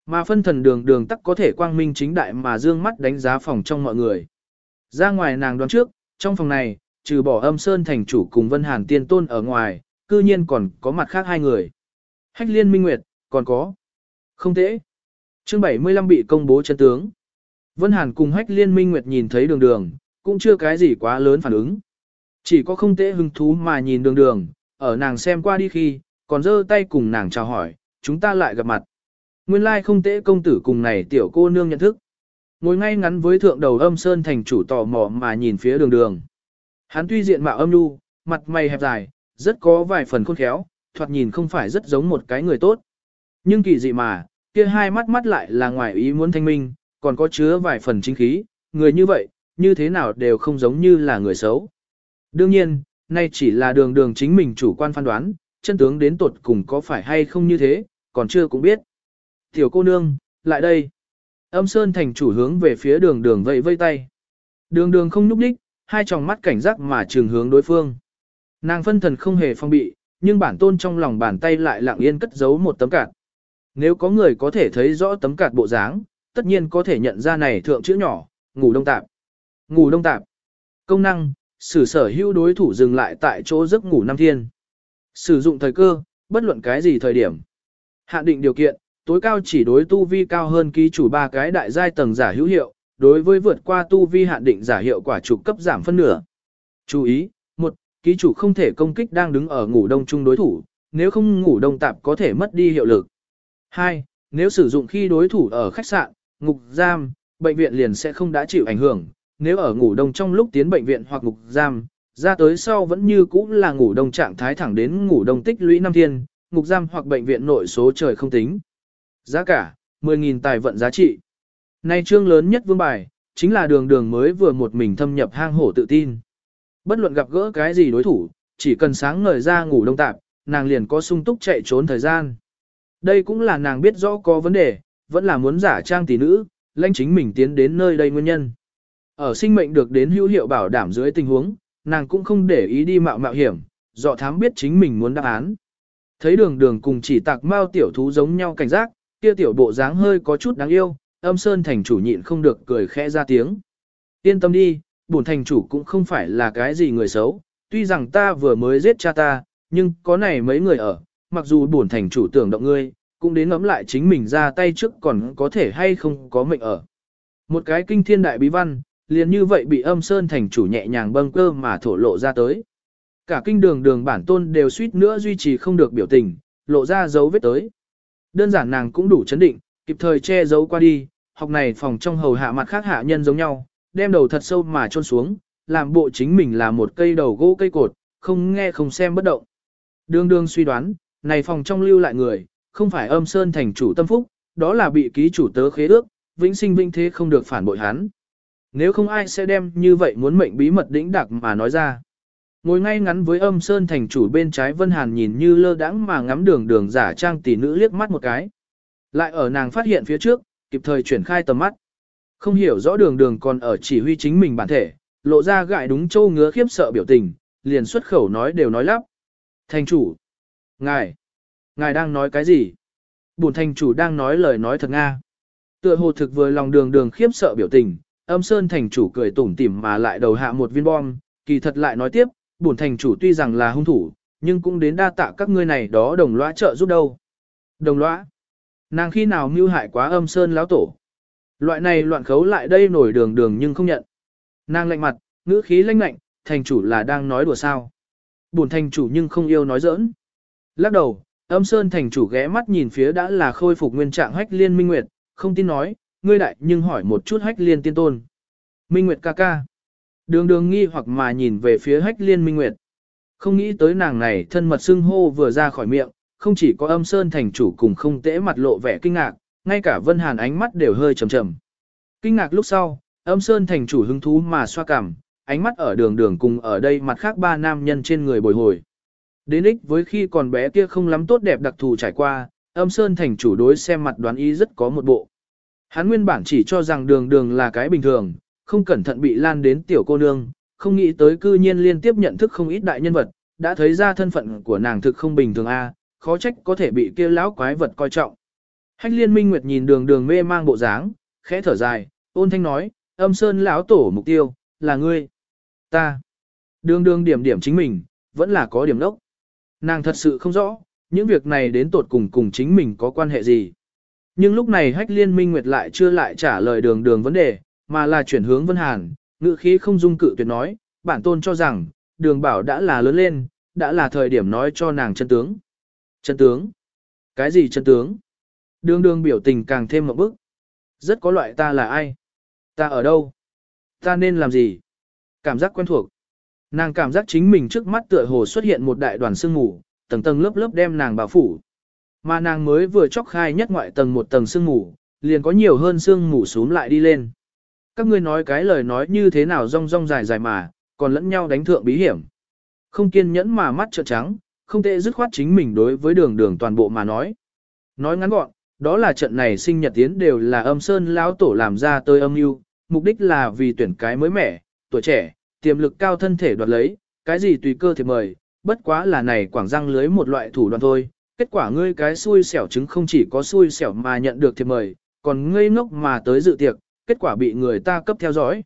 Mà phân thần đường đường tắc có thể quang minh chính đại mà dương mắt đánh giá phòng trong mọi người. Ra ngoài nàng đoán trước, trong phòng này, trừ bỏ âm sơn thành chủ cùng Vân Hàn tiên tôn ở ngoài, cư nhiên còn có mặt khác hai người. Hách liên minh nguyệt, còn có. Không thế. Chương 75 bị công bố chân tướng. Vân Hàn cùng Hách liên minh nguyệt nhìn thấy đường đường, cũng chưa cái gì quá lớn phản ứng. Chỉ có không tệ hứng thú mà nhìn đường đường, ở nàng xem qua đi khi, còn giơ tay cùng nàng chào hỏi, chúng ta lại gặp mặt. Nguyên lai không tệ công tử cùng này tiểu cô nương nhận thức. Ngồi ngay ngắn với thượng đầu âm sơn thành chủ tò mò mà nhìn phía đường đường. Hắn tuy diện mạo âm nhu, mặt mày hẹp dài, rất có vài phần khôn khéo, thoạt nhìn không phải rất giống một cái người tốt. Nhưng kỳ dị mà, kia hai mắt mắt lại là ngoài ý muốn thanh minh, còn có chứa vài phần chính khí, người như vậy, như thế nào đều không giống như là người xấu. Đương nhiên, nay chỉ là đường đường chính mình chủ quan phán đoán, chân tướng đến tột cùng có phải hay không như thế, còn chưa cũng biết. Tiểu cô nương, lại đây. Âm Sơn thành chủ hướng về phía đường đường vẫy vây tay. Đường đường không nhúc đích, hai tròng mắt cảnh giác mà trường hướng đối phương. Nàng phân thần không hề phong bị, nhưng bản tôn trong lòng bàn tay lại lặng yên cất giấu một tấm cạt. Nếu có người có thể thấy rõ tấm cạt bộ dáng, tất nhiên có thể nhận ra này thượng chữ nhỏ, ngủ đông tạp. Ngủ đông tạp. Công năng, sử sở hữu đối thủ dừng lại tại chỗ giấc ngủ năm thiên. Sử dụng thời cơ, bất luận cái gì thời điểm. Hạn định điều kiện, tối cao chỉ đối tu vi cao hơn ký chủ ba cái đại giai tầng giả hữu hiệu, đối với vượt qua tu vi hạn định giả hiệu quả trục cấp giảm phân nửa. Chú ý, một, ký chủ không thể công kích đang đứng ở ngủ đông chung đối thủ, nếu không ngủ đông tạp có thể mất đi hiệu lực. 2. Nếu sử dụng khi đối thủ ở khách sạn, ngục giam, bệnh viện liền sẽ không đã chịu ảnh hưởng, nếu ở ngủ đông trong lúc tiến bệnh viện hoặc ngục giam, ra tới sau vẫn như cũ là ngủ đông trạng thái thẳng đến ngủ đông tích lũy năm thiên, ngục giam hoặc bệnh viện nội số trời không tính. Giá cả, 10.000 tài vận giá trị. Nay chương lớn nhất vương bài, chính là đường đường mới vừa một mình thâm nhập hang hổ tự tin. Bất luận gặp gỡ cái gì đối thủ, chỉ cần sáng ngời ra ngủ đông tạp, nàng liền có sung túc chạy trốn thời gian. Đây cũng là nàng biết rõ có vấn đề, vẫn là muốn giả trang tỷ nữ, lãnh chính mình tiến đến nơi đây nguyên nhân. Ở sinh mệnh được đến hữu hiệu bảo đảm dưới tình huống, nàng cũng không để ý đi mạo mạo hiểm, dọ thám biết chính mình muốn đáp án. Thấy đường đường cùng chỉ tạc mao tiểu thú giống nhau cảnh giác, kia tiểu bộ dáng hơi có chút đáng yêu, âm sơn thành chủ nhịn không được cười khẽ ra tiếng. Yên tâm đi, bổn thành chủ cũng không phải là cái gì người xấu, tuy rằng ta vừa mới giết cha ta, nhưng có này mấy người ở, mặc dù bổn thành chủ tưởng động ngươi, cũng đến ngẫm lại chính mình ra tay trước còn có thể hay không có mệnh ở. Một cái kinh thiên đại bí văn, liền như vậy bị âm sơn thành chủ nhẹ nhàng bâng cơ mà thổ lộ ra tới. Cả kinh đường đường bản tôn đều suýt nữa duy trì không được biểu tình, lộ ra dấu vết tới. Đơn giản nàng cũng đủ chấn định, kịp thời che giấu qua đi, học này phòng trong hầu hạ mặt khác hạ nhân giống nhau, đem đầu thật sâu mà chôn xuống, làm bộ chính mình là một cây đầu gỗ cây cột, không nghe không xem bất động. Đường đường suy đoán, này phòng trong lưu lại người, không phải âm sơn thành chủ tâm phúc, đó là bị ký chủ tớ khế ước, vĩnh sinh vĩnh thế không được phản bội hắn. Nếu không ai sẽ đem như vậy muốn mệnh bí mật đĩnh đặc mà nói ra. Ngồi ngay ngắn với âm sơn thành chủ bên trái Vân Hàn nhìn như lơ đãng mà ngắm đường đường giả trang tỷ nữ liếc mắt một cái. Lại ở nàng phát hiện phía trước, kịp thời chuyển khai tầm mắt. Không hiểu rõ đường đường còn ở chỉ huy chính mình bản thể, lộ ra gại đúng châu ngứa khiếp sợ biểu tình, liền xuất khẩu nói đều nói lắp. Thành chủ, ngài, ngài đang nói cái gì? Bổn thành chủ đang nói lời nói thật nga. Tựa hồ thực vừa lòng đường đường khiếp sợ biểu tình, âm sơn thành chủ cười tủm tỉm mà lại đầu hạ một viên bom, kỳ thật lại nói tiếp, bổn thành chủ tuy rằng là hung thủ, nhưng cũng đến đa tạ các ngươi này đó đồng lõa trợ giúp đâu. Đồng lõa? Nàng khi nào mưu hại quá âm sơn lão tổ? Loại này loạn khấu lại đây nổi đường đường nhưng không nhận. Nàng lạnh mặt, ngữ khí lãnh lạnh, thành chủ là đang nói đùa sao. buồn thành chủ nhưng không yêu nói giỡn. Lắc đầu, âm sơn thành chủ ghé mắt nhìn phía đã là khôi phục nguyên trạng hách liên minh nguyệt, không tin nói, ngươi đại nhưng hỏi một chút hách liên tiên tôn. Minh nguyệt ca ca. Đường đường nghi hoặc mà nhìn về phía hách liên minh nguyệt. Không nghĩ tới nàng này thân mật xưng hô vừa ra khỏi miệng, không chỉ có âm sơn thành chủ cùng không tễ mặt lộ vẻ kinh ngạc, ngay cả vân hàn ánh mắt đều hơi trầm trầm. Kinh ngạc lúc sau, âm sơn thành chủ hứng thú mà xoa cằm, ánh mắt ở đường đường cùng ở đây mặt khác ba nam nhân trên người bồi hồi. Đến ích với khi còn bé kia không lắm tốt đẹp đặc thù trải qua, âm sơn thành chủ đối xem mặt đoán ý rất có một bộ. Hắn nguyên bản chỉ cho rằng đường đường là cái bình thường, không cẩn thận bị lan đến tiểu cô nương, không nghĩ tới cư nhiên liên tiếp nhận thức không ít đại nhân vật, đã thấy ra thân phận của nàng thực không bình thường a, khó trách có thể bị kia lão quái vật coi trọng. Hách liên minh nguyệt nhìn đường đường mê mang bộ dáng, khẽ thở dài, ôn thanh nói, âm sơn lão tổ mục tiêu, là ngươi. Ta. Đường đường điểm điểm chính mình, vẫn là có điểm đốc. Nàng thật sự không rõ, những việc này đến tột cùng cùng chính mình có quan hệ gì. Nhưng lúc này hách liên minh nguyệt lại chưa lại trả lời đường đường vấn đề, mà là chuyển hướng Vân Hàn, ngữ khí không dung cự tuyệt nói, bản tôn cho rằng, đường bảo đã là lớn lên, đã là thời điểm nói cho nàng chân tướng. Chân tướng? Cái gì chân tướng? Đường đường biểu tình càng thêm một bức. Rất có loại ta là ai? Ta ở đâu? Ta nên làm gì? Cảm giác quen thuộc. Nàng cảm giác chính mình trước mắt tựa hồ xuất hiện một đại đoàn sương mù, tầng tầng lớp lớp đem nàng bao phủ. Mà nàng mới vừa chóc khai nhất ngoại tầng một tầng sương mù, liền có nhiều hơn sương mù xuống lại đi lên. Các ngươi nói cái lời nói như thế nào rong rong dài dài mà, còn lẫn nhau đánh thượng bí hiểm. Không kiên nhẫn mà mắt trợn trắng, không tệ dứt khoát chính mình đối với đường đường toàn bộ mà nói. Nói ngắn gọn, đó là trận này sinh nhật tiến đều là âm sơn lão tổ làm ra tới âm mưu, mục đích là vì tuyển cái mới mẻ, tuổi trẻ, tiềm lực cao thân thể đoạt lấy, cái gì tùy cơ thì mời, bất quá là này quảng răng lưới một loại thủ đoạn thôi. Kết quả ngươi cái xui xẻo chứng không chỉ có xui xẻo mà nhận được thiệp mời, còn ngây ngốc mà tới dự tiệc, kết quả bị người ta cấp theo dõi.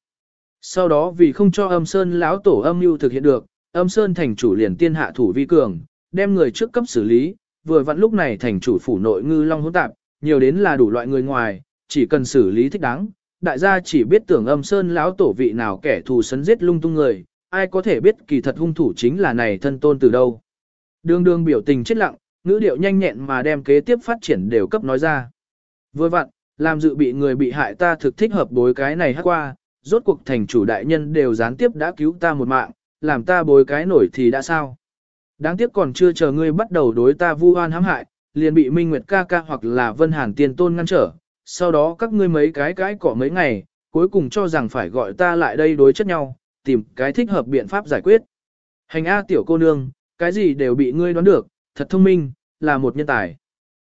Sau đó vì không cho âm sơn lão tổ âm mưu thực hiện được, âm sơn thành chủ liền tiên hạ thủ vi cường, đem người trước cấp xử lý, vừa vặn lúc này thành chủ phủ nội ngư long hỗn tạp, nhiều đến là đủ loại người ngoài, chỉ cần xử lý thích đáng. Đại gia chỉ biết tưởng âm sơn lão tổ vị nào kẻ thù sấn giết lung tung người, ai có thể biết kỳ thật hung thủ chính là này thân tôn từ đâu. Đường đường biểu tình chết lặng, ngữ điệu nhanh nhẹn mà đem kế tiếp phát triển đều cấp nói ra. Vừa vặn, làm dự bị người bị hại ta thực thích hợp bối cái này hát qua, rốt cuộc thành chủ đại nhân đều gián tiếp đã cứu ta một mạng, làm ta bối cái nổi thì đã sao. Đáng tiếc còn chưa chờ ngươi bắt đầu đối ta vu oan hãm hại, liền bị Minh Nguyệt ca ca hoặc là Vân Hàn tiên tôn ngăn trở, sau đó các ngươi mấy cái cái cỏ mấy ngày, cuối cùng cho rằng phải gọi ta lại đây đối chất nhau, tìm cái thích hợp biện pháp giải quyết. Hành A tiểu cô nương, cái gì đều bị ngươi đoán được, thật thông minh, là một nhân tài.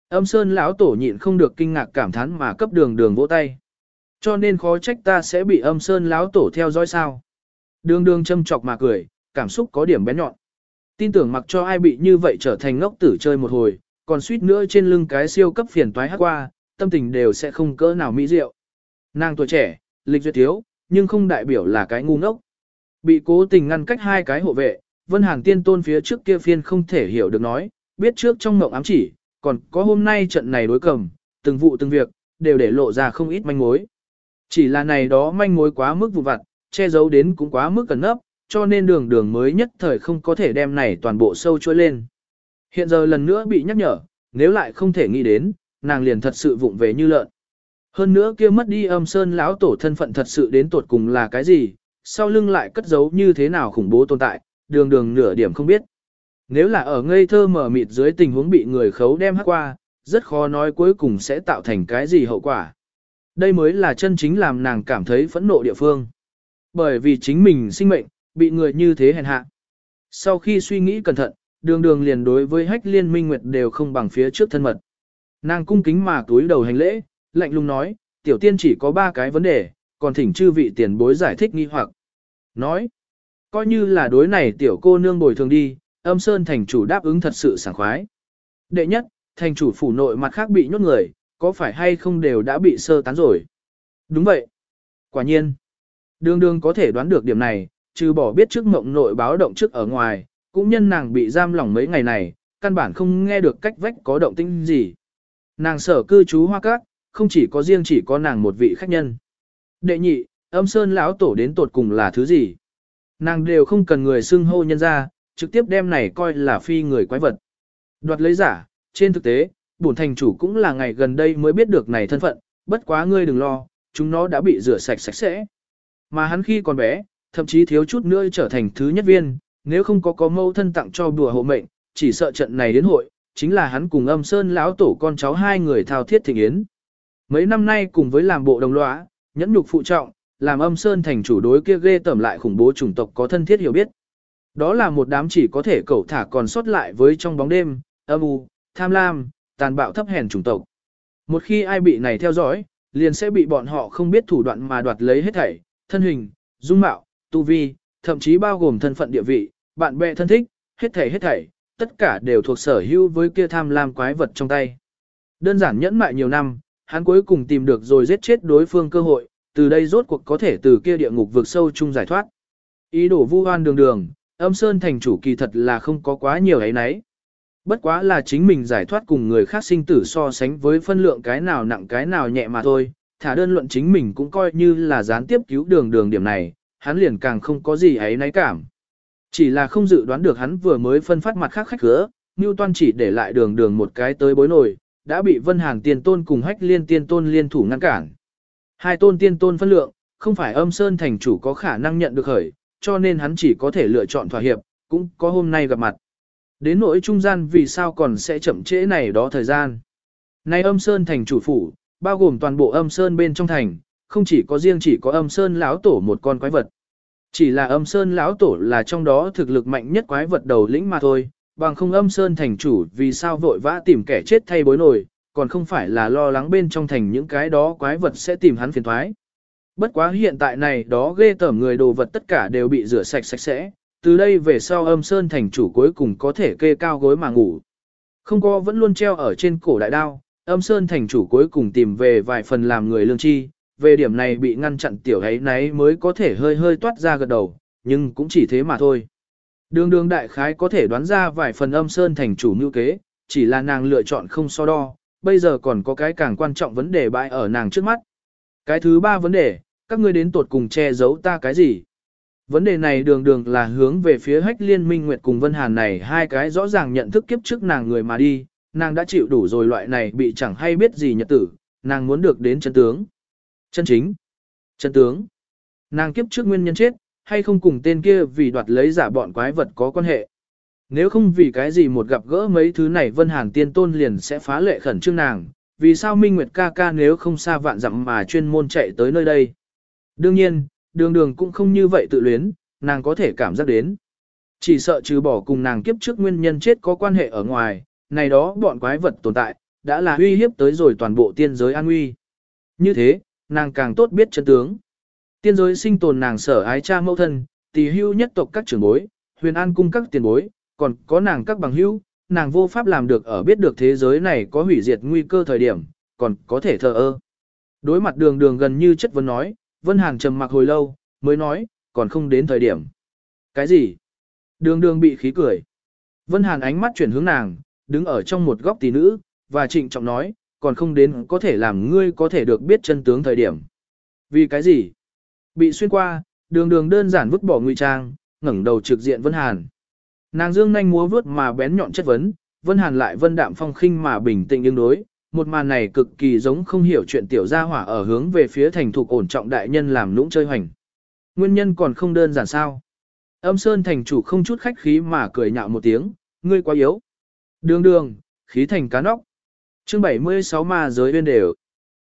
Âm Sơn lão tổ nhịn không được kinh ngạc cảm thán mà cấp đường đường vỗ tay. Cho nên khó trách ta sẽ bị Âm Sơn lão tổ theo dõi sao? Đường đường châm chọc mà cười, cảm xúc có điểm bé nhọn. Tin tưởng mặc cho ai bị như vậy trở thành ngốc tử chơi một hồi, còn suýt nữa trên lưng cái siêu cấp phiền toái hát qua, tâm tình đều sẽ không cỡ nào mỹ diệu. Nàng tuổi trẻ, lịch duyệt thiếu, nhưng không đại biểu là cái ngu ngốc. Bị cố tình ngăn cách hai cái hộ vệ, Vân hàng tiên tôn phía trước kia phiên không thể hiểu được nói, biết trước trong mộng ám chỉ, còn có hôm nay trận này đối cầm, từng vụ từng việc, đều để lộ ra không ít manh mối. Chỉ là này đó manh mối quá mức vụ vặt, che giấu đến cũng quá mức cẩn nấp, cho nên đường đường mới nhất thời không có thể đem này toàn bộ sâu trôi lên. Hiện giờ lần nữa bị nhắc nhở, nếu lại không thể nghĩ đến, nàng liền thật sự vụng về như lợn. Hơn nữa kia mất đi âm sơn lão tổ thân phận thật sự đến tột cùng là cái gì, sau lưng lại cất giấu như thế nào khủng bố tồn tại, đường đường nửa điểm không biết. Nếu là ở ngây thơ mở mịt dưới tình huống bị người khấu đem hắc qua, rất khó nói cuối cùng sẽ tạo thành cái gì hậu quả. Đây mới là chân chính làm nàng cảm thấy phẫn nộ địa phương. Bởi vì chính mình sinh mệnh, bị người như thế hèn hạ. Sau khi suy nghĩ cẩn thận, đường đường liền đối với hách liên minh nguyệt đều không bằng phía trước thân mật. Nàng cung kính mà túi đầu hành lễ, lạnh lùng nói, tiểu tiên chỉ có ba cái vấn đề, còn thỉnh chư vị tiền bối giải thích nghi hoặc. Nói, coi như là đối này tiểu cô nương bồi thường đi, âm sơn thành chủ đáp ứng thật sự sảng khoái. Đệ nhất, thành chủ phủ nội mặt khác bị nhốt người, có phải hay không đều đã bị sơ tán rồi? Đúng vậy. Quả nhiên. Đường đường có thể đoán được điểm này, trừ bỏ biết trước mộng nội báo động trước ở ngoài, cũng nhân nàng bị giam lỏng mấy ngày này, căn bản không nghe được cách vách có động tĩnh gì. Nàng sở cư trú hoa cát, không chỉ có riêng chỉ có nàng một vị khách nhân. Đệ nhị, âm sơn lão tổ đến tột cùng là thứ gì? Nàng đều không cần người xưng hô nhân ra, trực tiếp đem này coi là phi người quái vật. Đoạt lấy giả, trên thực tế, bổn thành chủ cũng là ngày gần đây mới biết được này thân phận, bất quá ngươi đừng lo, chúng nó đã bị rửa sạch sạch sẽ. Mà hắn khi còn bé, thậm chí thiếu chút nữa trở thành thứ nhất viên, nếu không có có mâu thân tặng cho đùa hộ mệnh, chỉ sợ trận này đến hội, chính là hắn cùng âm sơn lão tổ con cháu hai người thao thiết thịnh yến. Mấy năm nay cùng với làm bộ đồng lõa, nhẫn nhục phụ trọng, làm âm sơn thành chủ đối kia ghê tẩm lại khủng bố chủng tộc có thân thiết hiểu biết. Đó là một đám chỉ có thể cẩu thả còn sót lại với trong bóng đêm, âm u, tham lam, tàn bạo thấp hèn chủng tộc. Một khi ai bị này theo dõi, liền sẽ bị bọn họ không biết thủ đoạn mà đoạt lấy hết thảy, thân hình, dung mạo, tu vi, thậm chí bao gồm thân phận địa vị, bạn bè thân thích, hết thảy hết thảy, tất cả đều thuộc sở hữu với kia tham lam quái vật trong tay. Đơn giản nhẫn mại nhiều năm, hắn cuối cùng tìm được rồi giết chết đối phương cơ hội, từ đây rốt cuộc có thể từ kia địa ngục vực sâu chung giải thoát. Ý đồ vu oan đường đường, âm sơn thành chủ kỳ thật là không có quá nhiều ấy nấy. Bất quá là chính mình giải thoát cùng người khác sinh tử so sánh với phân lượng cái nào nặng cái nào nhẹ mà thôi, thả đơn luận chính mình cũng coi như là gián tiếp cứu đường đường điểm này, hắn liền càng không có gì ấy náy cảm. Chỉ là không dự đoán được hắn vừa mới phân phát mặt khác khách khứa, Newton chỉ để lại đường đường một cái tới bối nổi, đã bị Vân Hàn tiên tôn cùng hách liên tiên tôn liên thủ ngăn cản. Hai tôn tiên tôn phân lượng, không phải âm sơn thành chủ có khả năng nhận được khởi, cho nên hắn chỉ có thể lựa chọn thỏa hiệp, cũng có hôm nay gặp mặt. Đến nỗi trung gian vì sao còn sẽ chậm trễ này đó thời gian. Nay âm sơn thành chủ phủ, bao gồm toàn bộ âm sơn bên trong thành, không chỉ có riêng chỉ có âm sơn lão tổ một con quái vật. Chỉ là âm sơn lão tổ là trong đó thực lực mạnh nhất quái vật đầu lĩnh mà thôi, bằng không âm sơn thành chủ vì sao vội vã tìm kẻ chết thay bối nổi, còn không phải là lo lắng bên trong thành những cái đó quái vật sẽ tìm hắn phiền thoái. Bất quá hiện tại này đó ghê tởm người đồ vật tất cả đều bị rửa sạch sạch sẽ, từ đây về sau âm sơn thành chủ cuối cùng có thể kê cao gối mà ngủ. Không có vẫn luôn treo ở trên cổ đại đao, âm sơn thành chủ cuối cùng tìm về vài phần làm người lương chi, về điểm này bị ngăn chặn tiểu ấy náy mới có thể hơi hơi toát ra gật đầu, nhưng cũng chỉ thế mà thôi. Đường đường đại khái có thể đoán ra vài phần âm sơn thành chủ mưu kế, chỉ là nàng lựa chọn không so đo, bây giờ còn có cái càng quan trọng vấn đề bại ở nàng trước mắt. Cái thứ ba vấn đề, các ngươi đến tột cùng che giấu ta cái gì? Vấn đề này đường đường là hướng về phía hách liên minh nguyệt cùng Vân Hàn này hai cái rõ ràng nhận thức kiếp trước nàng người mà đi, nàng đã chịu đủ rồi loại này bị chẳng hay biết gì nhật tử, nàng muốn được đến chân tướng. Chân chính. Chân tướng. Nàng kiếp trước nguyên nhân chết, hay không cùng tên kia vì đoạt lấy giả bọn quái vật có quan hệ. Nếu không vì cái gì một gặp gỡ mấy thứ này Vân Hàn tiên tôn liền sẽ phá lệ khẩn trương nàng, vì sao Minh Nguyệt ca ca nếu không xa vạn dặm mà chuyên môn chạy tới nơi đây. Đương nhiên, đường đường cũng không như vậy tự luyến, nàng có thể cảm giác đến. Chỉ sợ trừ bỏ cùng nàng kiếp trước nguyên nhân chết có quan hệ ở ngoài, này đó bọn quái vật tồn tại, đã là uy hiếp tới rồi toàn bộ tiên giới an nguy. Như thế, nàng càng tốt biết chân tướng. Tiên giới sinh tồn nàng sở ái cha mẫu thân, tỷ hưu nhất tộc các trưởng bối, huyền an cung các tiền bối, còn có nàng các bằng hữu, nàng vô pháp làm được ở biết được thế giới này có hủy diệt nguy cơ thời điểm, còn có thể thờ ơ. Đối mặt đường đường gần như chất vấn nói, Vân Hàn trầm mặc hồi lâu, mới nói, còn không đến thời điểm. Cái gì? Đường đường bị khí cười. Vân Hàn ánh mắt chuyển hướng nàng, đứng ở trong một góc tỷ nữ, và trịnh trọng nói, còn không đến có thể làm ngươi có thể được biết chân tướng thời điểm. Vì cái gì? Bị xuyên qua, đường đường đơn giản vứt bỏ ngụy trang, ngẩng đầu trực diện Vân Hàn. Nàng dương nhanh múa vướt mà bén nhọn chất vấn, Vân Hàn lại vân đạm phong khinh mà bình tĩnh ứng đối, một màn này cực kỳ giống không hiểu chuyện tiểu gia hỏa ở hướng về phía thành thục ổn trọng đại nhân làm lũng chơi hoành. Nguyên nhân còn không đơn giản sao? Âm Sơn thành chủ không chút khách khí mà cười nhạo một tiếng, ngươi quá yếu. Đường đường, khí thành cá nóc chương 76 ma giới bên đều.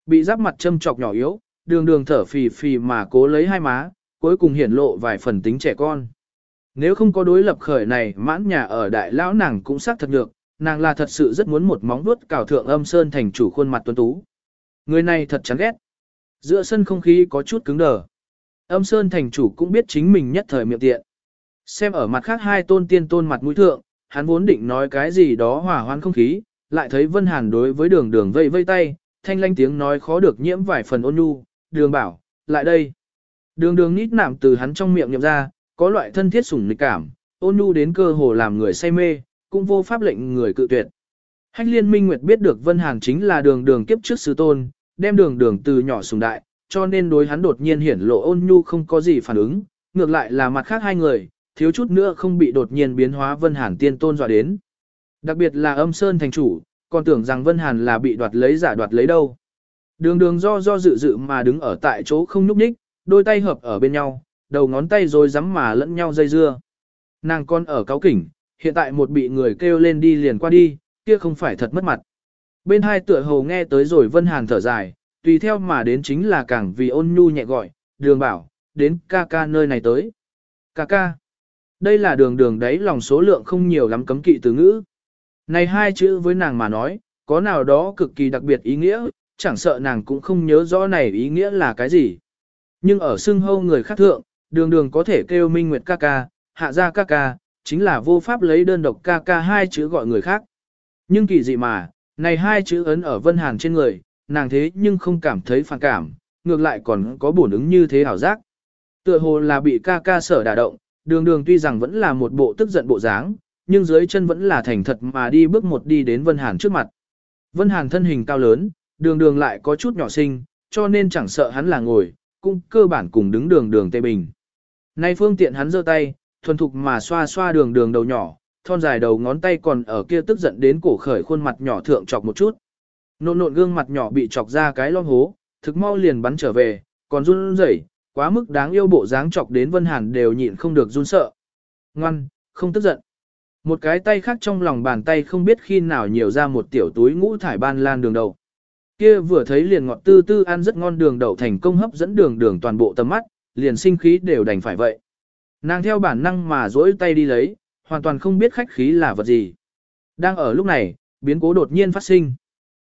Bị giáp mặt châm chọc nhỏ yếu, đường đường thở phì phì mà cố lấy hai má, cuối cùng hiển lộ vài phần tính trẻ con. Nếu không có đối lập khởi này mãn nhà ở đại lão nàng cũng xác thật được, nàng là thật sự rất muốn một móng vuốt cào thượng âm sơn thành chủ khuôn mặt tuấn tú. Người này thật chán ghét. Giữa sân không khí có chút cứng đờ. Âm sơn thành chủ cũng biết chính mình nhất thời miệng tiện. Xem ở mặt khác hai tôn tiên tôn mặt mũi thượng, hắn vốn định nói cái gì đó hòa hoan không khí, lại thấy Vân Hàn đối với đường đường vây vây tay, thanh lanh tiếng nói khó được nhiễm vài phần ôn nhu, đường bảo, lại đây. Đường đường nít nạm từ hắn trong miệng nhậm ra, có loại thân thiết sủng nịch cảm, ôn nhu đến cơ hồ làm người say mê, cũng vô pháp lệnh người cự tuyệt. Hách liên minh nguyệt biết được Vân Hàn chính là đường đường kiếp trước sư tôn, đem đường đường từ nhỏ sùng đại, cho nên đối hắn đột nhiên hiển lộ ôn nhu không có gì phản ứng, ngược lại là mặt khác hai người, thiếu chút nữa không bị đột nhiên biến hóa Vân Hàn tiên tôn dọa đến. Đặc biệt là âm sơn thành chủ, còn tưởng rằng Vân Hàn là bị đoạt lấy giả đoạt lấy đâu. Đường đường do do dự dự mà đứng ở tại chỗ không nhúc nhích, đôi tay hợp ở bên nhau, đầu ngón tay rồi rắm mà lẫn nhau dây dưa. Nàng con ở cáo kỉnh, hiện tại một bị người kêu lên đi liền qua đi, kia không phải thật mất mặt. Bên hai tựa hồ nghe tới rồi Vân Hàn thở dài, tùy theo mà đến chính là càng vì ôn nhu nhẹ gọi, đường bảo, đến ca ca nơi này tới. Ca ca. Đây là đường đường đấy lòng số lượng không nhiều lắm cấm kỵ từ ngữ. Này hai chữ với nàng mà nói, có nào đó cực kỳ đặc biệt ý nghĩa, chẳng sợ nàng cũng không nhớ rõ này ý nghĩa là cái gì. Nhưng ở xưng hâu người khác thượng, đường đường có thể kêu minh nguyệt ca ca, hạ gia ca ca, chính là vô pháp lấy đơn độc ca ca hai chữ gọi người khác. Nhưng kỳ dị mà, này hai chữ ấn ở Vân Hàn trên người, nàng thế nhưng không cảm thấy phản cảm, ngược lại còn có bổn ứng như thế hảo giác. Tựa hồ là bị ca ca sở đả động, đường đường tuy rằng vẫn là một bộ tức giận bộ dáng, nhưng dưới chân vẫn là thành thật mà đi bước một đi đến Vân Hàn trước mặt. Vân Hàn thân hình cao lớn, đường đường lại có chút nhỏ xinh, cho nên chẳng sợ hắn là ngồi, cũng cơ bản cùng đứng đường đường tê bình. Nay phương tiện hắn giơ tay, thuần thục mà xoa xoa đường đường đầu nhỏ, thon dài đầu ngón tay còn ở kia tức giận đến cổ khởi khuôn mặt nhỏ thượng chọc một chút. Nộn nộn gương mặt nhỏ bị chọc ra cái lon hố, thực mau liền bắn trở về, còn run rẩy, quá mức đáng yêu bộ dáng chọc đến Vân Hàn đều nhịn không được run sợ. Ngoan, không tức giận. Một cái tay khác trong lòng bàn tay không biết khi nào nhiều ra một tiểu túi ngũ thải ban lan đường đầu. Kia vừa thấy liền ngọt tư tư ăn rất ngon đường đậu thành công hấp dẫn đường đường toàn bộ tầm mắt, liền sinh khí đều đành phải vậy. Nàng theo bản năng mà dỗi tay đi lấy, hoàn toàn không biết khách khí là vật gì. Đang ở lúc này, biến cố đột nhiên phát sinh.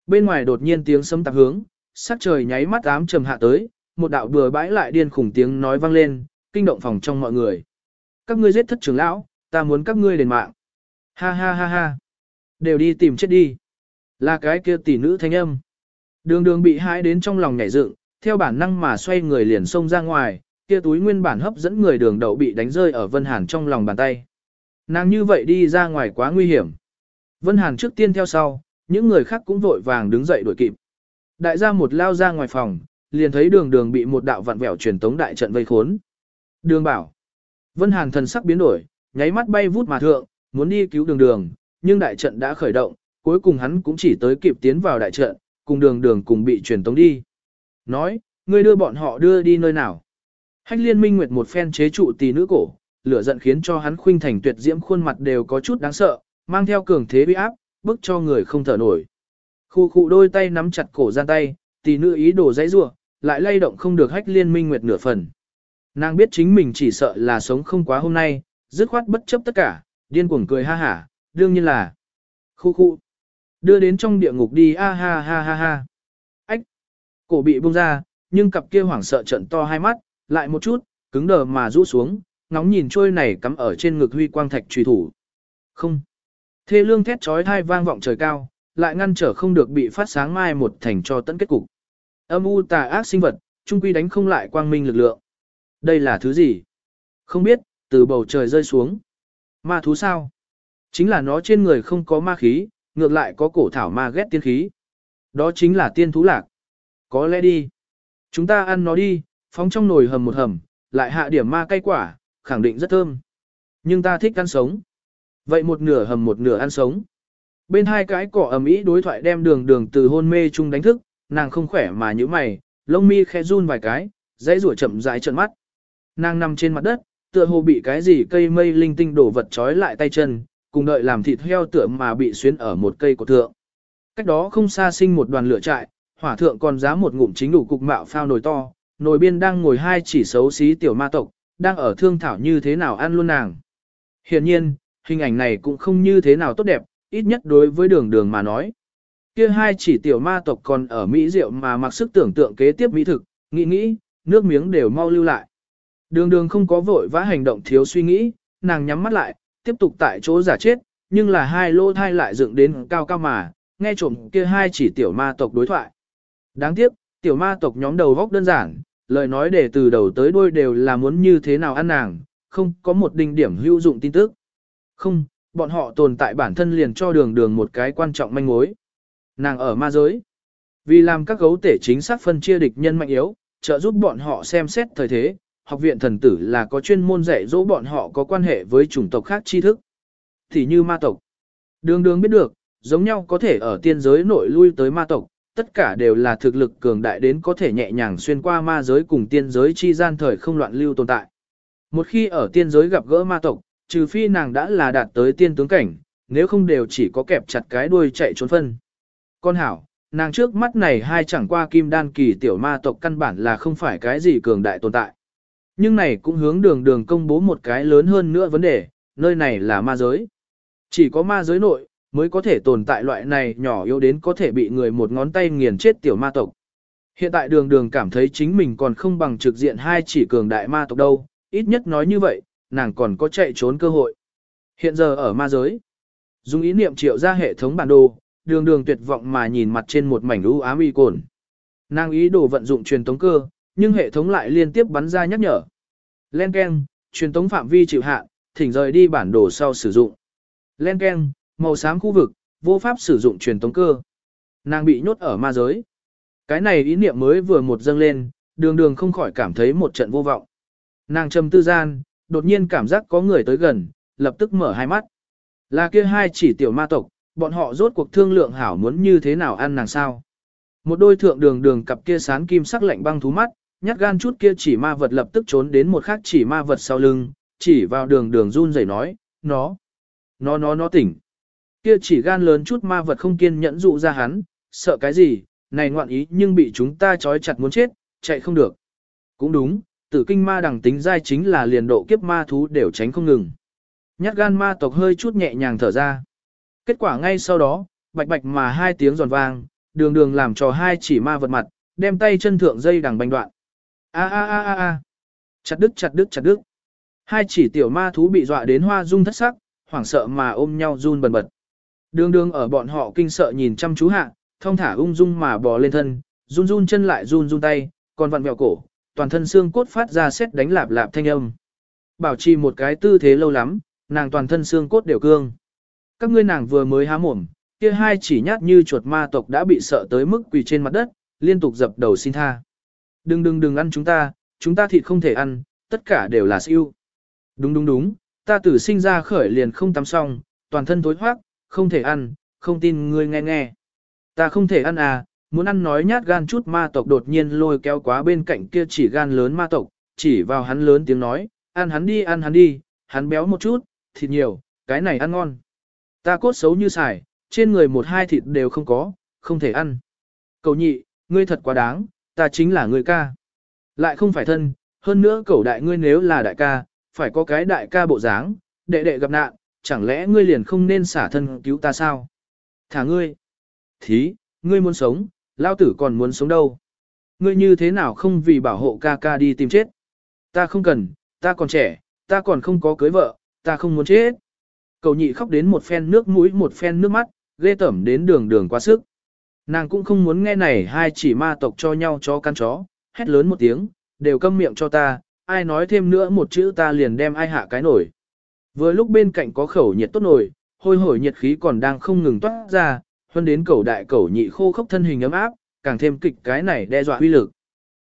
Bên ngoài đột nhiên tiếng sấm tạp hướng, sắc trời nháy mắt ám trầm hạ tới, một đạo bừa bãi lại điên khủng tiếng nói vang lên, kinh động phòng trong mọi người. Các ngươi giết thất trưởng lão, ta muốn các ngươi đền mạng. Ha ha ha ha. Đều đi tìm chết đi. Là cái kia tỷ nữ thanh âm. Đường đường bị hãi đến trong lòng nhảy dựng, theo bản năng mà xoay người liền xông ra ngoài, kia túi nguyên bản hấp dẫn người đường đậu bị đánh rơi ở Vân Hàn trong lòng bàn tay. Nàng như vậy đi ra ngoài quá nguy hiểm. Vân Hàn trước tiên theo sau, những người khác cũng vội vàng đứng dậy đuổi kịp. Đại gia một lao ra ngoài phòng, liền thấy đường đường bị một đạo vặn vẹo truyền tống đại trận vây khốn. Đường bảo. Vân Hàn thần sắc biến đổi, nháy mắt bay vút mà thượng, muốn đi cứu đường đường, nhưng đại trận đã khởi động, cuối cùng hắn cũng chỉ tới kịp tiến vào đại trận, cùng đường đường cùng bị truyền tống đi. Nói, ngươi đưa bọn họ đưa đi nơi nào? Hách liên minh nguyệt một phen chế trụ tỷ nữ cổ, lửa giận khiến cho hắn khuynh thành tuyệt diễm khuôn mặt đều có chút đáng sợ, mang theo cường thế uy áp, bức cho người không thở nổi. Khu khu đôi tay nắm chặt cổ gian tay, tỷ nữ ý đồ dãy rủa, lại lay động không được hách liên minh nguyệt nửa phần. Nàng biết chính mình chỉ sợ là sống không quá hôm nay, dứt khoát bất chấp tất cả, điên cuồng cười ha hả, đương nhiên là khu khu. Đưa đến trong địa ngục đi a ha ha ha ha. Ách. Cổ bị bung ra, nhưng cặp kia hoảng sợ trận to hai mắt, lại một chút, cứng đờ mà rũ xuống, ngóng nhìn trôi này cắm ở trên ngực huy quang thạch truy thủ. Không. Thê lương thét trói thai vang vọng trời cao, lại ngăn trở không được bị phát sáng mai một thành cho tận kết cục. Âm u tà ác sinh vật, trung quy đánh không lại quang minh lực lượng. Đây là thứ gì? Không biết, từ bầu trời rơi xuống. Ma thú sao? Chính là nó trên người không có ma khí, ngược lại có cổ thảo ma ghét tiên khí. Đó chính là tiên thú lạc. Có lẽ đi. Chúng ta ăn nó đi, phóng trong nồi hầm một hầm, lại hạ điểm ma cay quả, khẳng định rất thơm. Nhưng ta thích ăn sống. Vậy một nửa hầm một nửa ăn sống. Bên hai cái cỏ ầm ĩ đối thoại đem đường đường từ hôn mê chung đánh thức, nàng không khỏe mà như mày, lông mi khẽ run vài cái, dãy rủa chậm rãi trợn mắt. Nàng nằm trên mặt đất, tựa hồ bị cái gì cây mây linh tinh đổ vật trói lại tay chân, cùng đợi làm thịt heo tựa mà bị xuyến ở một cây cột thượng. Cách đó không xa sinh một đoàn lửa trại, hỏa thượng còn giá một ngụm chính đủ cục mạo phao nồi to, nồi biên đang ngồi hai chỉ xấu xí tiểu ma tộc, đang ở thương thảo như thế nào ăn luôn nàng. Hiện nhiên, hình ảnh này cũng không như thế nào tốt đẹp, ít nhất đối với đường đường mà nói. Kia hai chỉ tiểu ma tộc còn ở Mỹ rượu mà mặc sức tưởng tượng kế tiếp mỹ thực, nghĩ nghĩ, nước miếng đều mau lưu lại. Đường đường không có vội vã hành động thiếu suy nghĩ, nàng nhắm mắt lại, tiếp tục tại chỗ giả chết, nhưng là hai lô thai lại dựng đến cao cao mà, nghe trộm kia hai chỉ tiểu ma tộc đối thoại. Đáng tiếc, tiểu ma tộc nhóm đầu góc đơn giản, lời nói để từ đầu tới đuôi đều là muốn như thế nào ăn nàng, không có một đinh điểm hữu dụng tin tức. Không, bọn họ tồn tại bản thân liền cho đường đường một cái quan trọng manh mối. Nàng ở ma giới. Vì làm các gấu tể chính xác phân chia địch nhân mạnh yếu, trợ giúp bọn họ xem xét thời thế, học viện thần tử là có chuyên môn dạy dỗ bọn họ có quan hệ với chủng tộc khác tri thức. Thì như ma tộc. Đường đường biết được, giống nhau có thể ở tiên giới nội lui tới ma tộc, tất cả đều là thực lực cường đại đến có thể nhẹ nhàng xuyên qua ma giới cùng tiên giới chi gian thời không loạn lưu tồn tại. Một khi ở tiên giới gặp gỡ ma tộc, trừ phi nàng đã là đạt tới tiên tướng cảnh, nếu không đều chỉ có kẹp chặt cái đuôi chạy trốn phân. Con hảo, nàng trước mắt này hai chẳng qua kim đan kỳ tiểu ma tộc căn bản là không phải cái gì cường đại tồn tại. Nhưng này cũng hướng đường đường công bố một cái lớn hơn nữa vấn đề, nơi này là ma giới. Chỉ có ma giới nội, mới có thể tồn tại loại này nhỏ yếu đến có thể bị người một ngón tay nghiền chết tiểu ma tộc. Hiện tại đường đường cảm thấy chính mình còn không bằng trực diện hai chỉ cường đại ma tộc đâu, ít nhất nói như vậy, nàng còn có chạy trốn cơ hội. Hiện giờ ở ma giới, dùng ý niệm triệu ra hệ thống bản đồ, đường đường tuyệt vọng mà nhìn mặt trên một mảnh u ám y cồn. Nàng ý đồ vận dụng truyền tống cơ, nhưng hệ thống lại liên tiếp bắn ra nhắc nhở. Len Ken, truyền tống phạm vi chịu hạn, thỉnh rời đi bản đồ sau sử dụng. Len Ken, màu xám khu vực, vô pháp sử dụng truyền tống cơ. Nàng bị nhốt ở ma giới. Cái này ý niệm mới vừa một dâng lên, đường đường không khỏi cảm thấy một trận vô vọng. Nàng trầm tư gian, đột nhiên cảm giác có người tới gần, lập tức mở hai mắt. Là kia hai chỉ tiểu ma tộc, bọn họ rốt cuộc thương lượng hảo muốn như thế nào ăn nàng sao. Một đôi thượng đường đường cặp kia sán kim sắc lạnh băng thú mắt, nhát gan chút kia chỉ ma vật lập tức trốn đến một khác chỉ ma vật sau lưng, chỉ vào đường đường run rẩy nói, nó, nó nó nó tỉnh. Kia chỉ gan lớn chút ma vật không kiên nhẫn dụ ra hắn, sợ cái gì, này ngoạn ý nhưng bị chúng ta trói chặt muốn chết, chạy không được. Cũng đúng, tử kinh ma đẳng tính dai chính là liền độ kiếp ma thú đều tránh không ngừng. Nhát gan ma tộc hơi chút nhẹ nhàng thở ra. Kết quả ngay sau đó, bạch bạch mà hai tiếng giòn vang, đường đường làm cho hai chỉ ma vật mặt, đem tay chân thượng dây đằng bành đoạn. A a a a a. Chặt đứt chặt đứt chặt đứt. Hai chỉ tiểu ma thú bị dọa đến hoa dung thất sắc, hoảng sợ mà ôm nhau run bần bật. Đường đường ở bọn họ kinh sợ nhìn chăm chú hạ, thông thả ung dung mà bò lên thân, run run chân lại run run tay, còn vặn mèo cổ, toàn thân xương cốt phát ra xét đánh lạp lạp thanh âm. Bảo trì một cái tư thế lâu lắm, nàng toàn thân xương cốt đều cương. Các ngươi nàng vừa mới há mồm, kia hai chỉ nhát như chuột ma tộc đã bị sợ tới mức quỳ trên mặt đất, liên tục dập đầu xin tha. Đừng đừng đừng ăn chúng ta, chúng ta thịt không thể ăn, tất cả đều là siêu. Đúng đúng đúng, ta tử sinh ra khởi liền không tắm xong, toàn thân tối hoác, không thể ăn, không tin ngươi nghe nghe. Ta không thể ăn à, muốn ăn nói nhát gan chút ma tộc đột nhiên lôi kéo quá bên cạnh kia chỉ gan lớn ma tộc, chỉ vào hắn lớn tiếng nói, ăn hắn đi ăn hắn đi, hắn béo một chút, thịt nhiều, cái này ăn ngon. Ta cốt xấu như xài, trên người một hai thịt đều không có, không thể ăn. Cầu nhị, ngươi thật quá đáng, ta chính là người ca. Lại không phải thân, hơn nữa cẩu đại ngươi nếu là đại ca, phải có cái đại ca bộ dáng, đệ đệ gặp nạn, chẳng lẽ ngươi liền không nên xả thân cứu ta sao? Thả ngươi. Thí, ngươi muốn sống, lao tử còn muốn sống đâu. Ngươi như thế nào không vì bảo hộ ca ca đi tìm chết? Ta không cần, ta còn trẻ, ta còn không có cưới vợ, ta không muốn chết. Cầu nhị khóc đến một phen nước mũi một phen nước mắt, ghê tẩm đến đường đường quá sức. Nàng cũng không muốn nghe này hai chỉ ma tộc cho nhau cho căn chó, hét lớn một tiếng, đều câm miệng cho ta, ai nói thêm nữa một chữ ta liền đem ai hạ cái nổi. Vừa lúc bên cạnh có khẩu nhiệt tốt nổi, hôi hổi nhiệt khí còn đang không ngừng toát ra, hơn đến cẩu đại cẩu nhị khô khốc thân hình ấm áp, càng thêm kịch cái này đe dọa uy lực.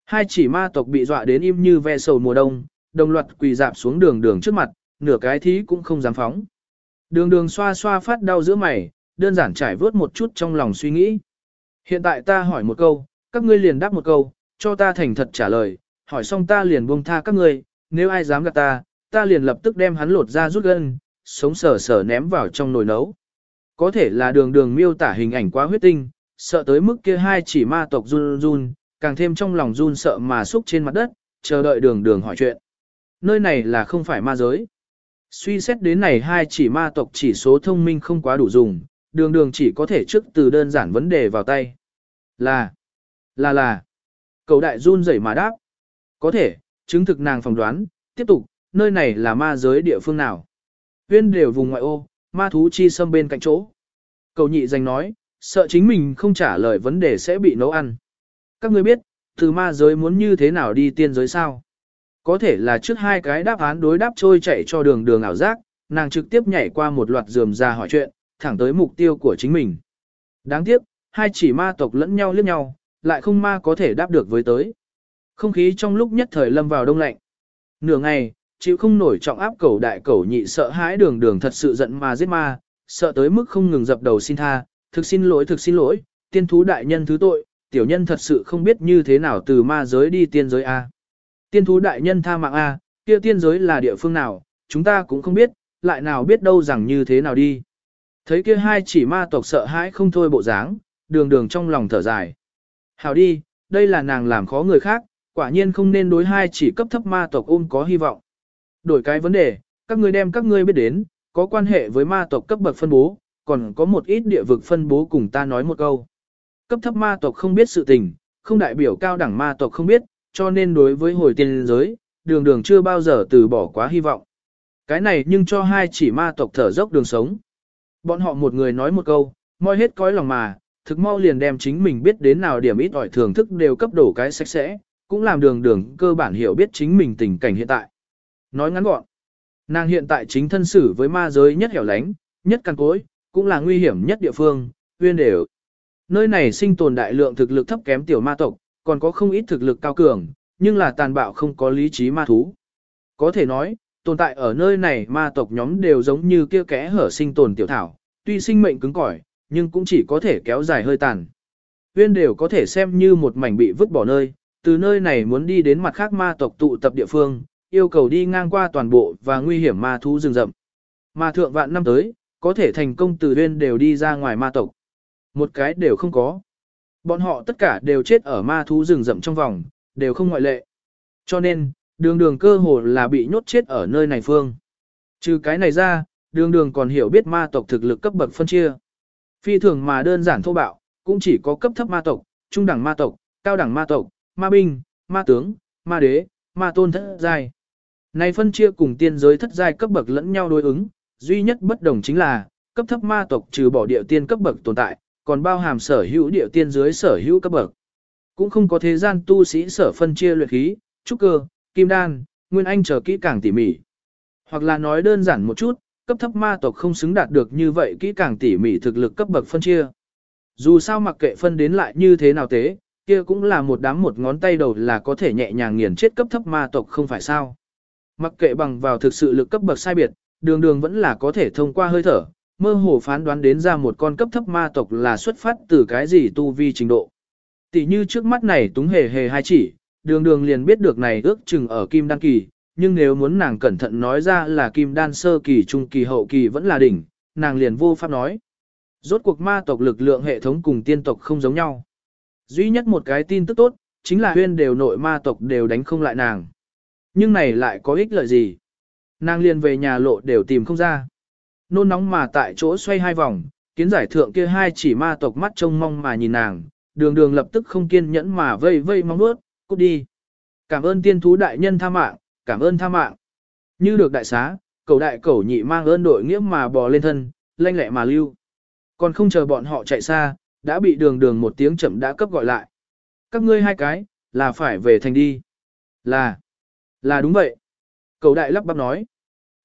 Hai chỉ ma tộc bị dọa đến im như ve sầu mùa đông, đồng loạt quỳ dạp xuống đường đường trước mặt, nửa cái thí cũng không dám phóng. Đường đường xoa xoa phát đau giữa mày, đơn giản trải vớt một chút trong lòng suy nghĩ. Hiện tại ta hỏi một câu, các ngươi liền đáp một câu, cho ta thành thật trả lời, hỏi xong ta liền buông tha các ngươi, nếu ai dám gạt ta, ta liền lập tức đem hắn lột ra rút gân, sống sờ sờ ném vào trong nồi nấu. Có thể là đường đường miêu tả hình ảnh quá huyết tinh, sợ tới mức kia hai chỉ ma tộc run run, càng thêm trong lòng run sợ mà xúc trên mặt đất, chờ đợi đường đường hỏi chuyện. Nơi này là không phải ma giới. Suy xét đến này hai chỉ ma tộc chỉ số thông minh không quá đủ dùng, đường đường chỉ có thể trước từ đơn giản vấn đề vào tay. Là, là là, cầu đại run rẩy mà đáp. Có thể, chứng thực nàng phỏng đoán, tiếp tục, nơi này là ma giới địa phương nào. Viên đều vùng ngoại ô, ma thú chi xâm bên cạnh chỗ. Cầu nhị danh nói, sợ chính mình không trả lời vấn đề sẽ bị nấu ăn. Các ngươi biết, từ ma giới muốn như thế nào đi tiên giới sao? Có thể là trước hai cái đáp án đối đáp trôi chạy cho đường đường ảo giác, nàng trực tiếp nhảy qua một loạt dườm ra hỏi chuyện, thẳng tới mục tiêu của chính mình. Đáng tiếc, hai chỉ ma tộc lẫn nhau liếc nhau, lại không ma có thể đáp được với tới. Không khí trong lúc nhất thời lâm vào đông lạnh. Nửa ngày, chịu không nổi trọng áp cầu đại cầu nhị sợ hãi đường đường thật sự giận mà giết ma, sợ tới mức không ngừng dập đầu xin tha, thực xin lỗi thực xin lỗi, tiên thú đại nhân thứ tội, tiểu nhân thật sự không biết như thế nào từ ma giới đi tiên giới A. Tiên thú đại nhân tha mạng A, kia tiên giới là địa phương nào, chúng ta cũng không biết, lại nào biết đâu rằng như thế nào đi. Thấy kia hai chỉ ma tộc sợ hãi không thôi bộ dáng, đường đường trong lòng thở dài. Hảo đi, đây là nàng làm khó người khác, quả nhiên không nên đối hai chỉ cấp thấp ma tộc ôm có hy vọng. Đổi cái vấn đề, các ngươi đem các ngươi biết đến, có quan hệ với ma tộc cấp bậc phân bố, còn có một ít địa vực phân bố cùng ta nói một câu. Cấp thấp ma tộc không biết sự tình, không đại biểu cao đẳng ma tộc không biết, cho nên đối với hồi tiên giới, đường đường chưa bao giờ từ bỏ quá hy vọng. Cái này nhưng cho hai chỉ ma tộc thở dốc đường sống. Bọn họ một người nói một câu, moi hết cõi lòng mà, thực mau liền đem chính mình biết đến nào điểm ít ỏi thưởng thức đều cấp đổ cái sạch sẽ, cũng làm đường đường cơ bản hiểu biết chính mình tình cảnh hiện tại. Nói ngắn gọn, nàng hiện tại chính thân xử với ma giới nhất hẻo lánh, nhất căn cối, cũng là nguy hiểm nhất địa phương, uyên đều. Nơi này sinh tồn đại lượng thực lực thấp kém tiểu ma tộc, còn có không ít thực lực cao cường, nhưng là tàn bạo không có lý trí ma thú. Có thể nói, tồn tại ở nơi này ma tộc nhóm đều giống như kia kẽ hở sinh tồn tiểu thảo, tuy sinh mệnh cứng cỏi, nhưng cũng chỉ có thể kéo dài hơi tàn. Uyên đều có thể xem như một mảnh bị vứt bỏ nơi, từ nơi này muốn đi đến mặt khác ma tộc tụ tập địa phương, yêu cầu đi ngang qua toàn bộ và nguy hiểm ma thú rừng rậm. Mà thượng vạn năm tới, có thể thành công từ Uyên đều đi ra ngoài ma tộc. Một cái đều không có. Bọn họ tất cả đều chết ở ma thú rừng rậm trong vòng, đều không ngoại lệ. Cho nên, đường đường cơ hồ là bị nhốt chết ở nơi này phương. Trừ cái này ra, đường đường còn hiểu biết ma tộc thực lực cấp bậc phân chia. Phi thường mà đơn giản thô bạo, cũng chỉ có cấp thấp ma tộc, trung đẳng ma tộc, cao đẳng ma tộc, ma binh, ma tướng, ma đế, ma tôn thất giai. Này phân chia cùng tiên giới thất giai cấp bậc lẫn nhau đối ứng, duy nhất bất đồng chính là, cấp thấp ma tộc trừ bỏ địa tiên cấp bậc tồn tại, còn bao hàm sở hữu địa tiên dưới sở hữu cấp bậc. Cũng không có thế gian tu sĩ sở phân chia luyện khí, trúc cơ, kim đan, nguyên anh chờ kỹ càng tỉ mỉ. Hoặc là nói đơn giản một chút, cấp thấp ma tộc không xứng đạt được như vậy kỹ càng tỉ mỉ thực lực cấp bậc phân chia. Dù sao mặc kệ phân đến lại như thế nào thế, kia cũng là một đám một ngón tay đầu là có thể nhẹ nhàng nghiền chết cấp thấp ma tộc không phải sao. Mặc kệ bằng vào thực sự lực cấp bậc sai biệt, đường đường vẫn là có thể thông qua hơi thở, mơ hồ phán đoán đến ra một con cấp thấp ma tộc là xuất phát từ cái gì tu vi trình độ. Tỷ như trước mắt này túng hề hề hai chỉ, đường đường liền biết được này ước chừng ở kim đan kỳ, nhưng nếu muốn nàng cẩn thận nói ra là kim đan sơ kỳ trung kỳ hậu kỳ vẫn là đỉnh, nàng liền vô pháp nói. Rốt cuộc ma tộc lực lượng hệ thống cùng tiên tộc không giống nhau. Duy nhất một cái tin tức tốt, chính là huyên đều nội ma tộc đều đánh không lại nàng. Nhưng này lại có ích lợi gì? Nàng liền về nhà lộ đều tìm không ra. Nôn nóng mà tại chỗ xoay hai vòng, kiến giải thượng kia hai chỉ ma tộc mắt trông mong mà nhìn nàng, đường đường lập tức không kiên nhẫn mà vây vây mong bước, cút đi. Cảm ơn tiên thú đại nhân tha mạng, cảm ơn tha mạng. Như được đại xá, cầu đại cầu nhị mang ơn đội nghĩa mà bò lên thân, lanh lẹ mà lưu. Còn không chờ bọn họ chạy xa, đã bị đường đường một tiếng chậm đã cấp gọi lại. Các ngươi hai cái, là phải về thành đi. Là, là đúng vậy. Cầu đại lắp bắp nói.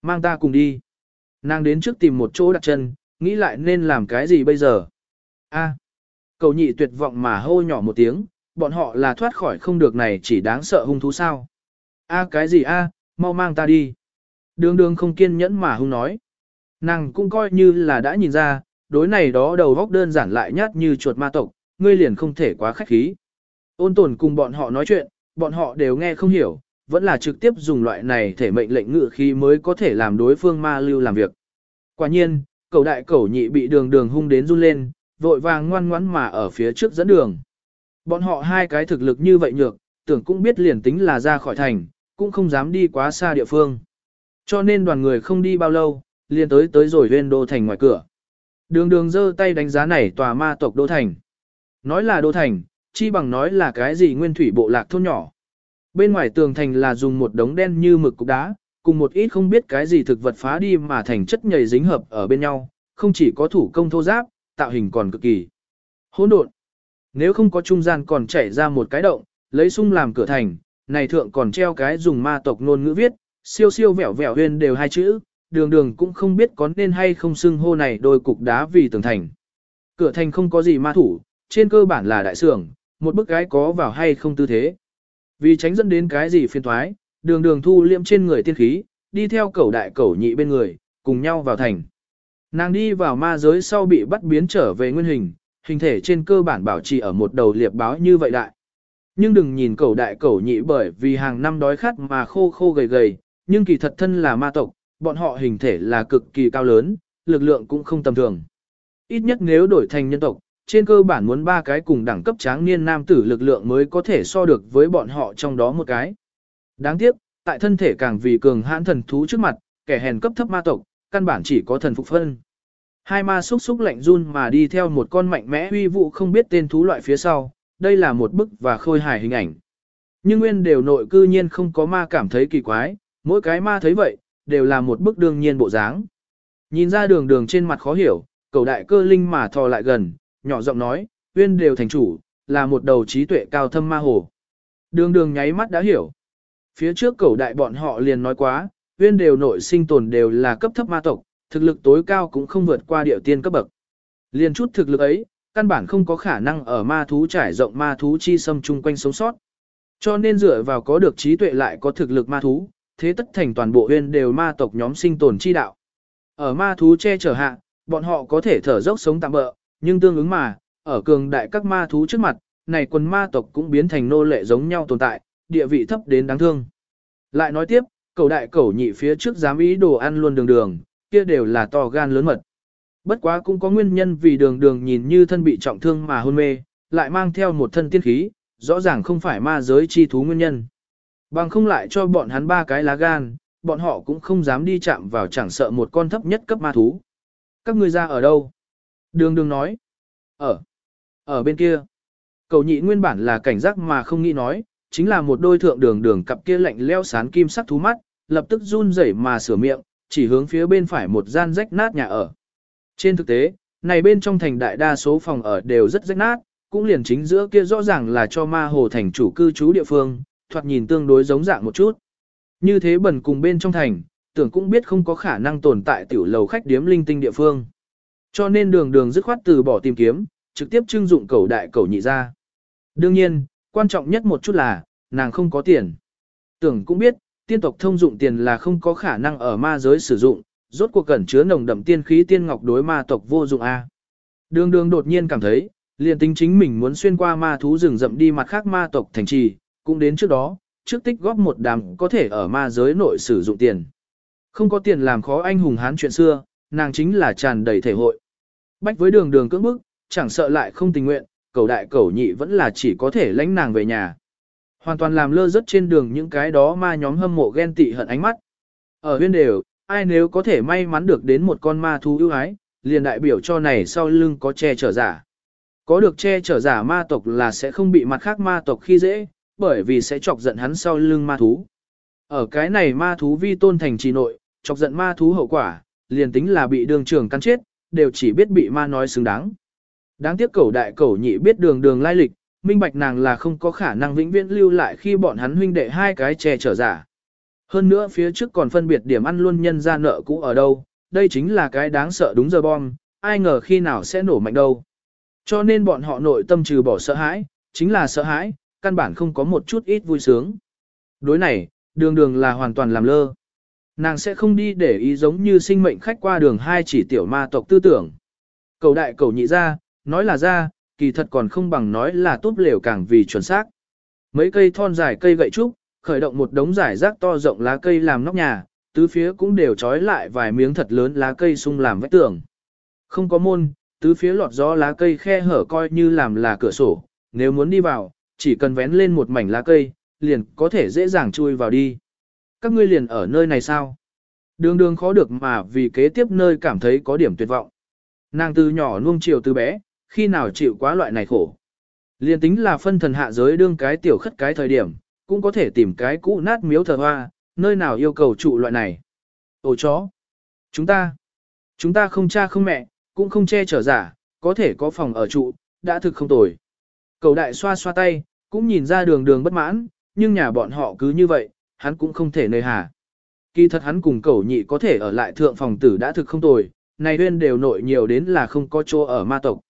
Mang ta cùng đi. Nàng đến trước tìm một chỗ đặt chân, nghĩ lại nên làm cái gì bây giờ. A. Cầu nhị tuyệt vọng mà hô nhỏ một tiếng, bọn họ là thoát khỏi không được này chỉ đáng sợ hung thú sao. A cái gì a, mau mang ta đi. Đường đường không kiên nhẫn mà hung nói. Nàng cũng coi như là đã nhìn ra, đối này đó đầu góc đơn giản lại nhát như chuột ma tộc, ngươi liền không thể quá khách khí. Ôn tồn cùng bọn họ nói chuyện, bọn họ đều nghe không hiểu, vẫn là trực tiếp dùng loại này thể mệnh lệnh ngự khí mới có thể làm đối phương ma lưu làm việc. Quả nhiên, cầu đại cẩu nhị bị đường đường hung đến run lên, vội vàng ngoan ngoãn mà ở phía trước dẫn đường. Bọn họ hai cái thực lực như vậy nhược, tưởng cũng biết liền tính là ra khỏi thành, cũng không dám đi quá xa địa phương. Cho nên đoàn người không đi bao lâu, liền tới tới rồi huyên đô thành ngoài cửa. Đường đường giơ tay đánh giá này tòa ma tộc đô thành. Nói là đô thành, chi bằng nói là cái gì nguyên thủy bộ lạc thôn nhỏ. Bên ngoài tường thành là dùng một đống đen như mực cục đá, cùng một ít không biết cái gì thực vật phá đi mà thành chất nhầy dính hợp ở bên nhau, không chỉ có thủ công thô giáp, tạo hình còn cực kỳ hỗn độn. Nếu không có trung gian còn chảy ra một cái động, lấy sung làm cửa thành, này thượng còn treo cái dùng ma tộc ngôn ngữ viết, siêu siêu vẻo vẻo huyên đều hai chữ, đường đường cũng không biết có nên hay không xưng hô này đôi cục đá vì tường thành. Cửa thành không có gì ma thủ, trên cơ bản là đại sưởng, một bức gái có vào hay không tư thế. Vì tránh dẫn đến cái gì phiền thoái, đường đường thu liệm trên người tiên khí, đi theo cẩu đại cẩu nhị bên người, cùng nhau vào thành. Nàng đi vào ma giới sau bị bắt biến trở về nguyên hình, hình thể trên cơ bản bảo trì ở một đầu liệp báo như vậy đại. Nhưng đừng nhìn cẩu đại cẩu nhị bởi vì hàng năm đói khát mà khô khô gầy gầy, nhưng kỳ thật thân là ma tộc, bọn họ hình thể là cực kỳ cao lớn, lực lượng cũng không tầm thường. Ít nhất nếu đổi thành nhân tộc, trên cơ bản muốn ba cái cùng đẳng cấp tráng niên nam tử lực lượng mới có thể so được với bọn họ trong đó một cái. Đáng tiếc, tại thân thể càng vì cường hãn thần thú trước mặt, kẻ hèn cấp thấp ma tộc, căn bản chỉ có thần phục phân. Hai ma xúc xúc lạnh run mà đi theo một con mạnh mẽ huy vụ không biết tên thú loại phía sau, đây là một bức và khôi hài hình ảnh. Nhưng nguyên đều nội cư nhiên không có ma cảm thấy kỳ quái, mỗi cái ma thấy vậy, đều là một bức đương nhiên bộ dáng. Nhìn ra đường đường trên mặt khó hiểu, cầu đại cơ linh mà thò lại gần, nhỏ giọng nói, nguyên đều thành chủ, là một đầu trí tuệ cao thâm ma hồ. Đường đường nháy mắt đã hiểu. Phía trước cầu đại bọn họ liền nói quá, nguyên đều nội sinh tồn đều là cấp thấp ma tộc, thực lực tối cao cũng không vượt qua điệu tiên cấp bậc. Liền chút thực lực ấy, căn bản không có khả năng ở ma thú trải rộng ma thú chi xâm chung quanh sống sót. Cho nên dựa vào có được trí tuệ lại có thực lực ma thú, thế tất thành toàn bộ huyên đều ma tộc nhóm sinh tồn chi đạo. Ở ma thú che chở hạ, bọn họ có thể thở dốc sống tạm bỡ, nhưng tương ứng mà, ở cường đại các ma thú trước mặt, này quần ma tộc cũng biến thành nô lệ giống nhau tồn tại, địa vị thấp đến đáng thương. Lại nói tiếp, cầu đại cầu nhị phía trước dám ý đồ ăn luôn đường đường, kia đều là to gan lớn mật. Bất quá cũng có nguyên nhân vì đường đường nhìn như thân bị trọng thương mà hôn mê, lại mang theo một thân tiên khí, rõ ràng không phải ma giới chi thú nguyên nhân. Bằng không lại cho bọn hắn ba cái lá gan, bọn họ cũng không dám đi chạm vào chẳng sợ một con thấp nhất cấp ma thú. Các ngươi ra ở đâu? Đường đường nói. Ở. Ở bên kia. Cầu nhị nguyên bản là cảnh giác mà không nghĩ nói, chính là một đôi thượng đường đường cặp kia lạnh leo sán kim sắc thú mắt, lập tức run rẩy mà sửa miệng, chỉ hướng phía bên phải một gian rách nát nhà ở. Trên thực tế, này bên trong thành đại đa số phòng ở đều rất rách nát, cũng liền chính giữa kia rõ ràng là cho ma hồ thành chủ cư trú địa phương, thoạt nhìn tương đối giống dạng một chút. Như thế bẩn cùng bên trong thành, tưởng cũng biết không có khả năng tồn tại tiểu lầu khách điếm linh tinh địa phương. Cho nên đường đường dứt khoát từ bỏ tìm kiếm, trực tiếp trưng dụng cầu đại cầu nhị ra. Đương nhiên, quan trọng nhất một chút là, nàng không có tiền. Tưởng cũng biết, tiên tộc thông dụng tiền là không có khả năng ở ma giới sử dụng, rốt cuộc cẩn chứa nồng đậm tiên khí tiên ngọc đối ma tộc vô dụng a. Đường đường đột nhiên cảm thấy, liền tính chính mình muốn xuyên qua ma thú rừng rậm đi mặt khác ma tộc thành trì, cũng đến trước đó, trước tích góp một đám có thể ở ma giới nội sử dụng tiền. Không có tiền làm khó anh hùng hán chuyện xưa, nàng chính là tràn đầy thể hội. Bách với đường đường cưỡng bức, chẳng sợ lại không tình nguyện, cầu đại cầu nhị vẫn là chỉ có thể lãnh nàng về nhà. Hoàn toàn làm lơ rất trên đường những cái đó ma nhóm hâm mộ ghen tị hận ánh mắt. Ở huyên đều, ai nếu có thể may mắn được đến một con ma thú ưu ái, liền đại biểu cho này sau lưng có che chở giả. Có được che chở giả ma tộc là sẽ không bị mặt khác ma tộc khi dễ, bởi vì sẽ chọc giận hắn sau lưng ma thú. Ở cái này ma thú vi tôn thành trì nội, chọc giận ma thú hậu quả, liền tính là bị đường trưởng cắn chết, đều chỉ biết bị ma nói xứng đáng. Đáng tiếc cẩu đại cẩu nhị biết đường đường lai lịch, minh bạch nàng là không có khả năng vĩnh viễn lưu lại khi bọn hắn huynh đệ hai cái che chở giả. Hơn nữa phía trước còn phân biệt điểm ăn luôn nhân ra nợ cũ ở đâu, đây chính là cái đáng sợ đúng giờ bom, ai ngờ khi nào sẽ nổ mạnh đâu. Cho nên bọn họ nội tâm trừ bỏ sợ hãi, chính là sợ hãi, căn bản không có một chút ít vui sướng. Đối này, đường đường là hoàn toàn làm lơ. Nàng sẽ không đi để ý giống như sinh mệnh khách qua đường hai chỉ tiểu ma tộc tư tưởng. Cầu đại cầu nhị ra, nói là ra, kỳ thật còn không bằng nói là tốt lều càng vì chuẩn xác. Mấy cây thon dài cây gậy trúc, khởi động một đống giải rác to rộng lá cây làm nóc nhà, tứ phía cũng đều trói lại vài miếng thật lớn lá cây sung làm vách tường. Không có môn, tứ phía lọt gió lá cây khe hở coi như làm là cửa sổ, nếu muốn đi vào, chỉ cần vén lên một mảnh lá cây, liền có thể dễ dàng chui vào đi. Các ngươi liền ở nơi này sao? Đường đường khó được mà vì kế tiếp nơi cảm thấy có điểm tuyệt vọng. Nàng từ nhỏ nuông chiều từ bé, khi nào chịu quá loại này khổ. Liên tính là phân thần hạ giới đương cái tiểu khất cái thời điểm, cũng có thể tìm cái cũ nát miếu thờ hoa, nơi nào yêu cầu trụ loại này. Ồ chó! Chúng ta! Chúng ta không cha không mẹ, cũng không che chở giả, có thể có phòng ở trụ, đã thực không tồi. Cầu đại xoa xoa tay, cũng nhìn ra đường đường bất mãn, nhưng nhà bọn họ cứ như vậy, hắn cũng không thể nơi hà. Kỳ thật hắn cùng cầu nhị có thể ở lại thượng phòng tử đã thực không tồi, này huyên đều nội nhiều đến là không có chỗ ở ma tộc.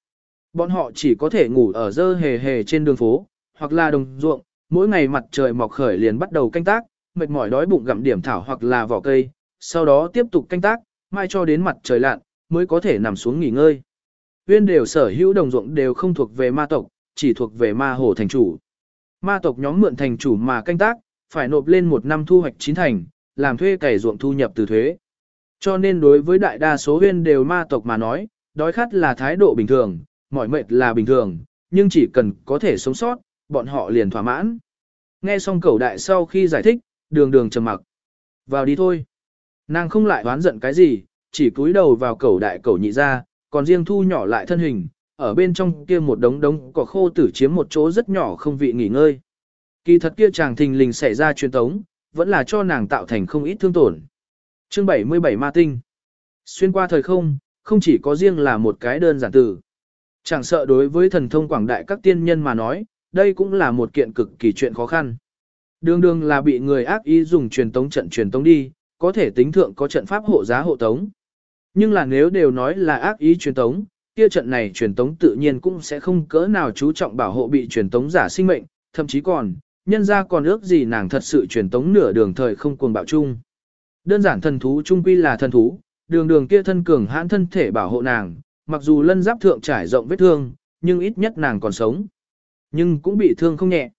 Bọn họ chỉ có thể ngủ ở dơ hề hề trên đường phố, hoặc là đồng ruộng, mỗi ngày mặt trời mọc khởi liền bắt đầu canh tác, mệt mỏi đói bụng gặm điểm thảo hoặc là vỏ cây, sau đó tiếp tục canh tác, mai cho đến mặt trời lặn, mới có thể nằm xuống nghỉ ngơi. Nguyên đều sở hữu đồng ruộng đều không thuộc về ma tộc, chỉ thuộc về ma hồ thành chủ. Ma tộc nhóm mượn thành chủ mà canh tác, phải nộp lên một năm thu hoạch chín thành, làm thuê cày ruộng thu nhập từ thuế. Cho nên đối với đại đa số huyên đều ma tộc mà nói, đói khát là thái độ bình thường, mỏi mệt là bình thường, nhưng chỉ cần có thể sống sót, bọn họ liền thỏa mãn. Nghe xong cẩu đại sau khi giải thích, đường đường trầm mặc. Vào đi thôi. Nàng không lại oán giận cái gì, chỉ cúi đầu vào cẩu đại cẩu nhị ra, còn riêng thu nhỏ lại thân hình, ở bên trong kia một đống đống cỏ khô tử chiếm một chỗ rất nhỏ không vị nghỉ ngơi. Kỳ thật kia chàng thình lình xảy ra truyền tống, vẫn là cho nàng tạo thành không ít thương tổn. Chương 77 Ma Tinh Xuyên qua thời không, không chỉ có riêng là một cái đơn giản từ. Chẳng sợ đối với thần thông quảng đại các tiên nhân mà nói, đây cũng là một kiện cực kỳ chuyện khó khăn. Đường đường là bị người ác ý dùng truyền tống trận truyền tống đi, có thể tính thượng có trận pháp hộ giá hộ tống. Nhưng là nếu đều nói là ác ý truyền tống, kia trận này truyền tống tự nhiên cũng sẽ không cỡ nào chú trọng bảo hộ bị truyền tống giả sinh mệnh, thậm chí còn, nhân ra còn ước gì nàng thật sự truyền tống nửa đường thời không cuồng bạo chung. Đơn giản thần thú trung quy là thần thú, đường đường kia thân cường hãn thân thể bảo hộ nàng, mặc dù lân giáp thượng trải rộng vết thương, nhưng ít nhất nàng còn sống. Nhưng cũng bị thương không nhẹ.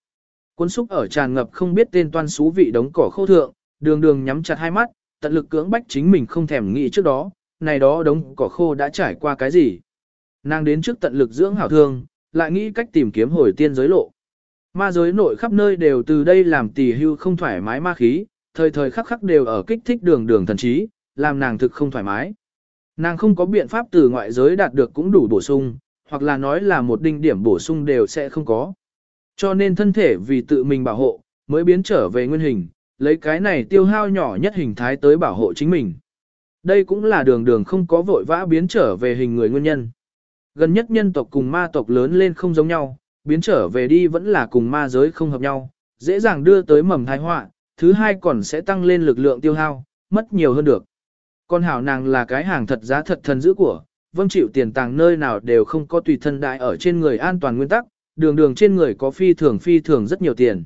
Cuốn xúc ở tràn ngập không biết tên toan xú vị đống cỏ khô thượng, đường đường nhắm chặt hai mắt, tận lực cưỡng bách chính mình không thèm nghĩ trước đó, này đó đống cỏ khô đã trải qua cái gì. Nàng đến trước tận lực dưỡng hảo thương, lại nghĩ cách tìm kiếm hồi tiên giới lộ. Ma giới nội khắp nơi đều từ đây làm tỳ hưu không thoải mái ma khí, thời thời khắc khắc đều ở kích thích đường đường thần trí, làm nàng thực không thoải mái. Nàng không có biện pháp từ ngoại giới đạt được cũng đủ bổ sung, hoặc là nói là một đinh điểm bổ sung đều sẽ không có. Cho nên thân thể vì tự mình bảo hộ, mới biến trở về nguyên hình, lấy cái này tiêu hao nhỏ nhất hình thái tới bảo hộ chính mình. Đây cũng là đường đường không có vội vã biến trở về hình người nguyên nhân. Gần nhất nhân tộc cùng ma tộc lớn lên không giống nhau, biến trở về đi vẫn là cùng ma giới không hợp nhau, dễ dàng đưa tới mầm tai họa, thứ hai còn sẽ tăng lên lực lượng tiêu hao, mất nhiều hơn được. Con hảo nàng là cái hàng thật giá thật thần giữ của, vâng chịu tiền tàng nơi nào đều không có tùy thân đại ở trên người an toàn nguyên tắc, đường đường trên người có phi thường phi thường rất nhiều tiền.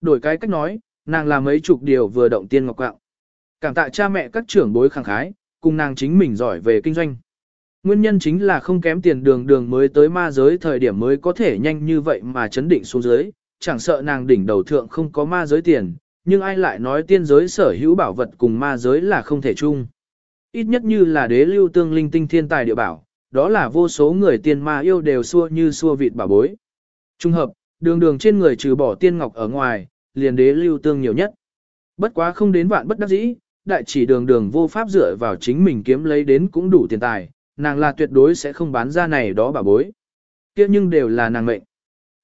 Đổi cái cách nói, nàng là mấy chục điều vừa động tiên ngọc quạng. Cảm tạ cha mẹ các trưởng bối khẳng khái, cùng nàng chính mình giỏi về kinh doanh. Nguyên nhân chính là không kém tiền đường đường mới tới ma giới thời điểm mới có thể nhanh như vậy mà chấn định xuống dưới, chẳng sợ nàng đỉnh đầu thượng không có ma giới tiền, nhưng ai lại nói tiên giới sở hữu bảo vật cùng ma giới là không thể chung. Ít nhất như là đế lưu tương linh tinh thiên tài địa bảo, đó là vô số người tiên ma yêu đều xua như xua vịt bảo bối. Trung hợp, đường đường trên người trừ bỏ tiên ngọc ở ngoài, liền đế lưu tương nhiều nhất. Bất quá không đến vạn bất đắc dĩ, đại chỉ đường đường vô pháp dựa vào chính mình kiếm lấy đến cũng đủ tiền tài, nàng là tuyệt đối sẽ không bán ra này đó bà bối. kia nhưng đều là nàng mệnh.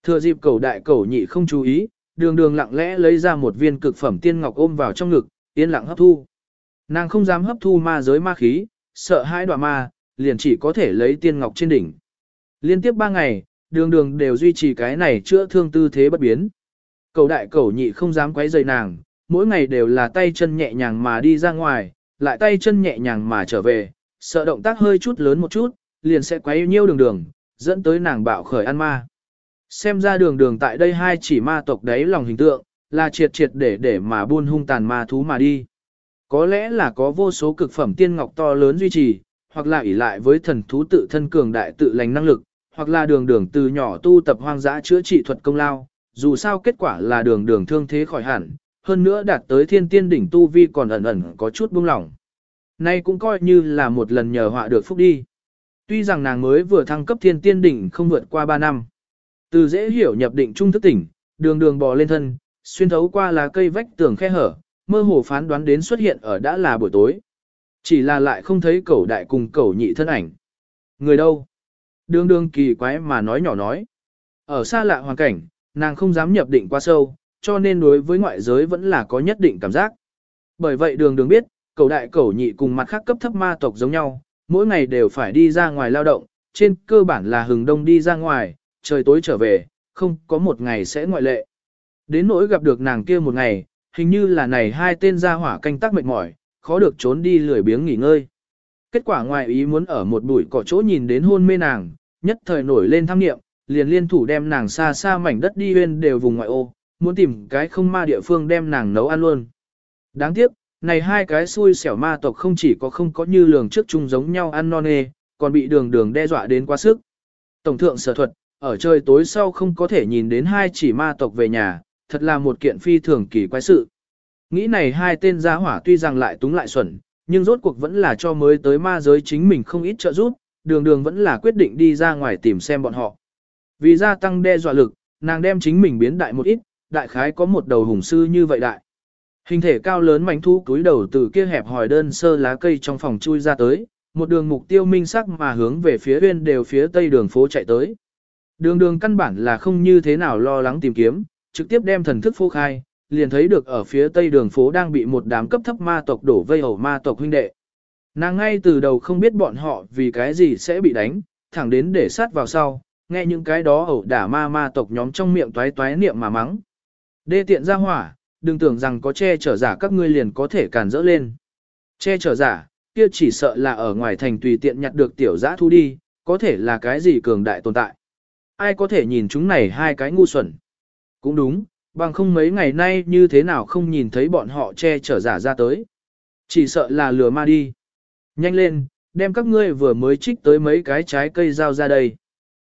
Thừa dịp cầu đại cầu nhị không chú ý, đường đường lặng lẽ lấy ra một viên cực phẩm tiên ngọc ôm vào trong ngực, yên lặng hấp thu. Nàng không dám hấp thu ma giới ma khí, sợ hai đoạn ma, liền chỉ có thể lấy tiên ngọc trên đỉnh. Liên tiếp ba ngày, đường đường đều duy trì cái này chữa thương tư thế bất biến. Cầu đại cầu nhị không dám quấy rầy nàng, mỗi ngày đều là tay chân nhẹ nhàng mà đi ra ngoài, lại tay chân nhẹ nhàng mà trở về, sợ động tác hơi chút lớn một chút, liền sẽ quấy nhiêu đường đường, dẫn tới nàng bạo khởi ăn ma. Xem ra đường đường tại đây hai chỉ ma tộc đấy lòng hình tượng, là triệt triệt để để mà buôn hung tàn ma thú mà đi. Có lẽ là có vô số cực phẩm tiên ngọc to lớn duy trì, hoặc là ỷ lại với thần thú tự thân cường đại tự lành năng lực, hoặc là đường đường từ nhỏ tu tập hoang dã chữa trị thuật công lao, dù sao kết quả là đường đường thương thế khỏi hẳn, hơn nữa đạt tới thiên tiên đỉnh tu vi còn ẩn ẩn có chút buông lỏng. Nay cũng coi như là một lần nhờ họa được phúc đi. Tuy rằng nàng mới vừa thăng cấp thiên tiên đỉnh không vượt qua 3 năm. Từ dễ hiểu nhập định trung thức tỉnh, đường đường bò lên thân, xuyên thấu qua lá cây vách tường khe hở, mơ hồ phán đoán đến xuất hiện ở đã là buổi tối. Chỉ là lại không thấy cẩu đại cùng cẩu nhị thân ảnh. Người đâu? Đường đường kỳ quái mà nói nhỏ nói. Ở xa lạ hoàn cảnh, nàng không dám nhập định quá sâu, cho nên đối với ngoại giới vẫn là có nhất định cảm giác. Bởi vậy đường đường biết, cẩu đại cẩu nhị cùng mặt khác cấp thấp ma tộc giống nhau, mỗi ngày đều phải đi ra ngoài lao động, trên cơ bản là hừng đông đi ra ngoài, trời tối trở về, không có một ngày sẽ ngoại lệ. Đến nỗi gặp được nàng kia một ngày, hình như là này hai tên gia hỏa canh tác mệt mỏi, khó được trốn đi lười biếng nghỉ ngơi. Kết quả ngoài ý muốn ở một bụi cỏ chỗ nhìn đến hôn mê nàng, nhất thời nổi lên tham nghiệm, liền liên thủ đem nàng xa xa mảnh đất đi huyên đều vùng ngoại ô, muốn tìm cái không ma địa phương đem nàng nấu ăn luôn. Đáng tiếc, này hai cái xui xẻo ma tộc không chỉ có không có như lường trước chung giống nhau ăn non nê, còn bị đường đường đe dọa đến quá sức. Tổng thượng sở thuật, ở trời tối sau không có thể nhìn đến hai chỉ ma tộc về nhà, thật là một kiện phi thường kỳ quái sự. Nghĩ này hai tên gia hỏa tuy rằng lại túng lại xuẩn, nhưng rốt cuộc vẫn là cho mới tới ma giới chính mình không ít trợ giúp, đường đường vẫn là quyết định đi ra ngoài tìm xem bọn họ. Vì gia tăng đe dọa lực, nàng đem chính mình biến đại một ít, đại khái có một đầu hùng sư như vậy đại. Hình thể cao lớn mảnh thu túi đầu từ kia hẹp hỏi đơn sơ lá cây trong phòng chui ra tới, một đường mục tiêu minh sắc mà hướng về phía bên đều phía tây đường phố chạy tới. Đường đường căn bản là không như thế nào lo lắng tìm kiếm, trực tiếp đem thần thức phô khai, liền thấy được ở phía tây đường phố đang bị một đám cấp thấp ma tộc đổ vây hầu ma tộc huynh đệ. Nàng ngay từ đầu không biết bọn họ vì cái gì sẽ bị đánh, thẳng đến để sát vào sau, nghe những cái đó ẩu đả ma ma tộc nhóm trong miệng toái toái niệm mà mắng. Đê tiện ra hỏa, đừng tưởng rằng có che chở giả các ngươi liền có thể càn rỡ lên. Che chở giả, kia chỉ sợ là ở ngoài thành tùy tiện nhặt được tiểu giã thu đi, có thể là cái gì cường đại tồn tại. Ai có thể nhìn chúng này hai cái ngu xuẩn. Cũng đúng, bằng không mấy ngày nay như thế nào không nhìn thấy bọn họ che chở giả ra tới. Chỉ sợ là lừa ma đi. Nhanh lên, đem các ngươi vừa mới trích tới mấy cái trái cây giao ra đây.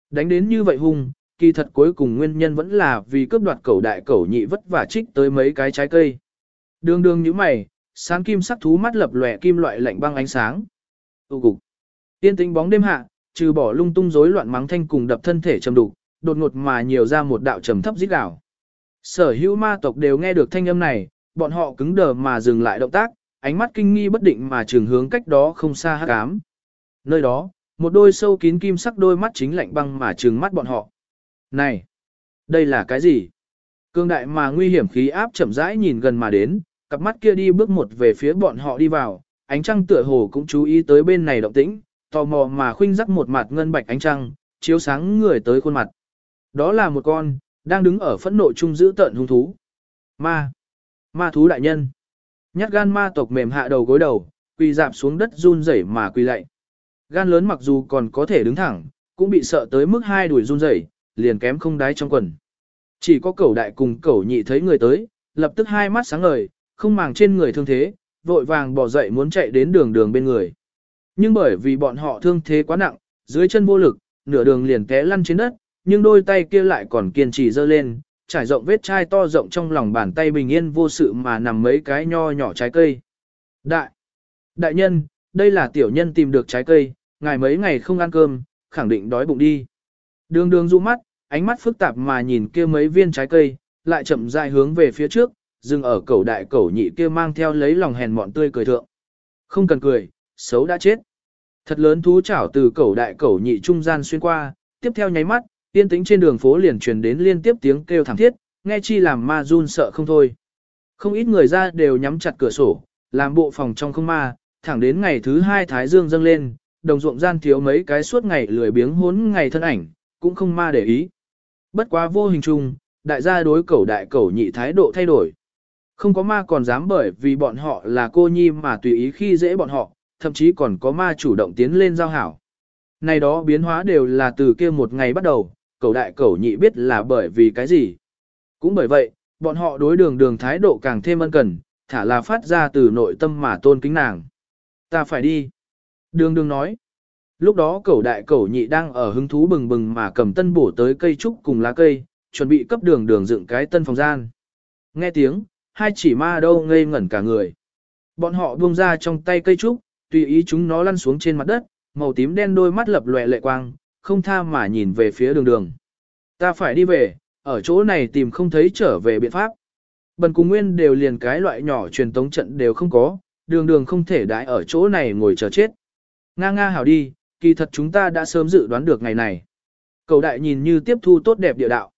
Đánh đến như vậy hung, kỳ thật cuối cùng nguyên nhân vẫn là vì cướp đoạt cẩu đại cẩu nhị vất vả trích tới mấy cái trái cây. Đường đường như mày, sáng kim sắc thú mắt lập lòe kim loại lạnh băng ánh sáng. Tụ cục. Tiên tính bóng đêm hạ, trừ bỏ lung tung rối loạn mắng thanh cùng đập thân thể trầm đục, đột ngột mà nhiều ra một đạo trầm thấp rít gào. Sở hữu ma tộc đều nghe được thanh âm này, bọn họ cứng đờ mà dừng lại động tác, ánh mắt kinh nghi bất định mà trường hướng cách đó không xa hắc ám. Nơi đó, một đôi sâu kín kim sắc đôi mắt chính lạnh băng mà trừng mắt bọn họ. Này, đây là cái gì? Cương đại mà nguy hiểm khí áp chậm rãi nhìn gần mà đến, cặp mắt kia đi bước một về phía bọn họ đi vào, ánh trăng tựa hồ cũng chú ý tới bên này động tĩnh, tò mò mà khuynh rắc một mặt ngân bạch ánh trăng, chiếu sáng người tới khuôn mặt. Đó là một con, đang đứng ở phẫn nộ chung giữ tận hung thú. Ma. Ma thú đại nhân. Nhát gan ma tộc mềm hạ đầu gối đầu, quỳ dạp xuống đất run rẩy mà quỳ lạy. Gan lớn mặc dù còn có thể đứng thẳng, cũng bị sợ tới mức hai đuổi run rẩy, liền kém không đái trong quần. Chỉ có cẩu đại cùng cẩu nhị thấy người tới, lập tức hai mắt sáng ngời, không màng trên người thương thế, vội vàng bỏ dậy muốn chạy đến đường đường bên người. Nhưng bởi vì bọn họ thương thế quá nặng, dưới chân vô lực, nửa đường liền té lăn trên đất, nhưng đôi tay kia lại còn kiên trì giơ lên, trải rộng vết chai to rộng trong lòng bàn tay bình yên vô sự mà nằm mấy cái nho nhỏ trái cây. Đại! Đại nhân, đây là tiểu nhân tìm được trái cây, ngài mấy ngày không ăn cơm, khẳng định đói bụng đi. Đường đường du mắt, ánh mắt phức tạp mà nhìn kia mấy viên trái cây, lại chậm rãi hướng về phía trước, dừng ở cẩu đại cẩu nhị kia mang theo lấy lòng hèn mọn tươi cười thượng. Không cần cười, xấu đã chết. Thật lớn thú chảo từ cẩu đại cẩu nhị trung gian xuyên qua, tiếp theo nháy mắt, tiên tĩnh trên đường phố liền truyền đến liên tiếp tiếng kêu thảm thiết, nghe chi làm ma run sợ không thôi. Không ít người ra đều nhắm chặt cửa sổ, làm bộ phòng trong không ma, thẳng đến ngày thứ hai thái dương dâng lên, đồng ruộng gian thiếu mấy cái suốt ngày lười biếng hốn ngày thân ảnh, cũng không ma để ý. Bất quá vô hình chung, đại gia đối cẩu đại cẩu nhị thái độ thay đổi. Không có ma còn dám bởi vì bọn họ là cô nhi mà tùy ý khi dễ bọn họ, thậm chí còn có ma chủ động tiến lên giao hảo. Này đó biến hóa đều là từ kia một ngày bắt đầu, cậu đại cậu nhị biết là bởi vì cái gì. Cũng bởi vậy, bọn họ đối đường đường thái độ càng thêm ân cần, thả là phát ra từ nội tâm mà tôn kính nàng. Ta phải đi. Đường đường nói. Lúc đó cậu đại cậu nhị đang ở hứng thú bừng bừng mà cầm tân bổ tới cây trúc cùng lá cây, chuẩn bị cấp đường đường dựng cái tân phòng gian. Nghe tiếng, hai chỉ ma đâu ngây ngẩn cả người. Bọn họ buông ra trong tay cây trúc, tùy ý chúng nó lăn xuống trên mặt đất, màu tím đen đôi mắt lập lòe lệ quang, không tha mà nhìn về phía đường đường. Ta phải đi về, ở chỗ này tìm không thấy trở về biện pháp. Bần cùng nguyên đều liền cái loại nhỏ truyền tống trận đều không có, đường đường không thể đãi ở chỗ này ngồi chờ chết. Nga nga hảo đi, kỳ thật chúng ta đã sớm dự đoán được ngày này. Cầu đại nhìn như tiếp thu tốt đẹp địa đạo.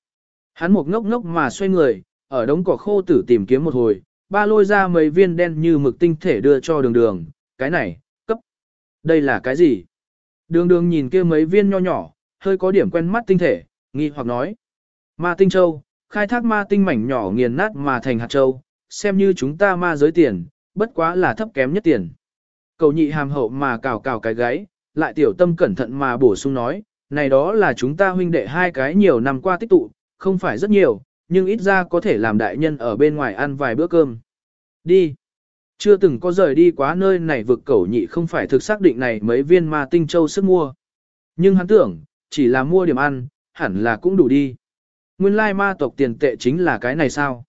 Hắn một ngốc ngốc mà xoay người, ở đống cỏ khô tử tìm kiếm một hồi, ba lôi ra mấy viên đen như mực tinh thể đưa cho đường đường, cái này, cấp. Đây là cái gì? Đường đường nhìn kia mấy viên nho nhỏ, hơi có điểm quen mắt tinh thể, nghi hoặc nói. Ma tinh châu, khai thác ma tinh mảnh nhỏ nghiền nát mà thành hạt châu, xem như chúng ta ma giới tiền, bất quá là thấp kém nhất tiền. Cầu nhị hàm hậu mà cào cào cái gáy, lại tiểu tâm cẩn thận mà bổ sung nói, này đó là chúng ta huynh đệ hai cái nhiều năm qua tích tụ, không phải rất nhiều, nhưng ít ra có thể làm đại nhân ở bên ngoài ăn vài bữa cơm. Đi. Chưa từng có rời đi quá nơi này vực cẩu nhị không phải thực xác định này mấy viên ma tinh châu sức mua. Nhưng hắn tưởng, chỉ là mua điểm ăn, hẳn là cũng đủ đi. Nguyên lai ma tộc tiền tệ chính là cái này sao?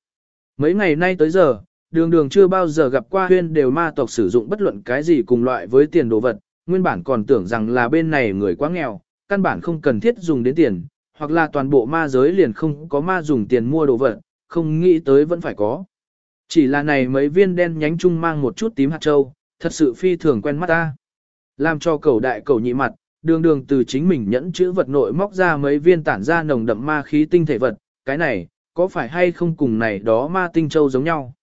Mấy ngày nay tới giờ, đường đường chưa bao giờ gặp qua huyên đều ma tộc sử dụng bất luận cái gì cùng loại với tiền đồ vật, nguyên bản còn tưởng rằng là bên này người quá nghèo, căn bản không cần thiết dùng đến tiền, hoặc là toàn bộ ma giới liền không có ma dùng tiền mua đồ vật, không nghĩ tới vẫn phải có. Chỉ là này mấy viên đen nhánh chung mang một chút tím hạt châu, thật sự phi thường quen mắt ta. Làm cho cầu đại cầu nhị mặt, đường đường từ chính mình nhẫn chữ vật nội móc ra mấy viên tản ra nồng đậm ma khí tinh thể vật, cái này, có phải hay không cùng này đó ma tinh châu giống nhau.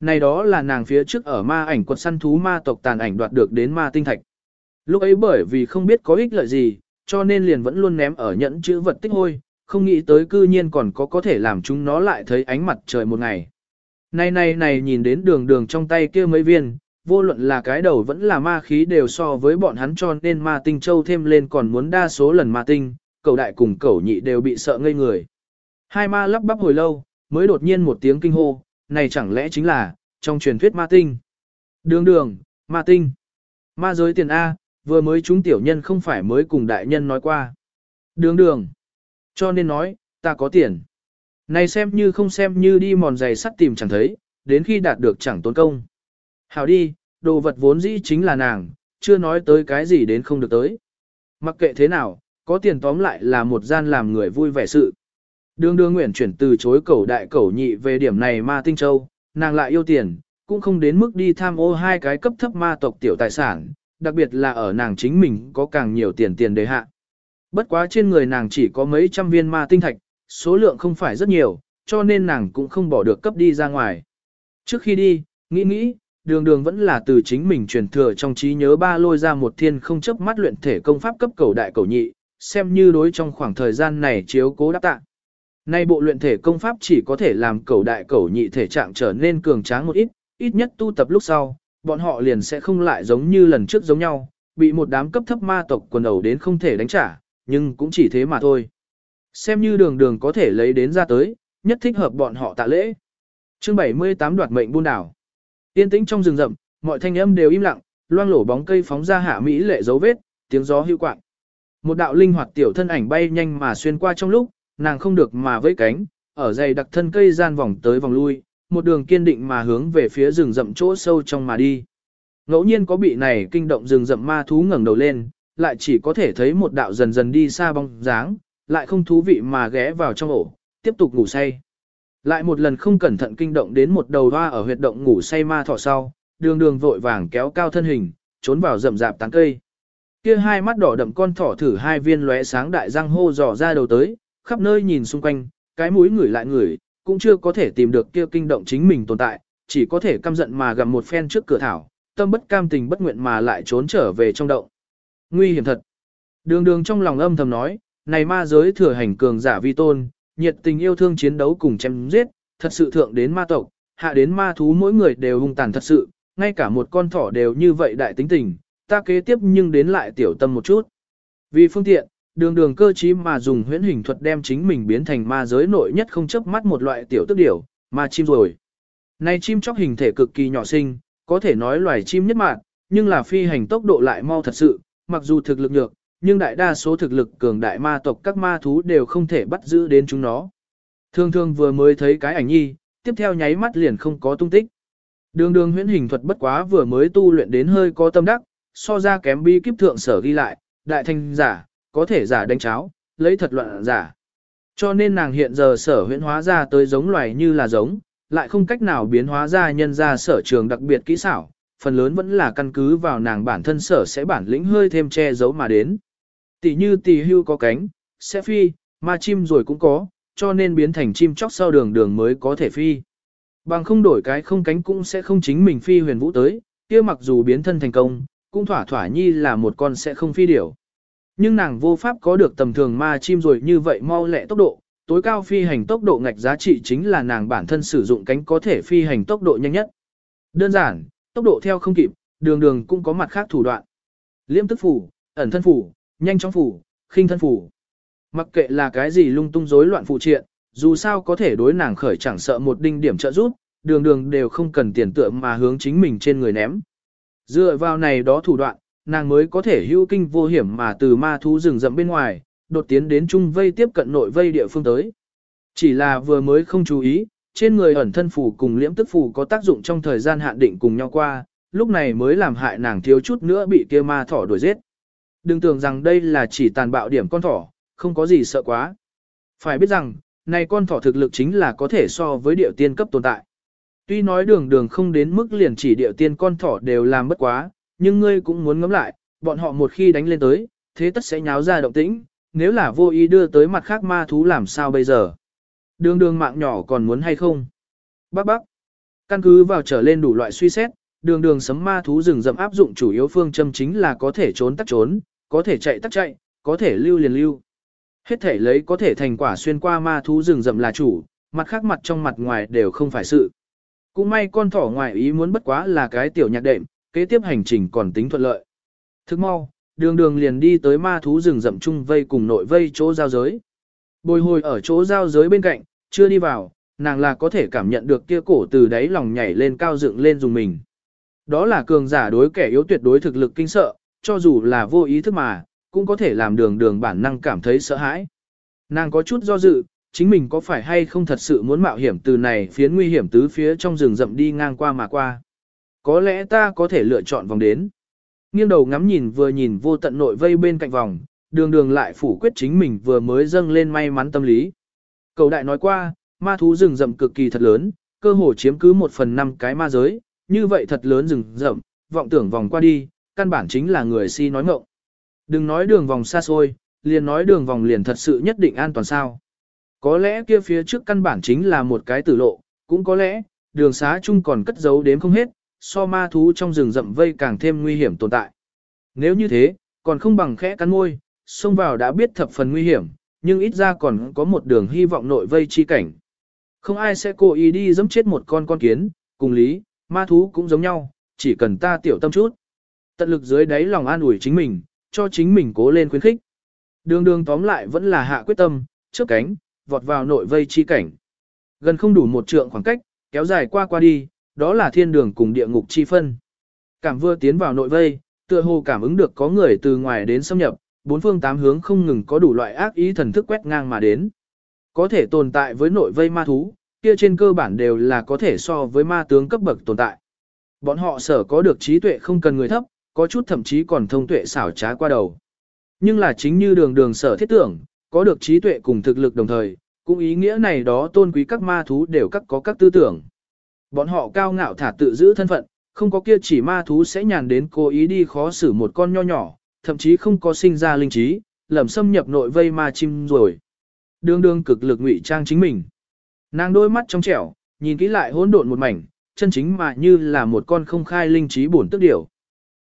Này đó là nàng phía trước ở ma ảnh quật săn thú ma tộc tàn ảnh đoạt được đến ma tinh thạch. Lúc ấy bởi vì không biết có ích lợi gì, cho nên liền vẫn luôn ném ở nhẫn chữ vật tích hôi, không nghĩ tới cư nhiên còn có có thể làm chúng nó lại thấy ánh mặt trời một ngày. Này này này nhìn đến đường đường trong tay kia mấy viên, vô luận là cái đầu vẫn là ma khí đều so với bọn hắn cho nên ma tinh châu thêm lên còn muốn đa số lần ma tinh, cầu đại cùng cầu nhị đều bị sợ ngây người. Hai ma lắp bắp hồi lâu, mới đột nhiên một tiếng kinh hô, này chẳng lẽ chính là, trong truyền thuyết ma tinh. Đường đường, ma tinh. Ma giới tiền A, vừa mới chúng tiểu nhân không phải mới cùng đại nhân nói qua. Đường đường. Cho nên nói, ta có tiền. Này xem như không xem như đi mòn giày sắt tìm chẳng thấy, đến khi đạt được chẳng tốn công. Hảo đi, đồ vật vốn dĩ chính là nàng, chưa nói tới cái gì đến không được tới. Mặc kệ thế nào, có tiền tóm lại là một gian làm người vui vẻ sự. Đường đường nguyện chuyển từ chối cầu đại cầu nhị về điểm này ma tinh châu, nàng lại yêu tiền, cũng không đến mức đi tham ô hai cái cấp thấp ma tộc tiểu tài sản, đặc biệt là ở nàng chính mình có càng nhiều tiền tiền đề hạ. Bất quá trên người nàng chỉ có mấy trăm viên ma tinh thạch, số lượng không phải rất nhiều, cho nên nàng cũng không bỏ được cấp đi ra ngoài. Trước khi đi, nghĩ nghĩ, đường đường vẫn là từ chính mình truyền thừa trong trí nhớ ba lôi ra một thiên không chấp mắt luyện thể công pháp cấp cầu đại cầu nhị, xem như đối trong khoảng thời gian này chiếu cố đáp tạ. Nay bộ luyện thể công pháp chỉ có thể làm cầu đại cầu nhị thể trạng trở nên cường tráng một ít, ít nhất tu tập lúc sau, bọn họ liền sẽ không lại giống như lần trước giống nhau, bị một đám cấp thấp ma tộc quần ẩu đến không thể đánh trả, nhưng cũng chỉ thế mà thôi. Xem như đường đường có thể lấy đến ra tới, nhất thích hợp bọn họ tạ lễ. chương 78 đoạt mệnh buôn đảo. Yên tĩnh trong rừng rậm, mọi thanh âm đều im lặng, loang lổ bóng cây phóng ra hạ mỹ lệ dấu vết, tiếng gió hưu quạng. Một đạo linh hoạt tiểu thân ảnh bay nhanh mà xuyên qua trong lúc, nàng không được mà vẫy cánh, ở dày đặc thân cây gian vòng tới vòng lui, một đường kiên định mà hướng về phía rừng rậm chỗ sâu trong mà đi. Ngẫu nhiên có bị này kinh động rừng rậm ma thú ngẩng đầu lên, lại chỉ có thể thấy một đạo dần dần đi xa bóng dáng, lại không thú vị mà ghé vào trong ổ, tiếp tục ngủ say. Lại một lần không cẩn thận kinh động đến một đầu hoa ở huyệt động ngủ say ma thỏ sau, đường đường vội vàng kéo cao thân hình, trốn vào rậm rạp tán cây. Kia hai mắt đỏ đậm con thỏ thử hai viên lóe sáng đại răng hô dò ra đầu tới, khắp nơi nhìn xung quanh, cái mũi ngửi lại ngửi, cũng chưa có thể tìm được kia kinh động chính mình tồn tại, chỉ có thể căm giận mà gầm một phen trước cửa thảo, tâm bất cam tình bất nguyện mà lại trốn trở về trong động. Nguy hiểm thật. Đường đường trong lòng âm thầm nói, này ma giới thừa hành cường giả vi tôn, nhiệt tình yêu thương chiến đấu cùng chém giết, thật sự thượng đến ma tộc, hạ đến ma thú mỗi người đều hung tàn thật sự, ngay cả một con thỏ đều như vậy đại tính tình, ta kế tiếp nhưng đến lại tiểu tâm một chút. Vì phương tiện, đường đường cơ trí mà dùng huyễn hình thuật đem chính mình biến thành ma giới nội nhất không chấp mắt một loại tiểu tức điểu, ma chim rồi. Này chim chóc hình thể cực kỳ nhỏ xinh, có thể nói loài chim nhất mạng, nhưng là phi hành tốc độ lại mau thật sự, mặc dù thực lực nhược, nhưng đại đa số thực lực cường đại ma tộc các ma thú đều không thể bắt giữ đến chúng nó. Thường thường vừa mới thấy cái ảnh nhi, tiếp theo nháy mắt liền không có tung tích. Đường đường huyễn hình thuật bất quá vừa mới tu luyện đến hơi có tâm đắc, so ra kém bi kiếp thượng sở ghi lại, đại thanh giả, có thể giả đánh cháo, lấy thật loạn giả. Cho nên nàng hiện giờ sở huyễn hóa ra tới giống loài như là giống, lại không cách nào biến hóa ra nhân ra sở trường đặc biệt kỹ xảo, phần lớn vẫn là căn cứ vào nàng bản thân sở sẽ bản lĩnh hơi thêm che giấu mà đến. Tỷ như tỷ hưu có cánh, sẽ phi, mà chim rồi cũng có, cho nên biến thành chim chóc sau đường đường mới có thể phi. Bằng không đổi cái không cánh cũng sẽ không chính mình phi huyền vũ tới, kia mặc dù biến thân thành công, cũng thỏa thỏa nhi là một con sẽ không phi điểu. Nhưng nàng vô pháp có được tầm thường ma chim rồi như vậy mau lẹ tốc độ, tối cao phi hành tốc độ ngạch giá trị chính là nàng bản thân sử dụng cánh có thể phi hành tốc độ nhanh nhất. Đơn giản, tốc độ theo không kịp, đường đường cũng có mặt khác thủ đoạn. Liêm tức phủ, ẩn thân phủ, nhanh chóng phủ, khinh thân phủ. Mặc kệ là cái gì lung tung rối loạn phụ triện, dù sao có thể đối nàng khởi chẳng sợ một đinh điểm trợ giúp, đường đường đều không cần tiền tượng mà hướng chính mình trên người ném. Dựa vào này đó thủ đoạn, nàng mới có thể hữu kinh vô hiểm mà từ ma thú rừng rậm bên ngoài, đột tiến đến trung vây tiếp cận nội vây địa phương tới. Chỉ là vừa mới không chú ý, trên người ẩn thân phù cùng liễm tức phù có tác dụng trong thời gian hạn định cùng nhau qua, lúc này mới làm hại nàng thiếu chút nữa bị kia ma thỏ đuổi giết. Đừng tưởng rằng đây là chỉ tàn bạo điểm con thỏ, không có gì sợ quá. Phải biết rằng, này con thỏ thực lực chính là có thể so với điệu tiên cấp tồn tại. Tuy nói đường đường không đến mức liền chỉ điệu tiên con thỏ đều làm bất quá, nhưng ngươi cũng muốn ngắm lại, bọn họ một khi đánh lên tới, thế tất sẽ nháo ra động tĩnh, nếu là vô ý đưa tới mặt khác ma thú làm sao bây giờ. Đường đường mạng nhỏ còn muốn hay không? Bác bác. Căn cứ vào trở lên đủ loại suy xét, đường đường sấm ma thú rừng rậm áp dụng chủ yếu phương châm chính là có thể trốn tắt trốn, có thể chạy tắt chạy, có thể lưu liền lưu. Hết thể lấy có thể thành quả xuyên qua ma thú rừng rậm là chủ, mặt khác mặt trong mặt ngoài đều không phải sự. Cũng may con thỏ ngoài ý muốn bất quá là cái tiểu nhạc đệm, kế tiếp hành trình còn tính thuận lợi. Thức mau, đường đường liền đi tới ma thú rừng rậm chung vây cùng nội vây chỗ giao giới. Bồi hồi ở chỗ giao giới bên cạnh, chưa đi vào, nàng là có thể cảm nhận được kia cổ từ đáy lòng nhảy lên cao dựng lên dùng mình. Đó là cường giả đối kẻ yếu tuyệt đối thực lực kinh sợ, cho dù là vô ý thức mà, cũng có thể làm đường đường bản năng cảm thấy sợ hãi. Nàng có chút do dự, chính mình có phải hay không thật sự muốn mạo hiểm từ này phiến nguy hiểm tứ phía trong rừng rậm đi ngang qua mà qua. Có lẽ ta có thể lựa chọn vòng đến. Nghiêng đầu ngắm nhìn vừa nhìn vô tận nội vây bên cạnh vòng, đường đường lại phủ quyết chính mình vừa mới dâng lên may mắn tâm lý. Cầu đại nói qua, ma thú rừng rậm cực kỳ thật lớn, cơ hồ chiếm cứ một phần năm cái ma giới, như vậy thật lớn rừng rậm, vọng tưởng vòng qua đi, căn bản chính là người si nói ngộng. Đừng nói đường vòng xa xôi, liền nói đường vòng liền thật sự nhất định an toàn sao. Có lẽ kia phía trước căn bản chính là một cái tử lộ, cũng có lẽ, đường xá chung còn cất giấu đếm không hết, so ma thú trong rừng rậm vây càng thêm nguy hiểm tồn tại. Nếu như thế, còn không bằng khẽ cắn môi, xông vào đã biết thập phần nguy hiểm, nhưng ít ra còn có một đường hy vọng nội vây chi cảnh. Không ai sẽ cố ý đi dẫm chết một con con kiến, cùng lý, ma thú cũng giống nhau, chỉ cần ta tiểu tâm chút. Tận lực dưới đáy lòng an ủi chính mình, cho chính mình cố lên khuyến khích. Đường đường tóm lại vẫn là hạ quyết tâm, trước cánh, vọt vào nội vây chi cảnh. Gần không đủ một trượng khoảng cách, kéo dài qua qua đi, đó là thiên đường cùng địa ngục chi phân. Cảm vừa tiến vào nội vây, tựa hồ cảm ứng được có người từ ngoài đến xâm nhập, bốn phương tám hướng không ngừng có đủ loại ác ý thần thức quét ngang mà đến. Có thể tồn tại với nội vây ma thú, kia trên cơ bản đều là có thể so với ma tướng cấp bậc tồn tại. Bọn họ sở có được trí tuệ không cần người thấp, có chút thậm chí còn thông tuệ xảo trá qua đầu. Nhưng là chính như đường đường sở thiết tưởng, có được trí tuệ cùng thực lực đồng thời, cũng ý nghĩa này đó tôn quý các ma thú đều các có các tư tưởng. Bọn họ cao ngạo thả tự giữ thân phận, không có kia chỉ ma thú sẽ nhàn đến cố ý đi khó xử một con nho nhỏ, thậm chí không có sinh ra linh trí, lầm xâm nhập nội vây ma chim rồi. Đường đường cực lực ngụy trang chính mình. Nàng đôi mắt trong trẻo, nhìn kỹ lại hỗn độn một mảnh, chân chính mà như là một con không khai linh trí bổn tức điểu.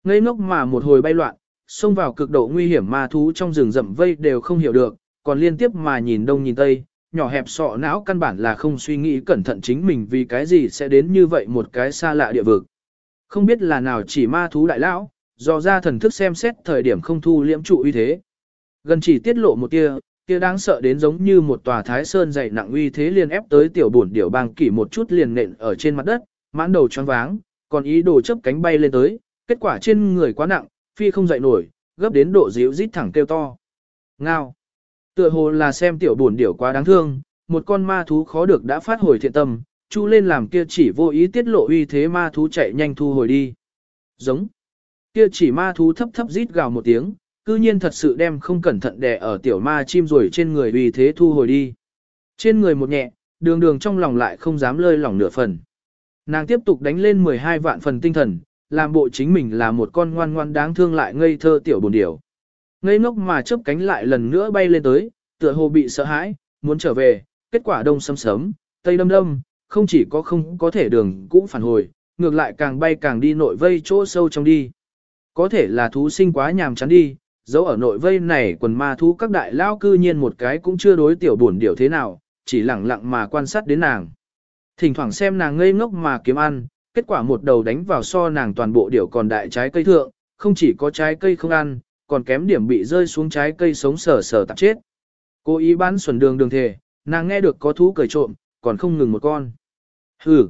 Ngây ngốc mà một hồi bay loạn, xông vào cực độ nguy hiểm ma thú trong rừng rậm vây đều không hiểu được, còn liên tiếp mà nhìn đông nhìn tây, nhỏ hẹp sọ não căn bản là không suy nghĩ cẩn thận chính mình vì cái gì sẽ đến như vậy một cái xa lạ địa vực. Không biết là nào chỉ ma thú đại lão, do ra thần thức xem xét thời điểm không thu liễm trụ uy thế. Gần chỉ tiết lộ một tia, kia đáng sợ đến giống như một tòa thái sơn dày nặng uy thế liền ép tới tiểu bổn điểu bang kỷ một chút liền nện ở trên mặt đất, mãn đầu choáng váng, còn ý đồ chớp cánh bay lên tới, kết quả trên người quá nặng, phi không dậy nổi, gấp đến độ díu rít thẳng kêu to. Ngao. Tựa hồ là xem tiểu buồn điểu quá đáng thương, một con ma thú khó được đã phát hồi thiện tâm, chu lên làm kia chỉ vô ý tiết lộ uy thế ma thú chạy nhanh thu hồi đi. Giống. Kia chỉ ma thú thấp thấp rít gào một tiếng, cư nhiên thật sự đem không cẩn thận đè ở tiểu ma chim rồi trên người uy thế thu hồi đi. Trên người một nhẹ, đường đường trong lòng lại không dám lơi lỏng nửa phần. Nàng tiếp tục đánh lên 12 vạn phần tinh thần, làm bộ chính mình là một con ngoan ngoan đáng thương lại ngây thơ tiểu buồn điểu. Ngây ngốc mà chớp cánh lại lần nữa bay lên tới, tựa hồ bị sợ hãi, muốn trở về, kết quả đông sấm sớm, tây đâm đâm, không chỉ có không có thể đường cũng phản hồi, ngược lại càng bay càng đi nội vây chỗ sâu trong đi. Có thể là thú sinh quá nhàm chán đi, dấu ở nội vây này quần ma thú các đại lao cư nhiên một cái cũng chưa đối tiểu buồn điểu thế nào, chỉ lặng lặng mà quan sát đến nàng. Thỉnh thoảng xem nàng ngây ngốc mà kiếm ăn, kết quả một đầu đánh vào so nàng toàn bộ điểu còn đại trái cây thượng, không chỉ có trái cây không ăn, còn kém điểm bị rơi xuống trái cây sống sờ sờ tạp chết. Cô ý bán xuẩn đường đường thề, nàng nghe được có thú cười trộm, còn không ngừng một con. Hừ,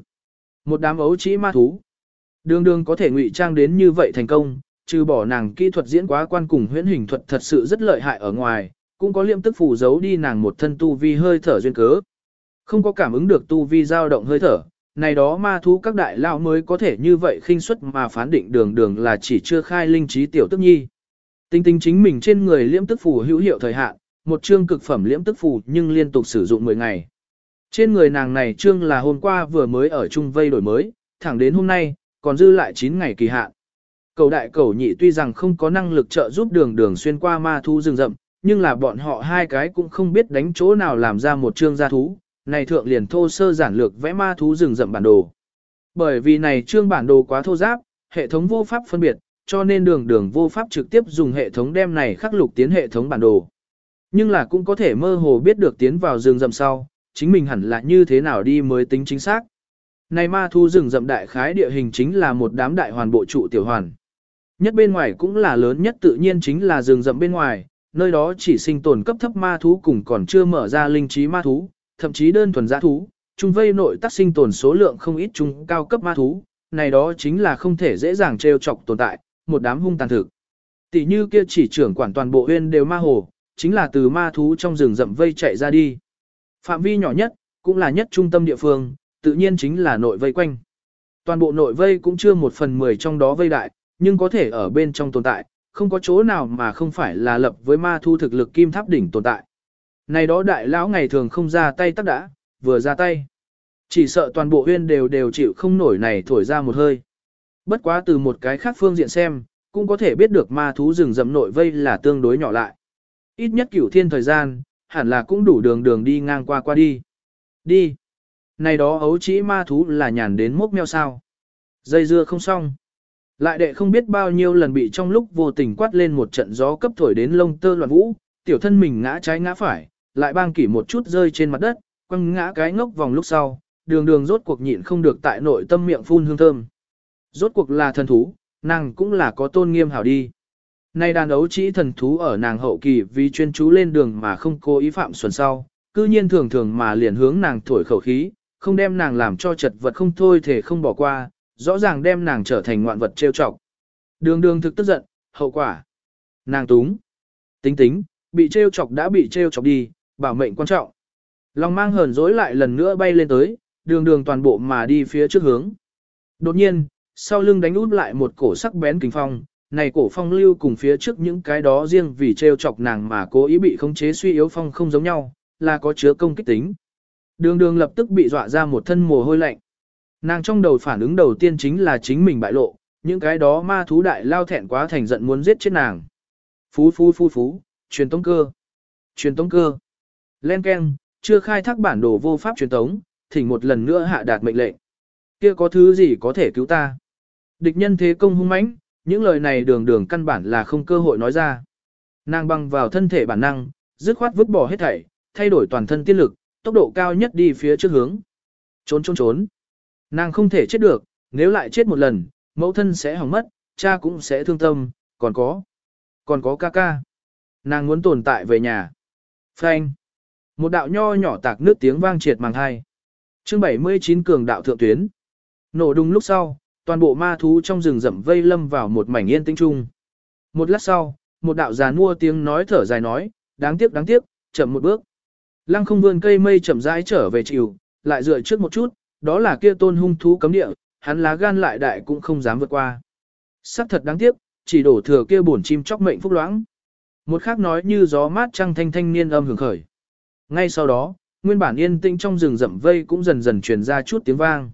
một đám ấu trĩ ma thú. Đường đường có thể ngụy trang đến như vậy thành công, trừ bỏ nàng kỹ thuật diễn quá quan cùng huyễn hình thuật thật sự rất lợi hại ở ngoài, cũng có liệm tức phủ giấu đi nàng một thân tu vi hơi thở duyên cớ. Không có cảm ứng được tu vi dao động hơi thở, này đó ma thú các đại lao mới có thể như vậy khinh suất mà phán định đường đường là chỉ chưa khai linh trí tiểu tức nhi. Tinh tinh chính mình trên người liễm tức phù hữu hiệu thời hạn, một chương cực phẩm liễm tức phù nhưng liên tục sử dụng 10 ngày. Trên người nàng này chương là hôm qua vừa mới ở trung vây đổi mới, thẳng đến hôm nay, còn dư lại 9 ngày kỳ hạn. Cầu đại cầu nhị tuy rằng không có năng lực trợ giúp đường đường xuyên qua ma thú rừng rậm, nhưng là bọn họ hai cái cũng không biết đánh chỗ nào làm ra một chương gia thú, này thượng liền thô sơ giản lược vẽ ma thú rừng rậm bản đồ. Bởi vì này trương bản đồ quá thô giáp, hệ thống vô pháp phân biệt, cho nên đường đường vô pháp trực tiếp dùng hệ thống đem này khắc lục tiến hệ thống bản đồ. Nhưng là cũng có thể mơ hồ biết được tiến vào rừng rậm sau, chính mình hẳn là như thế nào đi mới tính chính xác. Này ma thu rừng rậm đại khái địa hình chính là một đám đại hoàn bộ trụ tiểu hoàn. Nhất bên ngoài cũng là lớn nhất tự nhiên chính là rừng rậm bên ngoài, nơi đó chỉ sinh tồn cấp thấp ma thú cùng còn chưa mở ra linh trí ma thú, thậm chí đơn thuần giã thú, trung vây nội tác sinh tồn số lượng không ít trung cao cấp ma thú, này đó chính là không thể dễ dàng trêu chọc tồn tại, một đám hung tàn thực. Tỷ như kia chỉ trưởng quản toàn bộ huyên đều ma hồ, chính là từ ma thú trong rừng rậm vây chạy ra đi. Phạm vi nhỏ nhất, cũng là nhất trung tâm địa phương, tự nhiên chính là nội vây quanh. Toàn bộ nội vây cũng chưa một phần mười trong đó vây đại, nhưng có thể ở bên trong tồn tại, không có chỗ nào mà không phải là lập với ma thu thực lực kim tháp đỉnh tồn tại. Này đó đại lão ngày thường không ra tay tắc đã, vừa ra tay. Chỉ sợ toàn bộ huyên đều đều chịu không nổi này thổi ra một hơi. Bất quá từ một cái khác phương diện xem, cũng có thể biết được ma thú rừng rậm nội vây là tương đối nhỏ lại. Ít nhất cửu thiên thời gian, hẳn là cũng đủ đường đường đi ngang qua qua đi. Đi. Này đó ấu chỉ ma thú là nhàn đến mốc meo sao. Dây dưa không xong. Lại đệ không biết bao nhiêu lần bị trong lúc vô tình quát lên một trận gió cấp thổi đến lông tơ loạn vũ, tiểu thân mình ngã trái ngã phải, lại bang kỷ một chút rơi trên mặt đất, quăng ngã cái ngốc vòng lúc sau, đường đường rốt cuộc nhịn không được tại nội tâm miệng phun hương thơm. Rốt cuộc là thần thú, nàng cũng là có tôn nghiêm hảo đi. Nay đàn ấu chỉ thần thú ở nàng hậu kỳ vì chuyên chú lên đường mà không cố ý phạm xuẩn sau, cư nhiên thường thường mà liền hướng nàng thổi khẩu khí, không đem nàng làm cho chật vật không thôi thể không bỏ qua, rõ ràng đem nàng trở thành ngoạn vật trêu chọc. Đường đường thực tức giận, hậu quả. Nàng túng. Tính tính, bị trêu chọc đã bị trêu chọc đi, bảo mệnh quan trọng. Lòng mang hờn dỗi lại lần nữa bay lên tới, đường đường toàn bộ mà đi phía trước hướng. Đột nhiên, sau lưng đánh út lại một cổ sắc bén kình phong, này cổ phong lưu cùng phía trước những cái đó riêng vì trêu chọc nàng mà cố ý bị khống chế suy yếu phong không giống nhau, là có chứa công kích tính. Đường đường lập tức bị dọa ra một thân mồ hôi lạnh. Nàng trong đầu phản ứng đầu tiên chính là chính mình bại lộ, những cái đó ma thú đại lao thẹn quá thành giận muốn giết chết nàng. Phú phú phú phú, truyền tống cơ. Truyền tống cơ. Len Ken, chưa khai thác bản đồ vô pháp truyền tống, thỉnh một lần nữa hạ đạt mệnh lệnh. Kia có thứ gì có thể cứu ta? Địch nhân thế công hung mãnh, những lời này đường đường căn bản là không cơ hội nói ra. Nàng băng vào thân thể bản năng, dứt khoát vứt bỏ hết thảy, thay đổi toàn thân tiên lực, tốc độ cao nhất đi phía trước hướng. Trốn trốn trốn. Nàng không thể chết được, nếu lại chết một lần, mẫu thân sẽ hỏng mất, cha cũng sẽ thương tâm, còn có. Còn có ca ca. Nàng muốn tồn tại về nhà. Phanh. Một đạo nho nhỏ tạc nước tiếng vang triệt màng hai. Chương 79 cường đạo thượng tuyến. Nổ đùng lúc sau, toàn bộ ma thú trong rừng rậm vây lâm vào một mảnh yên tĩnh chung. Một lát sau, một đạo già mua tiếng nói thở dài nói, đáng tiếc đáng tiếc, chậm một bước. Lăng không vươn cây mây chậm rãi trở về chiều lại dựa trước một chút, đó là kia tôn hung thú cấm địa, hắn lá gan lại đại cũng không dám vượt qua. Sắc thật đáng tiếc, chỉ đổ thừa kia bổn chim chóc mệnh phúc loãng. Một khác nói như gió mát trăng thanh thanh niên âm hưởng khởi. Ngay sau đó, nguyên bản yên tĩnh trong rừng rậm vây cũng dần dần truyền ra chút tiếng vang.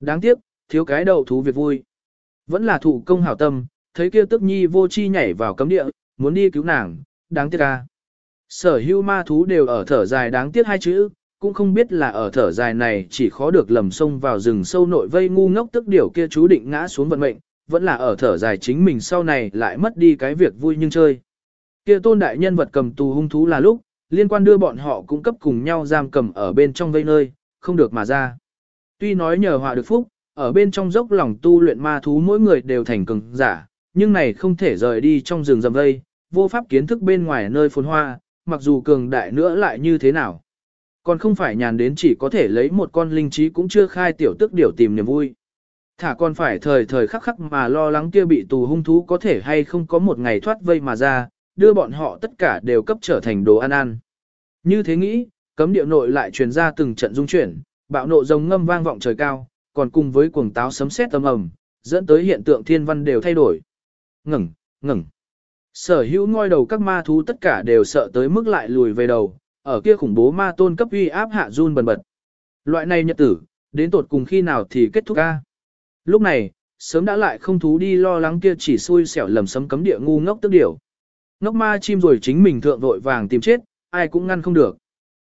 Đáng tiếc, thiếu cái đầu thú việc vui. Vẫn là thủ công hảo tâm, thấy kia tức nhi vô chi nhảy vào cấm địa, muốn đi cứu nàng, đáng tiếc ca. Sở hữu ma thú đều ở thở dài đáng tiếc hai chữ, cũng không biết là ở thở dài này chỉ khó được lầm sông vào rừng sâu nội vây ngu ngốc tức điều kia chú định ngã xuống vận mệnh, vẫn là ở thở dài chính mình sau này lại mất đi cái việc vui nhưng chơi. Kia tôn đại nhân vật cầm tù hung thú là lúc, liên quan đưa bọn họ cung cấp cùng nhau giam cầm ở bên trong vây nơi, không được mà ra. Tuy nói nhờ họa được phúc, ở bên trong dốc lòng tu luyện ma thú mỗi người đều thành cường giả, nhưng này không thể rời đi trong rừng rậm vây, vô pháp kiến thức bên ngoài nơi phồn hoa, mặc dù cường đại nữa lại như thế nào. Còn không phải nhàn đến chỉ có thể lấy một con linh trí cũng chưa khai tiểu tức điều tìm niềm vui. Thả còn phải thời thời khắc khắc mà lo lắng kia bị tù hung thú có thể hay không có một ngày thoát vây mà ra, đưa bọn họ tất cả đều cấp trở thành đồ ăn ăn. Như thế nghĩ, cấm điệu nội lại truyền ra từng trận dung chuyển, bạo nộ rồng ngâm vang vọng trời cao, còn cùng với cuồng táo sấm sét âm ầm, dẫn tới hiện tượng thiên văn đều thay đổi. Ngừng, ngừng. Sở hữu ngôi đầu các ma thú tất cả đều sợ tới mức lại lùi về đầu, ở kia khủng bố ma tôn cấp uy áp hạ run bần bật. Loại này nhật tử, đến tột cùng khi nào thì kết thúc a? Lúc này, sớm đã lại không thú đi lo lắng kia chỉ xui xẻo lầm sấm cấm địa ngu ngốc tức điểu. Ngốc ma chim rồi chính mình thượng vội vàng tìm chết, ai cũng ngăn không được.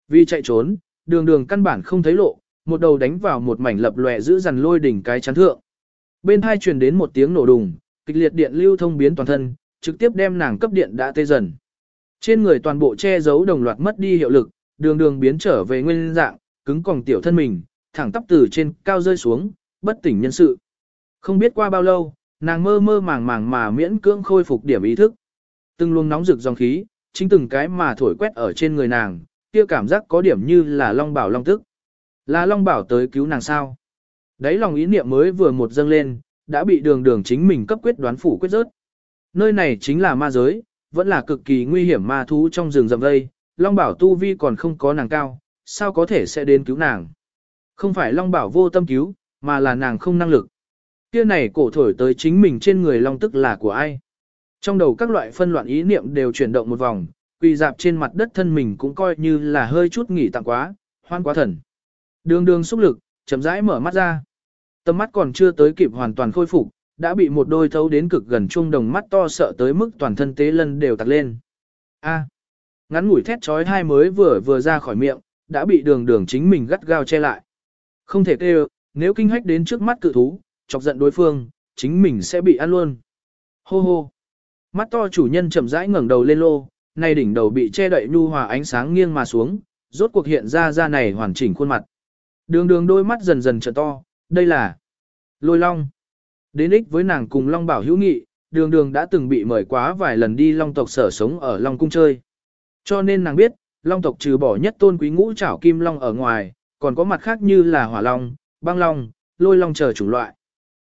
Vì chạy trốn, đường đường căn bản không thấy lộ, một đầu đánh vào một mảnh lập lòe giữ dằn lôi đỉnh cái chắn thượng. Bên hai truyền đến một tiếng nổ đùng, kịch liệt điện lưu thông biến toàn thân, trực tiếp đem nàng cấp điện đã tê dần. Trên người toàn bộ che giấu đồng loạt mất đi hiệu lực, đường đường biến trở về nguyên dạng, cứng còng tiểu thân mình, thẳng tắp từ trên cao rơi xuống, bất tỉnh nhân sự. Không biết qua bao lâu, nàng mơ mơ màng màng mà miễn cưỡng khôi phục điểm ý thức. Từng luồng nóng rực dòng khí, chính từng cái mà thổi quét ở trên người nàng, kia cảm giác có điểm như là long bảo long tức. Là long bảo tới cứu nàng sao? Đấy lòng ý niệm mới vừa một dâng lên, đã bị đường đường chính mình cấp quyết đoán phủ quyết rớt. Nơi này chính là ma giới, vẫn là cực kỳ nguy hiểm ma thú trong rừng rậm đây. long bảo tu vi còn không có nàng cao, sao có thể sẽ đến cứu nàng? Không phải long bảo vô tâm cứu, mà là nàng không năng lực. Kia này cổ thổi tới chính mình trên người long tức là của ai? Trong đầu các loại phân loạn ý niệm đều chuyển động một vòng, quỳ dạp trên mặt đất thân mình cũng coi như là hơi chút nghỉ tặng quá, hoan quá thần. Đường đường xúc lực, chậm rãi mở mắt ra. Tầm mắt còn chưa tới kịp hoàn toàn khôi phục, đã bị một đôi thấu đến cực gần trung đồng mắt to sợ tới mức toàn thân tế lân đều tặc lên. A. ngắn ngủi thét trói hai mới vừa vừa ra khỏi miệng, đã bị đường đường chính mình gắt gao che lại. Không thể kêu, nếu kinh hách đến trước mắt cự thú, chọc giận đối phương, chính mình sẽ bị ăn luôn. Hô hô. Mắt to chủ nhân chậm rãi ngẩng đầu lên lô, nay đỉnh đầu bị che đậy nhu hòa ánh sáng nghiêng mà xuống, rốt cuộc hiện ra ra này hoàn chỉnh khuôn mặt. Đường đường đôi mắt dần dần trợ to, đây là lôi long. Đến ích với nàng cùng long bảo hữu nghị, đường đường đã từng bị mời quá vài lần đi long tộc sở sống ở long cung chơi. Cho nên nàng biết, long tộc trừ bỏ nhất tôn quý ngũ trảo kim long ở ngoài, còn có mặt khác như là hỏa long, băng long, lôi long chờ chủng loại.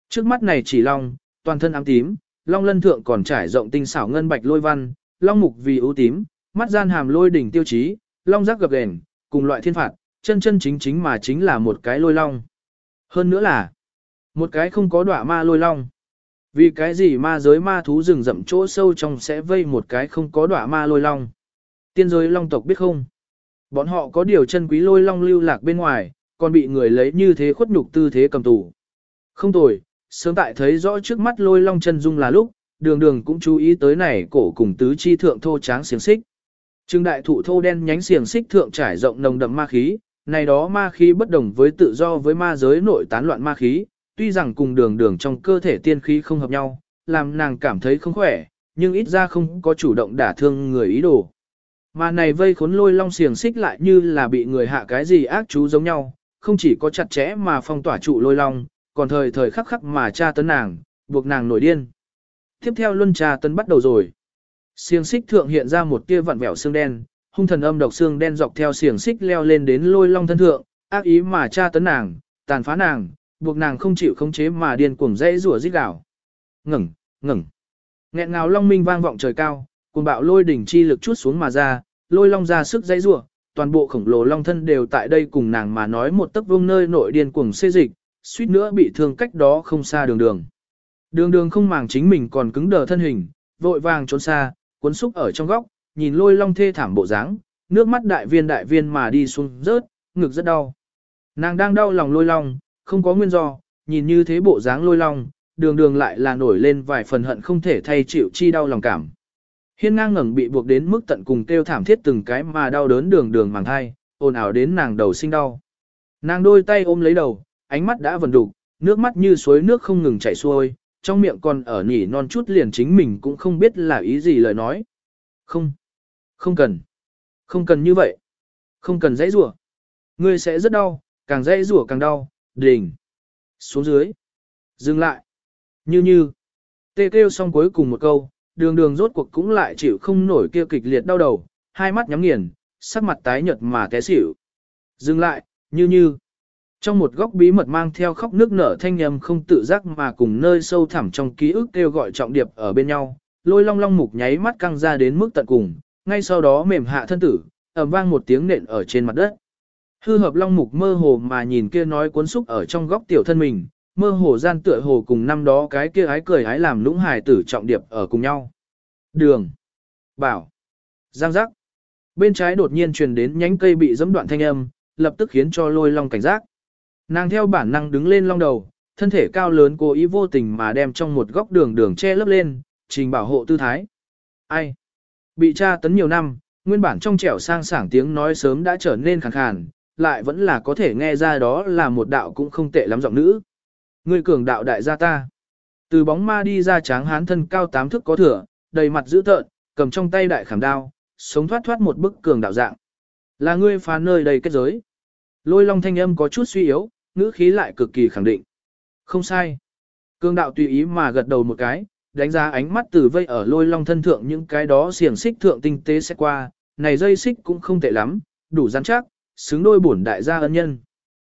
Trước mắt này chỉ long, toàn thân ám tím, long lân thượng còn trải rộng tinh xảo ngân bạch lôi văn, long mục vì ưu tím, mắt gian hàm lôi đỉnh tiêu chí, long giác gập đèn, cùng loại thiên phạt, chân chân chính chính mà chính là một cái lôi long. Hơn nữa là, một cái không có đọa ma lôi long. Vì cái gì ma giới ma thú rừng rậm chỗ sâu trong sẽ vây một cái không có đọa ma lôi long. Tiên giới long tộc biết không? Bọn họ có điều chân quý lôi long lưu lạc bên ngoài, còn bị người lấy như thế khuất nhục tư thế cầm tù. Không tồi, sớm tại thấy rõ trước mắt lôi long chân dung là lúc, đường đường cũng chú ý tới này cổ cùng tứ chi thượng thô tráng xiềng xích. Trưng đại thụ thô đen nhánh xiềng xích thượng trải rộng nồng đậm ma khí, này đó ma khí bất đồng với tự do với ma giới nội tán loạn ma khí, tuy rằng cùng đường đường trong cơ thể tiên khí không hợp nhau, làm nàng cảm thấy không khỏe, nhưng ít ra không có chủ động đả thương người ý đồ. Mà này vây khốn lôi long xiềng xích lại như là bị người hạ cái gì ác chú giống nhau, không chỉ có chặt chẽ mà phong tỏa trụ lôi long, còn thời thời khắc khắc mà tra tấn nàng, buộc nàng nổi điên. Tiếp theo luân tra tấn bắt đầu rồi. Xiềng xích thượng hiện ra một tia vặn vẹo xương đen, hung thần âm độc xương đen dọc theo xiềng xích leo lên đến lôi long thân thượng, ác ý mà tra tấn nàng, tàn phá nàng, buộc nàng không chịu khống chế mà điên cuồng dãy rủa rít gào. Ngừng, ngừng. Nghẹn ngào long minh vang vọng trời cao, cuồng bạo lôi đỉnh chi lực chút xuống mà ra, lôi long ra sức dãy rủa, toàn bộ khổng lồ long thân đều tại đây cùng nàng mà nói một tấc vuông nơi nội điên cuồng xê dịch, suýt nữa bị thương cách đó không xa đường đường. Đường đường không màng chính mình còn cứng đờ thân hình, vội vàng trốn xa, cuốn xúc ở trong góc, nhìn lôi long thê thảm bộ dáng, nước mắt đại viên đại viên mà đi xuống rớt, ngực rất đau. Nàng đang đau lòng lôi long, không có nguyên do, nhìn như thế bộ dáng lôi long, đường đường lại là nổi lên vài phần hận không thể thay chịu chi đau lòng cảm. Hiên ngang ngẩng bị buộc đến mức tận cùng kêu thảm thiết từng cái mà đau đớn đường đường màng thai, ồn ào đến nàng đầu sinh đau. Nàng đôi tay ôm lấy đầu, ánh mắt đã vần đục, nước mắt như suối nước không ngừng chảy xuôi, trong miệng còn ở nhỉ non chút liền chính mình cũng không biết là ý gì lời nói. Không, không cần, không cần như vậy, không cần dãy rủa, ngươi sẽ rất đau, càng dãy rủa càng đau, đỉnh, xuống dưới, dừng lại, như như, tê kêu xong cuối cùng một câu, đường đường rốt cuộc cũng lại chịu không nổi kia kịch liệt đau đầu, hai mắt nhắm nghiền, sắc mặt tái nhợt mà té xỉu. Dừng lại, như như. Trong một góc bí mật mang theo khóc nước nở thanh âm không tự giác mà cùng nơi sâu thẳm trong ký ức kêu gọi trọng điệp ở bên nhau, lôi long long mục nháy mắt căng ra đến mức tận cùng, ngay sau đó mềm hạ thân tử, ầm vang một tiếng nện ở trên mặt đất. Hư hợp long mục mơ hồ mà nhìn kia nói cuốn xúc ở trong góc tiểu thân mình, mơ hồ gian tựa hồ cùng năm đó cái kia ái cười ái làm lũng hài tử trọng điệp ở cùng nhau. Đường. Bảo. Giang giác. Bên trái đột nhiên truyền đến nhánh cây bị giẫm đoạn thanh âm, lập tức khiến cho lôi long cảnh giác. Nàng theo bản năng đứng lên long đầu, thân thể cao lớn cố ý vô tình mà đem trong một góc đường đường che lấp lên, trình bảo hộ tư thái. Ai? Bị tra tấn nhiều năm, nguyên bản trong trẻo sang sảng tiếng nói sớm đã trở nên khàn khàn, lại vẫn là có thể nghe ra đó là một đạo cũng không tệ lắm giọng nữ. Người cường đạo đại gia ta. Từ bóng ma đi ra tráng hán thân cao tám thước có thừa, đầy mặt dữ tợn, cầm trong tay đại khảm đao, sống thoát thoát một bức cường đạo dạng. Là ngươi phá nơi đầy kết giới. Lôi long thanh âm có chút suy yếu, ngữ khí lại cực kỳ khẳng định. Không sai. cương đạo tùy ý mà gật đầu một cái, đánh giá ánh mắt từ vây ở lôi long thân thượng những cái đó xiềng xích thượng tinh tế sẽ qua, này dây xích cũng không tệ lắm, đủ rắn chắc, xứng đôi bổn đại gia ân nhân.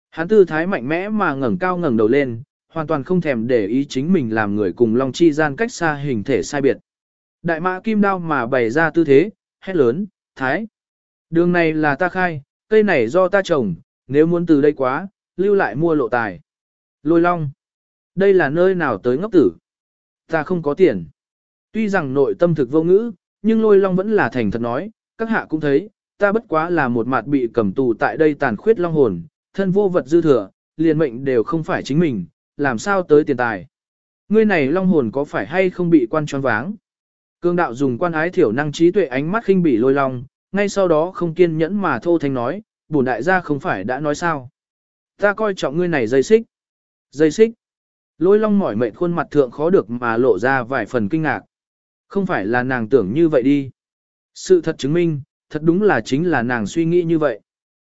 Hắn tư thái mạnh mẽ mà ngẩng cao ngẩng đầu lên, hoàn toàn không thèm để ý chính mình làm người cùng long chi gian cách xa hình thể sai biệt. Đại mã kim đao mà bày ra tư thế, hét lớn, thái. Đường này là ta khai, cây này do ta trồng, nếu muốn từ đây quá, lưu lại mua lộ tài. Lôi long. Đây là nơi nào tới ngốc tử. Ta không có tiền. Tuy rằng nội tâm thực vô ngữ, nhưng lôi long vẫn là thành thật nói, các hạ cũng thấy, ta bất quá là một mặt bị cầm tù tại đây tàn khuyết long hồn, thân vô vật dư thừa, liền mệnh đều không phải chính mình, làm sao tới tiền tài. Ngươi này long hồn có phải hay không bị quan choáng váng? Cương đạo dùng quan ái thiểu năng trí tuệ ánh mắt khinh bỉ lôi long, ngay sau đó không kiên nhẫn mà thô thanh nói, bổn đại gia không phải đã nói sao. Ta coi trọng ngươi này dây xích. Dây xích. Lôi long mỏi mệt khuôn mặt thượng khó được mà lộ ra vài phần kinh ngạc. Không phải là nàng tưởng như vậy đi. Sự thật chứng minh, thật đúng là chính là nàng suy nghĩ như vậy.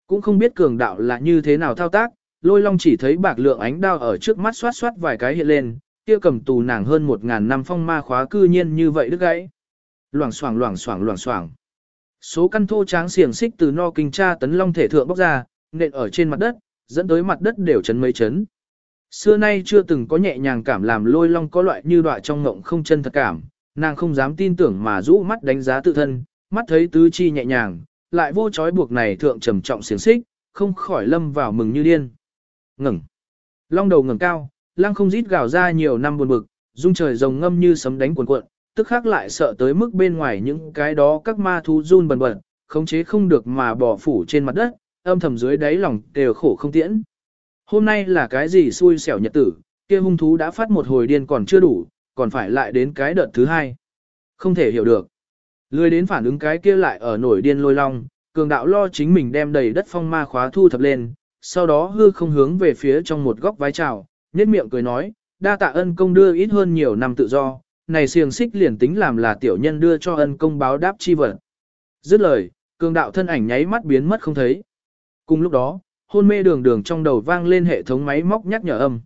Cũng không biết cường đạo là như thế nào thao tác, lôi long chỉ thấy bạc lượng ánh đao ở trước mắt xoát xoát vài cái hiện lên, kia cầm tù nàng hơn một ngàn năm phong ma khóa cư nhiên như vậy đứt gãy. Loảng xoảng loảng xoảng loảng xoảng. Số căn thô tráng xiềng xích từ no kinh tra tấn long thể thượng bóc ra, nện ở trên mặt đất, dẫn tới mặt đất đều chấn mấy chấn. Xưa nay chưa từng có nhẹ nhàng cảm làm lôi long có loại như đọa trong ngộng không chân thật cảm, nàng không dám tin tưởng mà rũ mắt đánh giá tự thân, mắt thấy tứ chi nhẹ nhàng, lại vô trói buộc này thượng trầm trọng xiềng xích, không khỏi lâm vào mừng như điên. Ngừng. Long đầu ngẩng cao, lăng không rít gào ra nhiều năm buồn bực, dung trời rồng ngâm như sấm đánh cuồn cuộn, tức khắc lại sợ tới mức bên ngoài những cái đó các ma thú run bần bật, khống chế không được mà bỏ phủ trên mặt đất, âm thầm dưới đáy lòng đều khổ không tiễn. Hôm nay là cái gì xui xẻo nhật tử, kia hung thú đã phát một hồi điên còn chưa đủ, còn phải lại đến cái đợt thứ hai. Không thể hiểu được. Lười đến phản ứng cái kia lại ở nổi điên lôi long, cường đạo lo chính mình đem đầy đất phong ma khóa thu thập lên, sau đó hư không hướng về phía trong một góc vái chào, nhếch miệng cười nói, đa tạ ân công đưa ít hơn nhiều năm tự do, này xiềng xích liền tính làm là tiểu nhân đưa cho ân công báo đáp chi vật. Dứt lời, cường đạo thân ảnh nháy mắt biến mất không thấy. Cùng lúc đó, hôn mê đường đường trong đầu vang lên hệ thống máy móc nhắc nhở âm.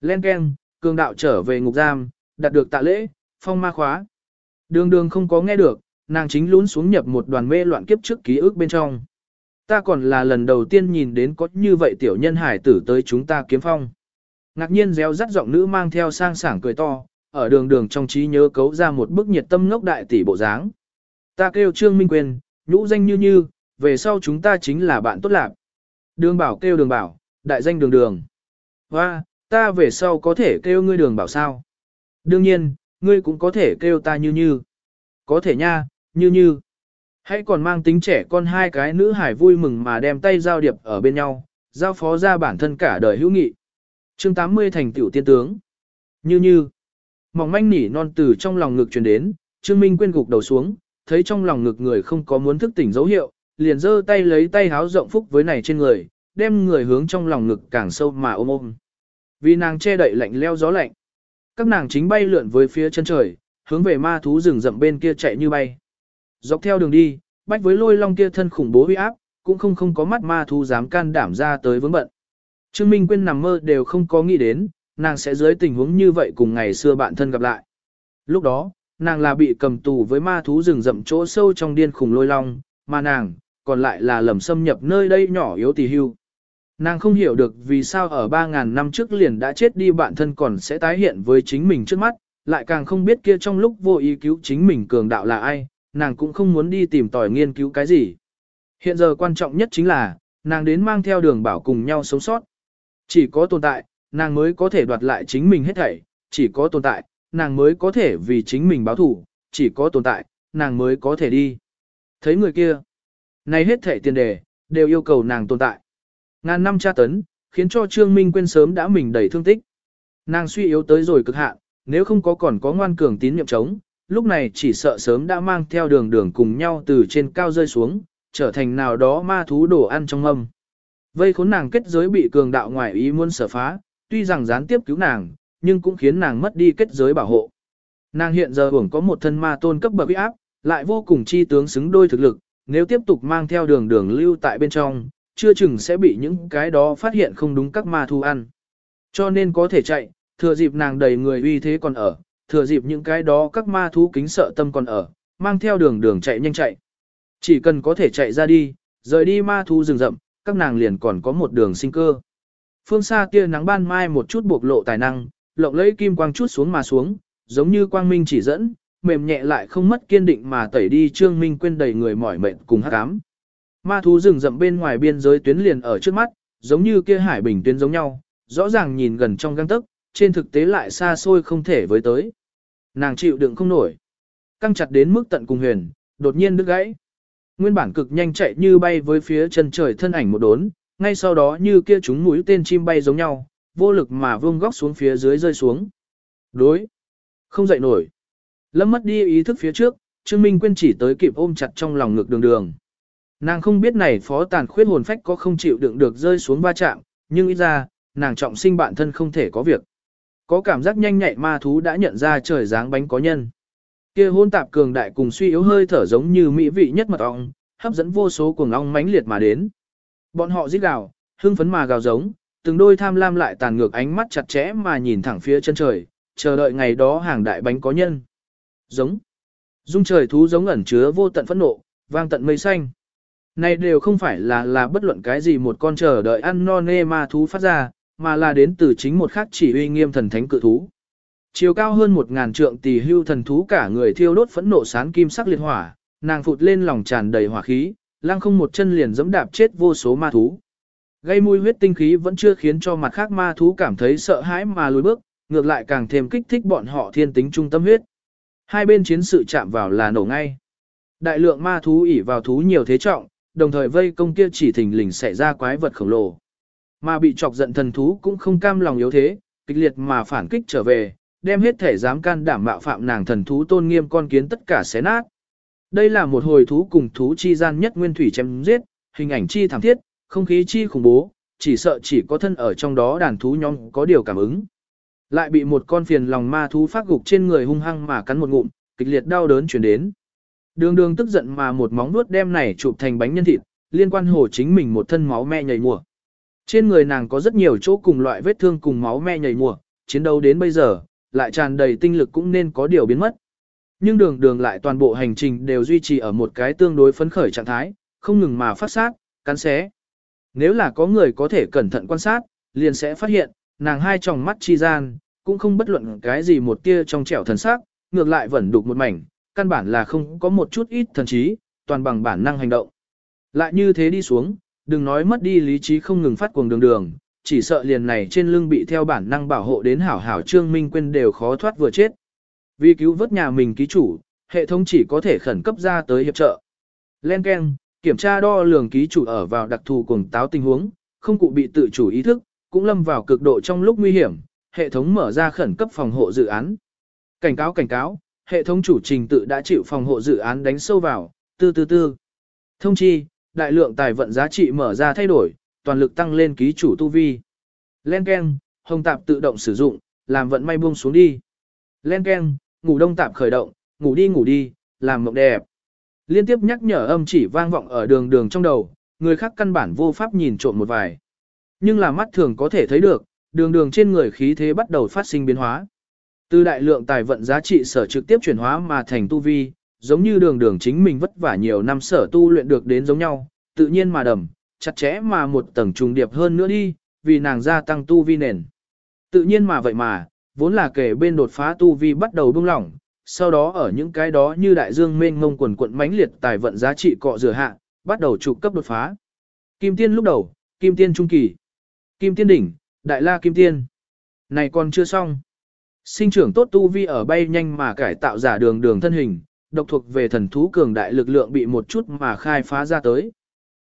Len keng, cường đạo trở về ngục giam, đạt được tạ lễ, phong ma khóa. Đường đường không có nghe được, nàng chính lún xuống nhập một đoàn mê loạn kiếp trước ký ức bên trong. Ta còn là lần đầu tiên nhìn đến có như vậy tiểu nhân hải tử tới chúng ta kiếm phong. Ngạc nhiên réo rắt giọng nữ mang theo sang sảng cười to, ở đường đường trong trí nhớ cấu ra một bức nhiệt tâm ngốc đại tỷ bộ dáng. Ta kêu Trương Minh Quyền, nhũ danh như như, về sau chúng ta chính là bạn tốt lạc. Đường bảo kêu đường bảo, đại danh đường đường. Và, ta về sau có thể kêu ngươi đường bảo sao? Đương nhiên, ngươi cũng có thể kêu ta như như. Có thể nha, như như. Hãy còn mang tính trẻ con hai cái nữ hải vui mừng mà đem tay giao điệp ở bên nhau, giao phó ra bản thân cả đời hữu nghị. chương 80 thành tiểu tiên tướng. Như như. Mỏng manh nỉ non từ trong lòng ngực truyền đến, Trương Minh quên gục đầu xuống, thấy trong lòng ngực người không có muốn thức tỉnh dấu hiệu, liền giơ tay lấy tay háo rộng phúc với này trên người, đem người hướng trong lòng ngực càng sâu mà ôm ôm. Vì nàng che đậy lạnh leo gió lạnh. Các nàng chính bay lượn với phía chân trời, hướng về ma thú rừng rậm bên kia chạy như bay. Dọc theo đường đi, bách với lôi long kia thân khủng bố uy áp, cũng không không có mắt ma thú dám can đảm ra tới vướng bận. Trương Minh Quyên nằm mơ đều không có nghĩ đến, nàng sẽ dưới tình huống như vậy cùng ngày xưa bạn thân gặp lại. Lúc đó, nàng là bị cầm tù với ma thú rừng rậm chỗ sâu trong điên khủng lôi long, mà nàng, còn lại là lầm xâm nhập nơi đây nhỏ yếu tỳ hưu. Nàng không hiểu được vì sao ở 3.000 năm trước liền đã chết đi bạn thân còn sẽ tái hiện với chính mình trước mắt, lại càng không biết kia trong lúc vô ý cứu chính mình cường đạo là ai, nàng cũng không muốn đi tìm tòi nghiên cứu cái gì. Hiện giờ quan trọng nhất chính là, nàng đến mang theo đường bảo cùng nhau sống sót. Chỉ có tồn tại, nàng mới có thể đoạt lại chính mình hết thảy, chỉ có tồn tại, nàng mới có thể vì chính mình báo thủ, chỉ có tồn tại, nàng mới có thể đi. Thấy người kia, này hết thể tiền đề, đều yêu cầu nàng tồn tại. Ngàn năm tra tấn, khiến cho Trương Minh quên sớm đã mình đầy thương tích. Nàng suy yếu tới rồi cực hạn, nếu không có còn có ngoan cường tín nhiệm chống, lúc này chỉ sợ sớm đã mang theo đường đường cùng nhau từ trên cao rơi xuống, trở thành nào đó ma thú đồ ăn trong âm. Vây khốn nàng kết giới bị cường đạo ngoại ý muốn sở phá, tuy rằng gián tiếp cứu nàng, nhưng cũng khiến nàng mất đi kết giới bảo hộ. Nàng hiện giờ hưởng có một thân ma tôn cấp bậc áp, lại vô cùng chi tướng xứng đôi thực lực, nếu tiếp tục mang theo đường đường lưu tại bên trong, chưa chừng sẽ bị những cái đó phát hiện không đúng các ma thu ăn. Cho nên có thể chạy, thừa dịp nàng đầy người uy thế còn ở, thừa dịp những cái đó các ma thú kính sợ tâm còn ở, mang theo đường đường chạy nhanh chạy. Chỉ cần có thể chạy ra đi, rời đi ma thú rừng rậm, các nàng liền còn có một đường sinh cơ. Phương xa tia nắng ban mai một chút bộc lộ tài năng, lộng lẫy kim quang chút xuống mà xuống, giống như quang minh chỉ dẫn, mềm nhẹ lại không mất kiên định mà tẩy đi Trương Minh quên đầy người mỏi mệt cùng hắc ám. Ma thú rừng rậm bên ngoài biên giới tuyến liền ở trước mắt, giống như kia hải bình tuyến giống nhau, rõ ràng nhìn gần trong găng tức, trên thực tế lại xa xôi không thể với tới. Nàng chịu đựng không nổi. Căng chặt đến mức tận cùng huyền, đột nhiên đứt gãy. Nguyên bản cực nhanh chạy như bay với phía chân trời thân ảnh một đốn, ngay sau đó như kia chúng mũi tên chim bay giống nhau, vô lực mà vương góc xuống phía dưới rơi xuống. Đối. Không dậy nổi. Lâm mất đi ý thức phía trước, Trương Minh quên chỉ tới kịp ôm chặt trong lòng ngực đường đường. Nàng không biết này phó tàn khuyết hồn phách có không chịu đựng được rơi xuống va chạm, nhưng ít ra, nàng trọng sinh bản thân không thể có việc. Có cảm giác nhanh nhạy ma thú đã nhận ra trời dáng bánh có nhân. Kia hôn tạp cường đại cùng suy yếu hơi thở giống như mỹ vị nhất mật ong, hấp dẫn vô số cuồng ong mãnh liệt mà đến. Bọn họ rít gào, hưng phấn mà gào giống, từng đôi tham lam lại tàn ngược ánh mắt chặt chẽ mà nhìn thẳng phía chân trời, chờ đợi ngày đó hàng đại bánh có nhân. Giống. Dung trời thú giống ẩn chứa vô tận phẫn nộ, vang tận mây xanh. Này đều không phải là là bất luận cái gì một con chờ đợi ăn no nê ma thú phát ra, mà là đến từ chính một khắc chỉ uy nghiêm thần thánh cự thú. Chiều cao hơn một ngàn trượng tỷ hưu thần thú cả người thiêu đốt phẫn nộ sán kim sắc liệt hỏa, nàng phụt lên lòng tràn đầy hỏa khí, lang không một chân liền dẫm đạp chết vô số ma thú. Gây mùi huyết tinh khí vẫn chưa khiến cho mặt khác ma thú cảm thấy sợ hãi mà lùi bước, ngược lại càng thêm kích thích bọn họ thiên tính trung tâm huyết. Hai bên chiến sự chạm vào là nổ ngay. Đại lượng ma thú ỉ vào thú nhiều thế trọng, đồng thời vây công kia chỉ thình lình xảy ra quái vật khổng lồ. Mà bị chọc giận thần thú cũng không cam lòng yếu thế, kịch liệt mà phản kích trở về, đem hết thể dám can đảm mạo phạm nàng thần thú tôn nghiêm con kiến tất cả xé nát. Đây là một hồi thú cùng thú chi gian nhất nguyên thủy chém giết, hình ảnh chi thảm thiết, không khí chi khủng bố, chỉ sợ chỉ có thân ở trong đó đàn thú nhóm có điều cảm ứng. Lại bị một con phiền lòng ma thú phát gục trên người hung hăng mà cắn một ngụm, kịch liệt đau đớn chuyển đến. Đường đường tức giận mà một móng nuốt đem này chụp thành bánh nhân thịt, liên quan hồ chính mình một thân máu me nhảy mùa. Trên người nàng có rất nhiều chỗ cùng loại vết thương cùng máu me nhảy mùa, chiến đấu đến bây giờ, lại tràn đầy tinh lực cũng nên có điều biến mất. Nhưng đường đường lại toàn bộ hành trình đều duy trì ở một cái tương đối phấn khởi trạng thái, không ngừng mà phát sát, cắn xé. Nếu là có người có thể cẩn thận quan sát, liền sẽ phát hiện, nàng hai tròng mắt chi gian, cũng không bất luận cái gì một tia trong trẻo thần sắc, ngược lại vẫn đục một mảnh, căn bản là không có một chút ít thần trí, toàn bằng bản năng hành động. Lại như thế đi xuống, đừng nói mất đi lý trí không ngừng phát cuồng đường đường, chỉ sợ liền này trên lưng bị theo bản năng bảo hộ đến hảo hảo trương minh quên đều khó thoát vừa chết. Vì cứu vớt nhà mình ký chủ, hệ thống chỉ có thể khẩn cấp ra tới hiệp trợ. Len Ken, kiểm tra đo lường ký chủ ở vào đặc thù cùng táo tình huống, không cụ bị tự chủ ý thức, cũng lâm vào cực độ trong lúc nguy hiểm, hệ thống mở ra khẩn cấp phòng hộ dự án. Cảnh cáo cảnh cáo, hệ thống chủ trình tự đã chịu phòng hộ dự án đánh sâu vào, tư tư tư. Thông chi, đại lượng tài vận giá trị mở ra thay đổi, toàn lực tăng lên ký chủ tu vi. Len Ken, hồng tạp tự động sử dụng, làm vận may buông xuống đi. Len Ken, ngủ đông tạp khởi động, ngủ đi ngủ đi, làm mộng đẹp. Liên tiếp nhắc nhở âm chỉ vang vọng ở đường đường trong đầu, người khác căn bản vô pháp nhìn trộm một vài. Nhưng là mắt thường có thể thấy được, đường đường trên người khí thế bắt đầu phát sinh biến hóa. Từ đại lượng tài vận giá trị sở trực tiếp chuyển hóa mà thành tu vi, giống như đường đường chính mình vất vả nhiều năm sở tu luyện được đến giống nhau, tự nhiên mà đầm, chặt chẽ mà một tầng trùng điệp hơn nữa đi, vì nàng gia tăng tu vi nền. Tự nhiên mà vậy mà, vốn là kể bên đột phá tu vi bắt đầu buông lỏng, sau đó ở những cái đó như đại dương mênh ngông quần quận mãnh liệt tài vận giá trị cọ rửa hạ, bắt đầu trụ cấp đột phá. Kim tiên lúc đầu, kim tiên trung kỳ, kim tiên đỉnh, đại la kim tiên. Này còn chưa xong. Sinh trưởng tốt tu vi ở bay nhanh mà cải tạo giả đường đường thân hình, độc thuộc về thần thú cường đại lực lượng bị một chút mà khai phá ra tới.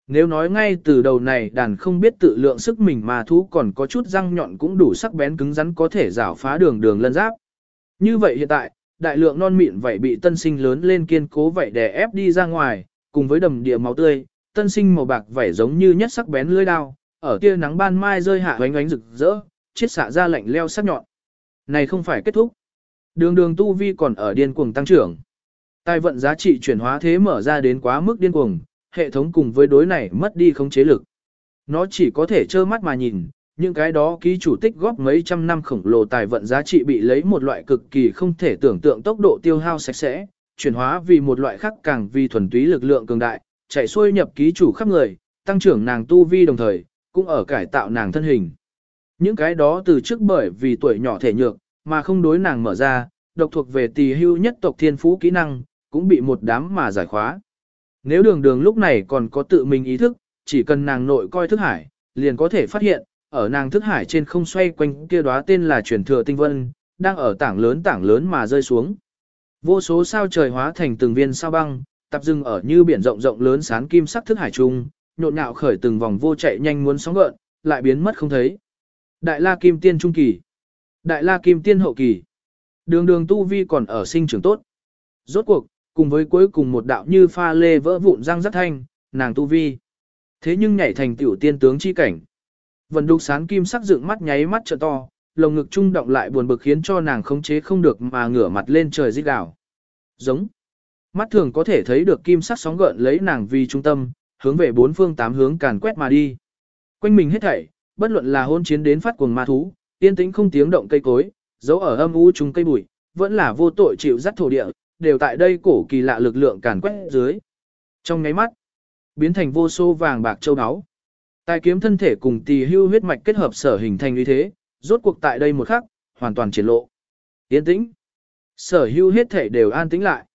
Nếu nói ngay từ đầu này đàn không biết tự lượng sức mình mà thú còn có chút răng nhọn cũng đủ sắc bén cứng rắn có thể rảo phá đường đường lân giáp. Như vậy hiện tại, đại lượng non mịn vậy bị tân sinh lớn lên kiên cố vậy đè ép đi ra ngoài, cùng với đầm địa máu tươi, tân sinh màu bạc vảy giống như nhất sắc bén lưỡi đao, ở tia nắng ban mai rơi hạ ánh ánh rực rỡ, chiết xạ ra lạnh leo sắc nhọn. Này không phải kết thúc. Đường đường tu vi còn ở điên cuồng tăng trưởng. Tài vận giá trị chuyển hóa thế mở ra đến quá mức điên cuồng, hệ thống cùng với đối này mất đi không chế lực. Nó chỉ có thể trơ mắt mà nhìn, những cái đó ký chủ tích góp mấy trăm năm khổng lồ tài vận giá trị bị lấy một loại cực kỳ không thể tưởng tượng tốc độ tiêu hao sạch sẽ, chuyển hóa vì một loại khác càng vì thuần túy lực lượng cường đại, chạy xuôi nhập ký chủ khắp người, tăng trưởng nàng tu vi đồng thời, cũng ở cải tạo nàng thân hình. Những cái đó từ trước bởi vì tuổi nhỏ thể nhược, mà không đối nàng mở ra, độc thuộc về tỳ hưu nhất tộc thiên phú kỹ năng, cũng bị một đám mà giải khóa. Nếu đường đường lúc này còn có tự mình ý thức, chỉ cần nàng nội coi thức hải, liền có thể phát hiện, ở nàng thức hải trên không xoay quanh kia đóa tên là truyền thừa tinh vân, đang ở tảng lớn tảng lớn mà rơi xuống. Vô số sao trời hóa thành từng viên sao băng, tập dừng ở như biển rộng rộng lớn sán kim sắc thức hải trung, nhộn nhạo khởi từng vòng vô chạy nhanh muốn sóng gợn, lại biến mất không thấy. Đại La Kim Tiên trung kỳ, Đại La Kim Tiên hậu kỳ. Đường đường tu vi còn ở sinh trưởng tốt. Rốt cuộc, cùng với cuối cùng một đạo như pha lê vỡ vụn răng rất thanh, nàng tu vi. Thế nhưng nhảy thành tiểu tiên tướng chi cảnh. Vân đục sán kim sắc dựng mắt nháy mắt trợ to, lồng ngực trung động lại buồn bực khiến cho nàng khống chế không được mà ngửa mặt lên trời rít gào. Giống. Mắt thường có thể thấy được kim sắc sóng gợn lấy nàng vì trung tâm, hướng về bốn phương tám hướng càn quét mà đi. Quanh mình hết thảy, bất luận là hôn chiến đến phát cuồng ma thú, tiên tĩnh không tiếng động cây cối, giấu ở âm u chung cây bụi, vẫn là vô tội chịu dắt thổ địa, đều tại đây cổ kỳ lạ lực lượng càn quét dưới. Trong nháy mắt, biến thành vô số vàng bạc châu áo. Tài kiếm thân thể cùng tỳ hưu huyết mạch kết hợp sở hình thành như thế, rốt cuộc tại đây một khắc, hoàn toàn triển lộ. Yên tĩnh. Sở hưu hết thể đều an tĩnh lại.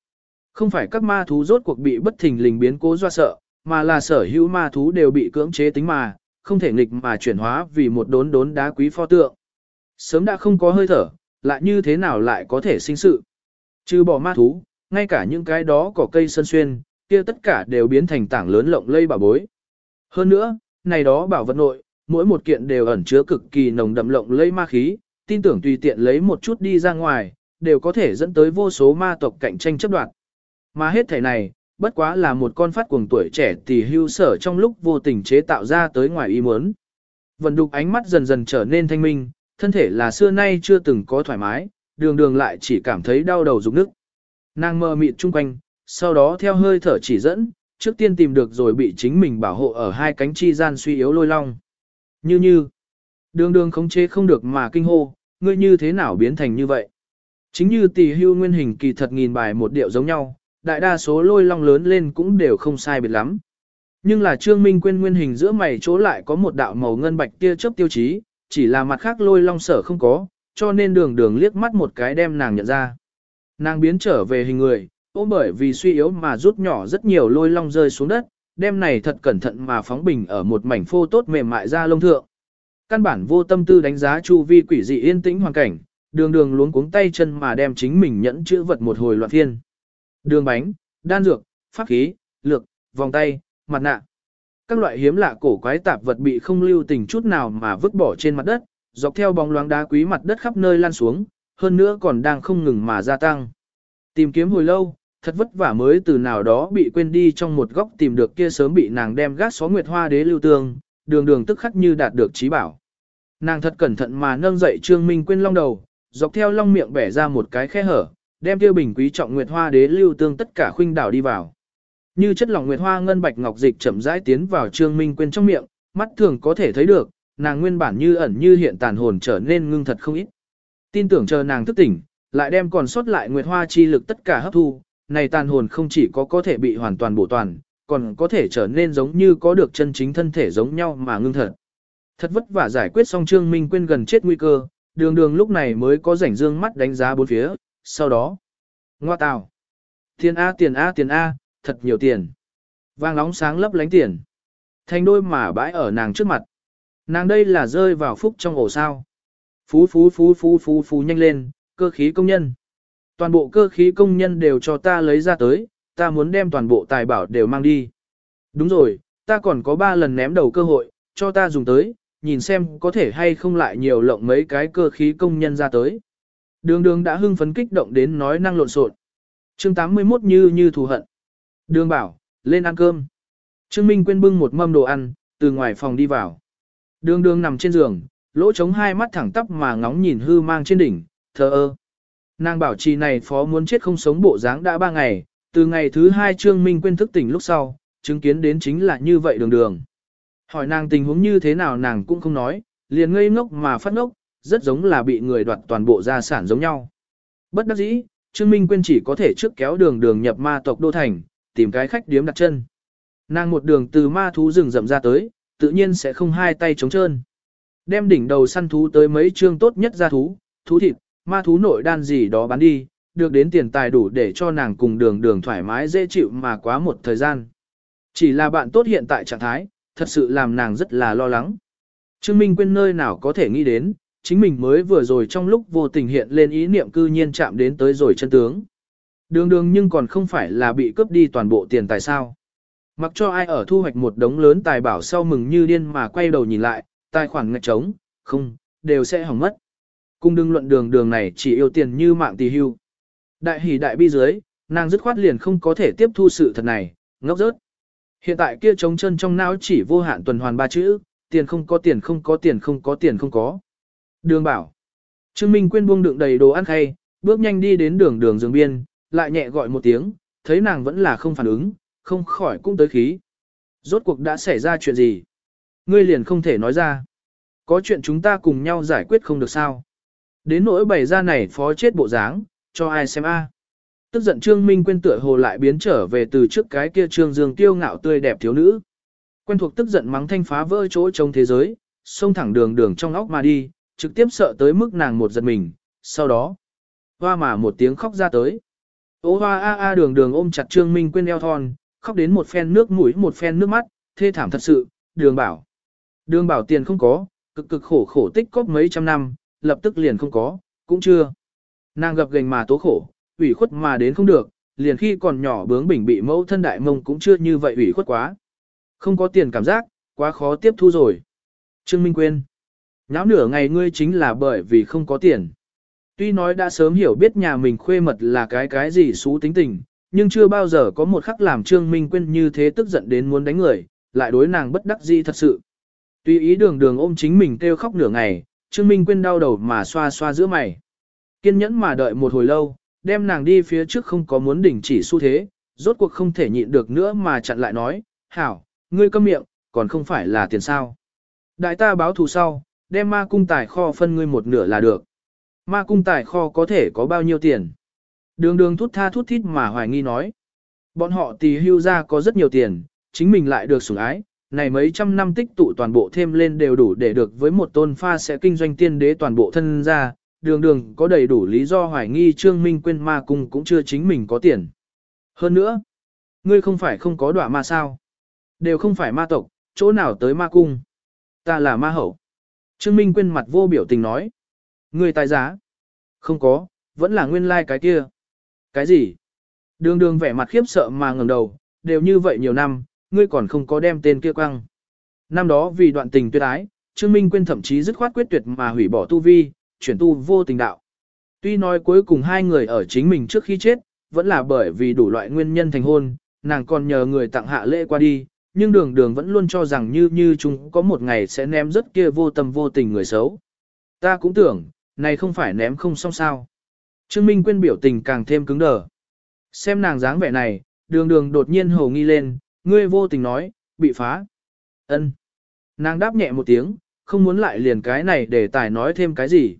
Không phải các ma thú rốt cuộc bị bất thình lình biến cố do sợ, mà là sở hữu ma thú đều bị cưỡng chế tính mà, không thể nghịch mà chuyển hóa vì một đốn đốn đá quý pho tượng. Sớm đã không có hơi thở, lại như thế nào lại có thể sinh sự. Trừ bỏ ma thú, ngay cả những cái đó cỏ cây sân xuyên, kia tất cả đều biến thành tảng lớn lộng lây bảo bối. Hơn nữa, này đó bảo vật nội, mỗi một kiện đều ẩn chứa cực kỳ nồng đậm lộng lây ma khí, tin tưởng tùy tiện lấy một chút đi ra ngoài, đều có thể dẫn tới vô số ma tộc cạnh tranh chấp đoạt. Mà hết thể này, bất quá là một con phát cuồng tuổi trẻ tỷ hưu sở trong lúc vô tình chế tạo ra tới ngoài ý muốn. vận đục ánh mắt dần dần trở nên thanh minh, thân thể là xưa nay chưa từng có thoải mái, đường đường lại chỉ cảm thấy đau đầu rụng nức. Nàng mơ mịt chung quanh, sau đó theo hơi thở chỉ dẫn, trước tiên tìm được rồi bị chính mình bảo hộ ở hai cánh chi gian suy yếu lôi long. Như như, đường đường khống chế không được mà kinh hô, ngươi như thế nào biến thành như vậy? Chính như tỷ hưu nguyên hình kỳ thật nghìn bài một điệu giống nhau, đại đa số lôi long lớn lên cũng đều không sai biệt lắm. Nhưng là Trương Minh quyên nguyên hình giữa mày chỗ lại có một đạo màu ngân bạch tia chớp tiêu chí, chỉ là mặt khác lôi long sở không có, cho nên đường đường liếc mắt một cái đem nàng nhận ra. Nàng biến trở về hình người, ôm bởi vì suy yếu mà rút nhỏ rất nhiều lôi long rơi xuống đất, đem này thật cẩn thận mà phóng bình ở một mảnh phô tốt mềm mại ra lông thượng. Căn bản vô tâm tư đánh giá chu vi quỷ dị yên tĩnh hoàn cảnh, đường đường luống cuống tay chân mà đem chính mình nhẫn chữ vật một hồi loạn thiên. Đường bánh, đan dược, pháp khí, lược, vòng tay, mặt nạ. Các loại hiếm lạ cổ quái tạp vật bị không lưu tình chút nào mà vứt bỏ trên mặt đất, dọc theo bóng loáng đá quý mặt đất khắp nơi lan xuống, hơn nữa còn đang không ngừng mà gia tăng. Tìm kiếm hồi lâu, thật vất vả mới từ nào đó bị quên đi trong một góc tìm được kia sớm bị nàng đem gác xó nguyệt hoa đế lưu tương, đường đường tức khắc như đạt được trí bảo. Nàng thật cẩn thận mà nâng dậy Trương Minh quên long đầu, dọc theo long miệng bẻ ra một cái khe hở, đem kia bình quý trọng nguyệt hoa đế lưu tương tất cả khuynh đảo đi vào. Như chất lỏng nguyệt hoa ngân bạch ngọc dịch chậm rãi tiến vào Trương Minh quên trong miệng, mắt thường có thể thấy được, nàng nguyên bản như ẩn như hiện tàn hồn trở nên ngưng thật không ít. Tin tưởng chờ nàng thức tỉnh, lại đem còn sót lại nguyệt hoa chi lực tất cả hấp thu, này tàn hồn không chỉ có có thể bị hoàn toàn bổ toàn, còn có thể trở nên giống như có được chân chính thân thể giống nhau mà ngưng thật. Thật vất vả giải quyết xong Trương Minh quên gần chết nguy cơ, đường đường lúc này mới có rảnh dương mắt đánh giá bốn phía, sau đó. Ngoa tào. Tiền A tiền A tiền A, thật nhiều tiền. Vàng nóng sáng lấp lánh tiền. Thành đôi mà bãi ở nàng trước mặt. Nàng đây là rơi vào phúc trong ổ sao. Phú phú phú phú phú phú nhanh lên, cơ khí công nhân. Toàn bộ cơ khí công nhân đều cho ta lấy ra tới, ta muốn đem toàn bộ tài bảo đều mang đi. Đúng rồi, ta còn có 3 lần ném đầu cơ hội, cho ta dùng tới, nhìn xem có thể hay không lại nhiều lộng mấy cái cơ khí công nhân ra tới. Đường đường đã hưng phấn kích động đến nói năng lộn xộn. chương 81 như như thù hận. Đường bảo, lên ăn cơm. Trương Minh quên bưng một mâm đồ ăn, từ ngoài phòng đi vào. Đường đường nằm trên giường, lỗ trống hai mắt thẳng tắp mà ngóng nhìn hư mang trên đỉnh, thờ ơ. Nàng bảo trì này phó muốn chết không sống bộ dáng đã ba ngày, từ ngày thứ hai Trương Minh quên thức tỉnh lúc sau, chứng kiến đến chính là như vậy đường đường. Hỏi nàng tình huống như thế nào nàng cũng không nói, liền ngây ngốc mà phát ngốc, rất giống là bị người đoạt toàn bộ gia sản giống nhau. Bất đắc dĩ, Trương Minh quyên chỉ có thể trước kéo đường đường nhập ma tộc đô thành, tìm cái khách điếm đặt chân. Nàng một đường từ ma thú rừng rậm ra tới, tự nhiên sẽ không hai tay trống trơn. Đem đỉnh đầu săn thú tới mấy chương tốt nhất ra thú, thú thịt, ma thú nội đan gì đó bán đi, được đến tiền tài đủ để cho nàng cùng đường đường thoải mái dễ chịu mà quá một thời gian. Chỉ là bạn tốt hiện tại trạng thái, thật sự làm nàng rất là lo lắng. Trương Minh quyên nơi nào có thể nghĩ đến, chính mình mới vừa rồi trong lúc vô tình hiện lên ý niệm cư nhiên chạm đến tới rồi chân tướng. Đường đường nhưng còn không phải là bị cướp đi toàn bộ tiền tài sao. Mặc cho ai ở thu hoạch một đống lớn tài bảo sau mừng như điên mà quay đầu nhìn lại, tài khoản ngạch trống, không, đều sẽ hỏng mất. Cung đừng luận đường đường này chỉ yêu tiền như mạng tì hưu. Đại hỉ đại bi dưới, nàng dứt khoát liền không có thể tiếp thu sự thật này, ngốc rớt. Hiện tại kia trống chân trong não chỉ vô hạn tuần hoàn ba chữ, tiền không có tiền không có tiền không có tiền không có. Đường bảo. Trương Minh Quyên buông đựng đầy đồ ăn khay, bước nhanh đi đến đường đường giường biên, lại nhẹ gọi một tiếng, thấy nàng vẫn là không phản ứng, không khỏi cũng tới khí. Rốt cuộc đã xảy ra chuyện gì? Ngươi liền không thể nói ra. Có chuyện chúng ta cùng nhau giải quyết không được sao? Đến nỗi bày ra này phó chết bộ dáng, cho ai xem a? Tức giận Trương Minh Quyên tựa hồ lại biến trở về từ trước cái kia Trương Dương tiêu ngạo tươi đẹp thiếu nữ. Quen thuộc tức giận mắng thanh phá vỡ chỗ trong thế giới, xông thẳng đường đường trong óc mà đi, trực tiếp sợ tới mức nàng một giật mình, sau đó, hoa mà một tiếng khóc ra tới. Ô hoa a a đường đường ôm chặt Trương Minh quên eo thon, khóc đến một phen nước mũi một phen nước mắt, thê thảm thật sự, đường bảo. Đường bảo tiền không có, cực cực khổ khổ tích cóp mấy trăm năm, lập tức liền không có, cũng chưa. Nàng gặp gành mà tố khổ, ủy khuất mà đến không được, liền khi còn nhỏ bướng bỉnh bị mẫu thân đại mông cũng chưa như vậy ủy khuất quá. Không có tiền cảm giác, quá khó tiếp thu rồi. Trương Minh quên. Nháo nửa ngày ngươi chính là bởi vì không có tiền. Tuy nói đã sớm hiểu biết nhà mình khuê mật là cái cái gì xú tính tình, nhưng chưa bao giờ có một khắc làm Trương Minh quên như thế tức giận đến muốn đánh người, lại đối nàng bất đắc dĩ thật sự. Tuy ý đường đường ôm chính mình kêu khóc nửa ngày, Trương Minh quên đau đầu mà xoa xoa giữa mày. Kiên nhẫn mà đợi một hồi lâu, đem nàng đi phía trước không có muốn đình chỉ xu thế, rốt cuộc không thể nhịn được nữa mà chặn lại nói, hảo, ngươi câm miệng, còn không phải là tiền sao. Đại ta báo thù sau, đem ma cung tài kho phân ngươi một nửa là được. Ma cung tài kho có thể có bao nhiêu tiền? Đường đường thút tha thút thít mà hoài nghi nói. Bọn họ tì hưu ra có rất nhiều tiền, chính mình lại được sủng ái, này mấy trăm năm tích tụ toàn bộ thêm lên đều đủ để được với một tôn pha sẽ kinh doanh tiên đế toàn bộ thân ra, đường đường có đầy đủ lý do hoài nghi Trương Minh quên ma cung cũng chưa chính mình có tiền. Hơn nữa, ngươi không phải không có đọa ma sao? Đều không phải ma tộc, chỗ nào tới ma cung. Ta là ma hậu. Trương Minh quên mặt vô biểu tình nói. Người tài giá. Không có, vẫn là nguyên lai like cái kia. Cái gì? Đường đường vẻ mặt khiếp sợ mà ngẩng đầu, đều như vậy nhiều năm, ngươi còn không có đem tên kia quăng. Năm đó vì đoạn tình tuyệt ái, Trương Minh quên thậm chí dứt khoát quyết tuyệt mà hủy bỏ tu vi, chuyển tu vô tình đạo. Tuy nói cuối cùng hai người ở chính mình trước khi chết, vẫn là bởi vì đủ loại nguyên nhân thành hôn, nàng còn nhờ người tặng hạ lễ qua đi, nhưng đường đường vẫn luôn cho rằng như như chúng có một ngày sẽ ném rất kia vô tâm vô tình người xấu. Ta cũng tưởng, này không phải ném không xong sao. Trương Minh quên biểu tình càng thêm cứng đờ. Xem nàng dáng vẻ này, đường đường đột nhiên hầu nghi lên, ngươi vô tình nói, bị phá. ân Nàng đáp nhẹ một tiếng, không muốn lại liền cái này để tài nói thêm cái gì.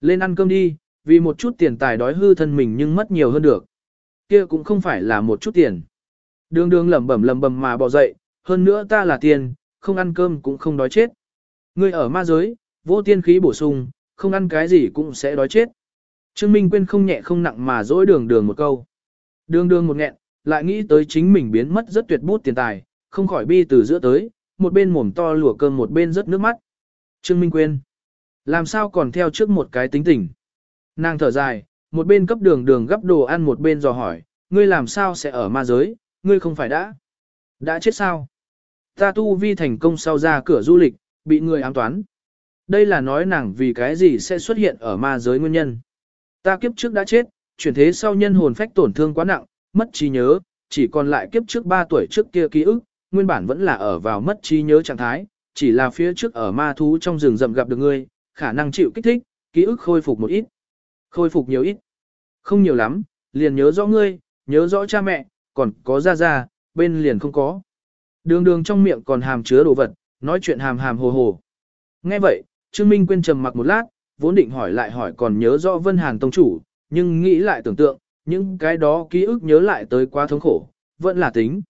Lên ăn cơm đi, vì một chút tiền tài đói hư thân mình nhưng mất nhiều hơn được. Kia cũng không phải là một chút tiền. Đường đường lẩm bẩm lẩm bẩm mà bỏ dậy, hơn nữa ta là tiền, không ăn cơm cũng không đói chết. Ngươi ở ma giới, vô tiên khí bổ sung, không ăn cái gì cũng sẽ đói chết. Trương Minh quên không nhẹ không nặng mà dỗi đường đường một câu. Đường đường một nghẹn, lại nghĩ tới chính mình biến mất rất tuyệt bút tiền tài, không khỏi bi từ giữa tới, một bên mồm to lùa cơm một bên rất nước mắt. Trương Minh quên. Làm sao còn theo trước một cái tính tình. Nàng thở dài, một bên cấp đường đường gấp đồ ăn một bên dò hỏi, ngươi làm sao sẽ ở ma giới, ngươi không phải đã. Đã chết sao? Ta tu vi thành công sau ra cửa du lịch, bị người ám toán. Đây là nói nàng vì cái gì sẽ xuất hiện ở ma giới nguyên nhân. Ta kiếp trước đã chết, chuyển thế sau nhân hồn phách tổn thương quá nặng, mất trí nhớ, chỉ còn lại kiếp trước 3 tuổi trước kia ký ức, nguyên bản vẫn là ở vào mất trí nhớ trạng thái, chỉ là phía trước ở ma thú trong rừng rậm gặp được ngươi, khả năng chịu kích thích, ký ức khôi phục một ít. Khôi phục nhiều ít. Không nhiều lắm, liền nhớ rõ ngươi, nhớ rõ cha mẹ, còn có gia gia, bên liền không có. Đường đường trong miệng còn hàm chứa đồ vật, nói chuyện hàm hàm hồ hồ. Nghe vậy, Trương Minh quên trầm mặc một lát, vốn định hỏi lại hỏi còn nhớ rõ Vân Hàn Tông Chủ, nhưng nghĩ lại tưởng tượng, những cái đó ký ức nhớ lại tới quá thống khổ, vẫn là tính.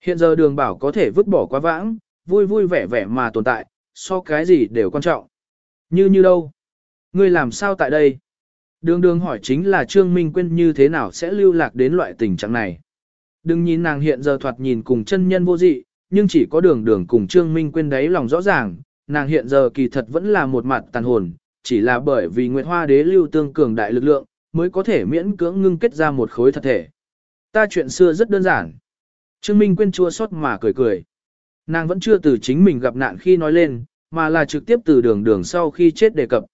Hiện giờ đường bảo có thể vứt bỏ quá vãng, vui vui vẻ vẻ mà tồn tại, so cái gì đều quan trọng. Như như đâu? Ngươi làm sao tại đây? Đường đường hỏi chính là Trương Minh Quyên như thế nào sẽ lưu lạc đến loại tình trạng này. Đừng nhìn nàng hiện giờ thoạt nhìn cùng chân nhân vô dị, nhưng chỉ có đường đường cùng Trương Minh quên đấy lòng rõ ràng, nàng hiện giờ kỳ thật vẫn là một mặt tàn hồn, chỉ là bởi vì Nguyệt Hoa Đế lưu tương cường đại lực lượng, mới có thể miễn cưỡng ngưng kết ra một khối thật thể. Ta chuyện xưa rất đơn giản. Trương Minh quên chua xót mà cười cười. Nàng vẫn chưa từ chính mình gặp nạn khi nói lên, mà là trực tiếp từ đường đường sau khi chết đề cập.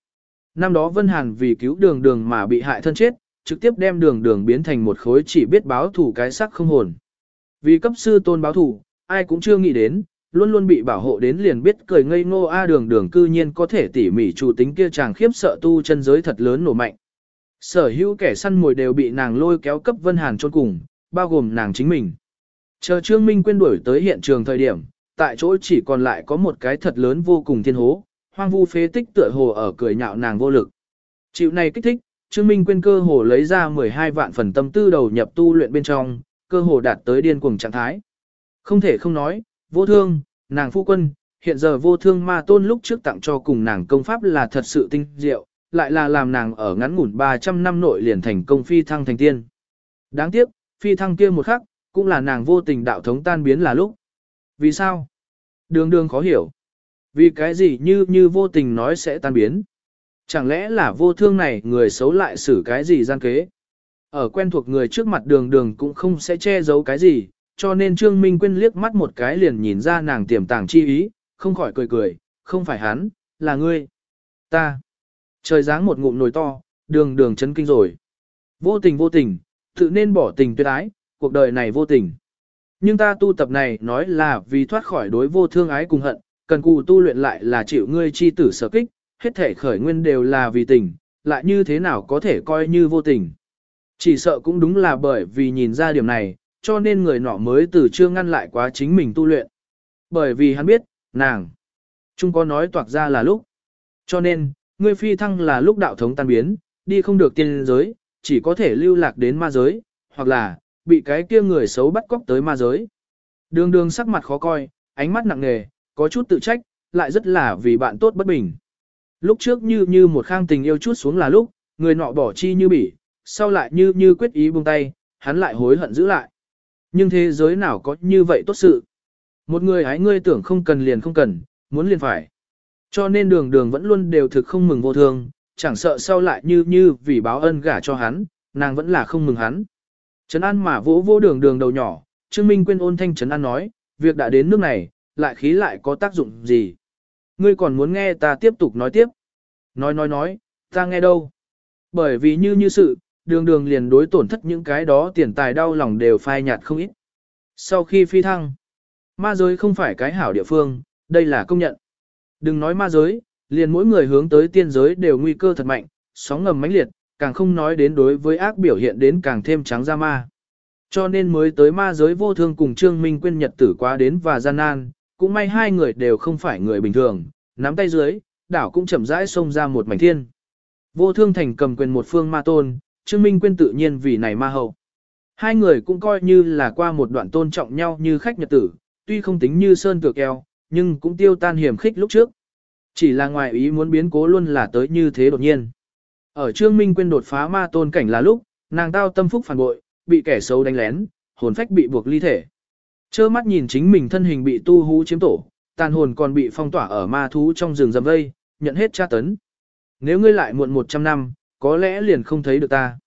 Năm đó Vân Hàn vì cứu đường đường mà bị hại thân chết, trực tiếp đem đường đường biến thành một khối chỉ biết báo thủ cái sắc không hồn. Vì cấp sư tôn báo thủ, ai cũng chưa nghĩ đến, luôn luôn bị bảo hộ đến liền biết cười ngây ngô a đường đường cư nhiên có thể tỉ mỉ chủ tính kia chàng khiếp sợ tu chân giới thật lớn nổ mạnh. Sở hữu kẻ săn mồi đều bị nàng lôi kéo cấp Vân Hàn chôn cùng, bao gồm nàng chính mình. Chờ Trương Minh quên đuổi tới hiện trường thời điểm, tại chỗ chỉ còn lại có một cái thật lớn vô cùng thiên hố, hoang vu phế tích tựa hồ ở cười nhạo nàng vô lực. Chịu này kích thích, Trương Minh quên cơ hồ lấy ra 12 vạn phần tâm tư đầu nhập tu luyện bên trong, cơ hồ đạt tới điên cuồng trạng thái. Không thể không nói, vô thương, nàng phu quân, hiện giờ vô thương ma tôn lúc trước tặng cho cùng nàng công pháp là thật sự tinh diệu, lại là làm nàng ở ngắn ngủn 300 năm nội liền thành công phi thăng thành tiên. Đáng tiếc, phi thăng kia một khắc, cũng là nàng vô tình đạo thống tan biến là lúc. Vì sao? Đường đường khó hiểu. Vì cái gì như như vô tình nói sẽ tan biến? Chẳng lẽ là vô thương này người xấu lại xử cái gì gian kế? Ở quen thuộc người trước mặt đường đường cũng không sẽ che giấu cái gì, cho nên Trương Minh Quyên liếc mắt một cái liền nhìn ra nàng tiềm tàng chi ý, không khỏi cười cười, không phải hắn, là ngươi. Ta. Trời dáng một ngụm nồi to, đường đường chấn kinh rồi. Vô tình vô tình, tự nên bỏ tình tuyệt ái, cuộc đời này vô tình. Nhưng ta tu tập này nói là vì thoát khỏi đối vô thương ái cùng hận, cần cù tu luyện lại là chịu ngươi chi tử sở kích, hết thể khởi nguyên đều là vì tình, lại như thế nào có thể coi như vô tình. Chỉ sợ cũng đúng là bởi vì nhìn ra điểm này, cho nên người nọ mới từ chưa ngăn lại quá chính mình tu luyện. Bởi vì hắn biết, nàng, chung có nói toạc ra là lúc. Cho nên, ngươi phi thăng là lúc đạo thống tan biến, đi không được tiên giới, chỉ có thể lưu lạc đến ma giới, hoặc là, bị cái kia người xấu bắt cóc tới ma giới. Đường đường sắc mặt khó coi, ánh mắt nặng nề, có chút tự trách, lại rất là vì bạn tốt bất bình. Lúc trước như như một khang tình yêu chút xuống là lúc, người nọ bỏ chi như bỉ, sau lại như như quyết ý buông tay, hắn lại hối hận giữ lại. Nhưng thế giới nào có như vậy tốt sự? Một người hái ngươi tưởng không cần liền không cần, muốn liền phải. Cho nên đường đường vẫn luôn đều thực không mừng vô thường, chẳng sợ sau lại như như vì báo ân gả cho hắn, nàng vẫn là không mừng hắn. Trấn An mà vỗ vỗ đường đường đầu nhỏ, Trương Minh quên ôn thanh Trấn An nói, việc đã đến nước này, lại khí lại có tác dụng gì. Ngươi còn muốn nghe ta tiếp tục nói tiếp. Nói nói nói, ta nghe đâu. Bởi vì như như sự, đường đường liền đối tổn thất những cái đó tiền tài đau lòng đều phai nhạt không ít. Sau khi phi thăng, ma giới không phải cái hảo địa phương, đây là công nhận. Đừng nói ma giới, liền mỗi người hướng tới tiên giới đều nguy cơ thật mạnh, sóng ngầm mãnh liệt, càng không nói đến đối với ác biểu hiện đến càng thêm trắng ra ma. Cho nên mới tới ma giới vô thương cùng Trương Minh quên nhật tử quá đến và gian nan, cũng may hai người đều không phải người bình thường, nắm tay dưới, đảo cũng chậm rãi xông ra một mảnh thiên. Vô thương thành cầm quyền một phương ma tôn, Trương Minh quên tự nhiên vì này ma hậu. Hai người cũng coi như là qua một đoạn tôn trọng nhau như khách nhật tử, tuy không tính như sơn tựa keo, nhưng cũng tiêu tan hiểm khích lúc trước. Chỉ là ngoài ý muốn biến cố luôn là tới như thế đột nhiên. Ở Trương Minh quên đột phá ma tôn cảnh là lúc, nàng tao tâm phúc phản bội, bị kẻ xấu đánh lén, hồn phách bị buộc ly thể. Chơ mắt nhìn chính mình thân hình bị tu hú chiếm tổ, tàn hồn còn bị phong tỏa ở ma thú trong rừng rầm vây, nhận hết tra tấn. Nếu ngươi lại muộn 100 năm, có lẽ liền không thấy được ta.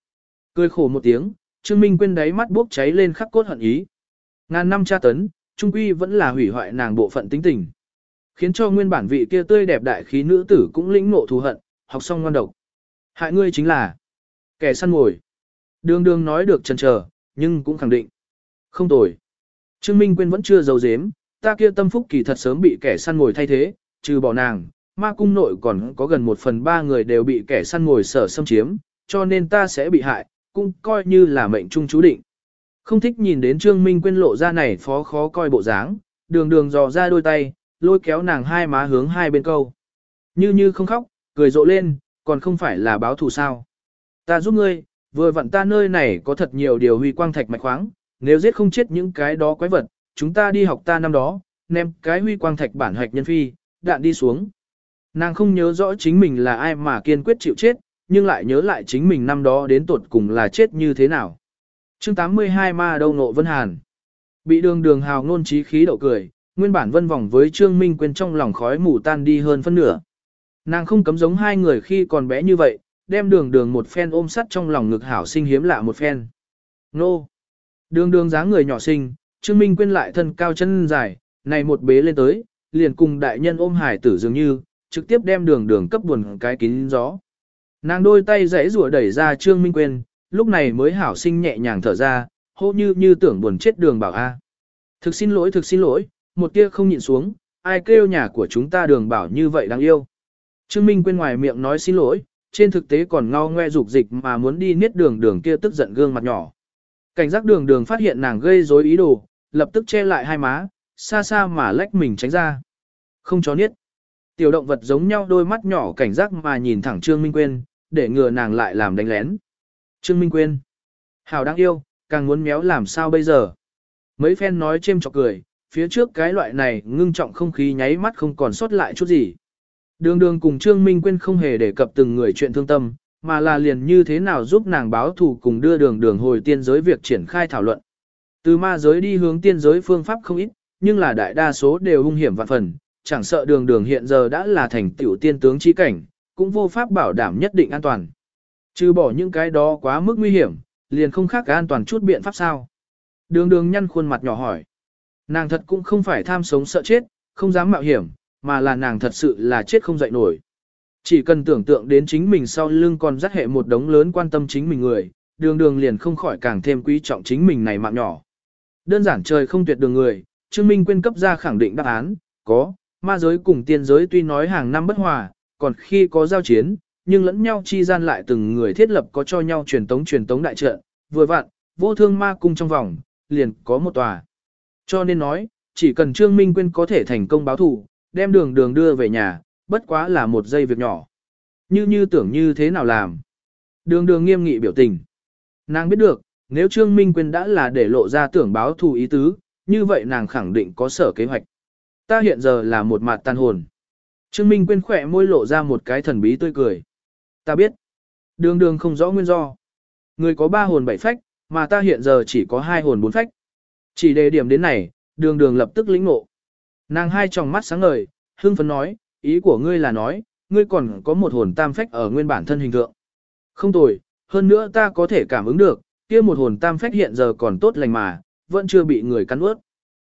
Cười khổ một tiếng, Trương Minh quên đáy mắt bốc cháy lên khắc cốt hận ý. Ngàn năm tra tấn, trung quy vẫn là hủy hoại nàng bộ phận tính tình. Khiến cho nguyên bản vị kia tươi đẹp đại khí nữ tử cũng lĩnh nộ thù hận, học xong ngoan độc. Hại ngươi chính là kẻ săn mồi. Đường đường nói được chần chờ, nhưng cũng khẳng định. Không tồi. Trương Minh Quyên vẫn chưa giấu giếm, ta kia tâm phúc kỳ thật sớm bị kẻ săn ngồi thay thế, trừ bỏ nàng, ma cung nội còn có gần một phần ba người đều bị kẻ săn ngồi sở xâm chiếm, cho nên ta sẽ bị hại, cũng coi như là mệnh trung chú định. Không thích nhìn đến Trương Minh Quyên lộ ra này phó khó coi bộ dáng, đường đường dò ra đôi tay, lôi kéo nàng hai má hướng hai bên câu. Như như không khóc, cười rộ lên, còn không phải là báo thù sao. Ta giúp ngươi, vừa vặn ta nơi này có thật nhiều điều huy quang thạch mạch khoáng, nếu giết không chết những cái đó quái vật, chúng ta đi học ta năm đó, ném cái huy quang thạch bản hạch nhân phi, đạn đi xuống. Nàng không nhớ rõ chính mình là ai mà kiên quyết chịu chết, nhưng lại nhớ lại chính mình năm đó đến tột cùng là chết như thế nào. chương 82 ma đâu nộ vân hàn. Bị đường đường hào ngôn trí khí đậu cười, nguyên bản vân vòng với Trương Minh quên trong lòng khói mù tan đi hơn phân nửa. Nàng không cấm giống hai người khi còn bé như vậy, đem đường đường một phen ôm sắt trong lòng ngực hảo sinh hiếm lạ một phen. Nô! Đường đường dáng người nhỏ xinh, Trương Minh quên lại thân cao chân dài, này một bế lên tới, liền cùng đại nhân ôm hải tử dường như, trực tiếp đem đường đường cấp buồn cái kín gió. Nàng đôi tay giãy rủa đẩy ra Trương Minh quên, lúc này mới hảo sinh nhẹ nhàng thở ra, hô như như tưởng buồn chết đường bảo a. Thực xin lỗi thực xin lỗi, một tia không nhịn xuống, ai kêu nhà của chúng ta đường bảo như vậy đáng yêu. Trương Minh quên ngoài miệng nói xin lỗi, trên thực tế còn ngao ngoe dục dịch mà muốn đi niết đường đường kia tức giận gương mặt nhỏ. Cảnh giác đường đường phát hiện nàng gây rối ý đồ, lập tức che lại hai má, xa xa mà lách mình tránh ra. Không cho niết. Tiểu động vật giống nhau đôi mắt nhỏ cảnh giác mà nhìn thẳng Trương Minh Quyên, để ngừa nàng lại làm đánh lén. Trương Minh Quyên. Hảo đáng yêu, càng muốn méo làm sao bây giờ. Mấy phen nói chêm chọc cười, phía trước cái loại này ngưng trọng không khí nháy mắt không còn sót lại chút gì. Đường đường cùng Trương Minh Quyên không hề đề cập từng người chuyện thương tâm, mà là liền như thế nào giúp nàng báo thù cùng đưa đường đường hồi tiên giới việc triển khai thảo luận. Từ ma giới đi hướng tiên giới phương pháp không ít, nhưng là đại đa số đều hung hiểm vạn phần, chẳng sợ đường đường hiện giờ đã là thành tiểu tiên tướng chi cảnh, cũng vô pháp bảo đảm nhất định an toàn. Trừ bỏ những cái đó quá mức nguy hiểm, liền không khác an toàn chút biện pháp sao. Đường đường nhăn khuôn mặt nhỏ hỏi. Nàng thật cũng không phải tham sống sợ chết, không dám mạo hiểm, mà là nàng thật sự là chết không dậy nổi. Chỉ cần tưởng tượng đến chính mình sau lưng còn dắt hệ một đống lớn quan tâm chính mình người, đường đường liền không khỏi càng thêm quý trọng chính mình này mạng nhỏ. Đơn giản trời không tuyệt đường người, Trương Minh quyên cấp ra khẳng định đáp án, có, ma giới cùng tiên giới tuy nói hàng năm bất hòa, còn khi có giao chiến, nhưng lẫn nhau chi gian lại từng người thiết lập có cho nhau truyền tống truyền tống đại trận, vừa vặn, vô thương ma cung trong vòng, liền có một tòa. Cho nên nói, chỉ cần Trương Minh Quyên có thể thành công báo thù, đem đường đường đưa về nhà, bất quá là một giây việc nhỏ. Như như tưởng như thế nào làm. Đường đường nghiêm nghị biểu tình. Nàng biết được, nếu Trương Minh Quyên đã là để lộ ra tưởng báo thù ý tứ, như vậy nàng khẳng định có sở kế hoạch. Ta hiện giờ là một mặt tan hồn. Trương Minh Quyên khỏe môi lộ ra một cái thần bí tươi cười. Ta biết. Đường đường không rõ nguyên do. Người có ba hồn bảy phách, mà ta hiện giờ chỉ có hai hồn bốn phách. Chỉ đề điểm đến này, đường đường lập tức lĩnh ngộ. Nàng hai tròng mắt sáng ngời, hưng phấn nói, ý của ngươi là nói, ngươi còn có một hồn tam phách ở nguyên bản thân hình tượng. Không tồi, hơn nữa ta có thể cảm ứng được, kia một hồn tam phách hiện giờ còn tốt lành mà, vẫn chưa bị người cắn ướt.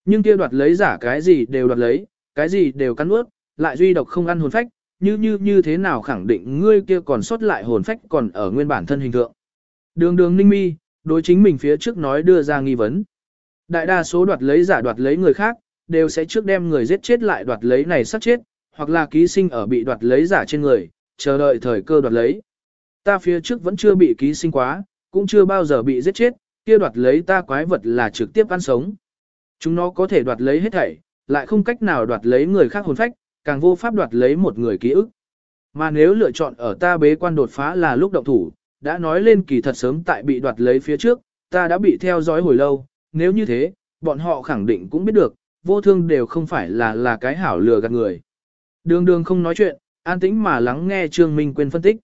Nhưng kia đoạt lấy giả cái gì đều đoạt lấy, cái gì đều cắn ướt, lại duy độc không ăn hồn phách, như như như thế nào khẳng định ngươi kia còn sót lại hồn phách còn ở nguyên bản thân hình tượng. Đường đường ninh mi, đối chính mình phía trước nói đưa ra nghi vấn. Đại đa số đoạt lấy giả đoạt lấy người khác, đều sẽ trước đem người giết chết lại đoạt lấy này sát chết, hoặc là ký sinh ở bị đoạt lấy giả trên người, chờ đợi thời cơ đoạt lấy. Ta phía trước vẫn chưa bị ký sinh quá, cũng chưa bao giờ bị giết chết, kia đoạt lấy ta quái vật là trực tiếp ăn sống. Chúng nó có thể đoạt lấy hết thảy, lại không cách nào đoạt lấy người khác hồn phách, càng vô pháp đoạt lấy một người ký ức. Mà nếu lựa chọn ở ta bế quan đột phá là lúc động thủ, đã nói lên kỳ thật sớm tại bị đoạt lấy phía trước, ta đã bị theo dõi hồi lâu, nếu như thế, bọn họ khẳng định cũng biết được, vô thương đều không phải là là cái hảo lừa gạt người. Đường đường không nói chuyện, an tĩnh mà lắng nghe Trương Minh Quyên phân tích.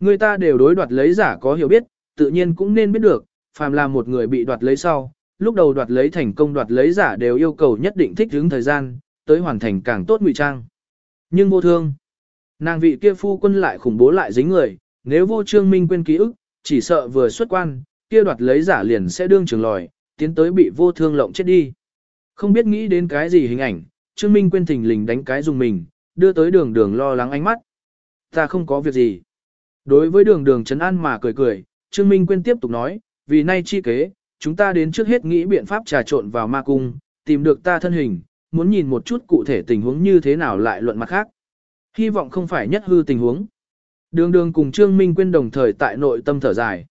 Người ta đều đối đoạt lấy giả có hiểu biết, tự nhiên cũng nên biết được, phàm là một người bị đoạt lấy sau, lúc đầu đoạt lấy thành công đoạt lấy giả đều yêu cầu nhất định thích ứng thời gian, tới hoàn thành càng tốt ngụy trang. Nhưng vô thương, nàng vị kia phu quân lại khủng bố lại dính người, nếu vô trương minh Quyên ký ức, chỉ sợ vừa xuất quan, kia đoạt lấy giả liền sẽ đương trường lòi, tiến tới bị vô thương lộng chết đi. Không biết nghĩ đến cái gì hình ảnh, trương minh Quyên thình lình đánh cái dùng mình, đưa tới đường đường lo lắng ánh mắt. Ta không có việc gì. Đối với đường đường trấn an mà cười cười, Trương Minh Quyên tiếp tục nói, vì nay chi kế, chúng ta đến trước hết nghĩ biện pháp trà trộn vào ma cung, tìm được ta thân hình, muốn nhìn một chút cụ thể tình huống như thế nào lại luận mặt khác. Hy vọng không phải nhất hư tình huống. Đường đường cùng Trương Minh Quyên đồng thời tại nội tâm thở dài.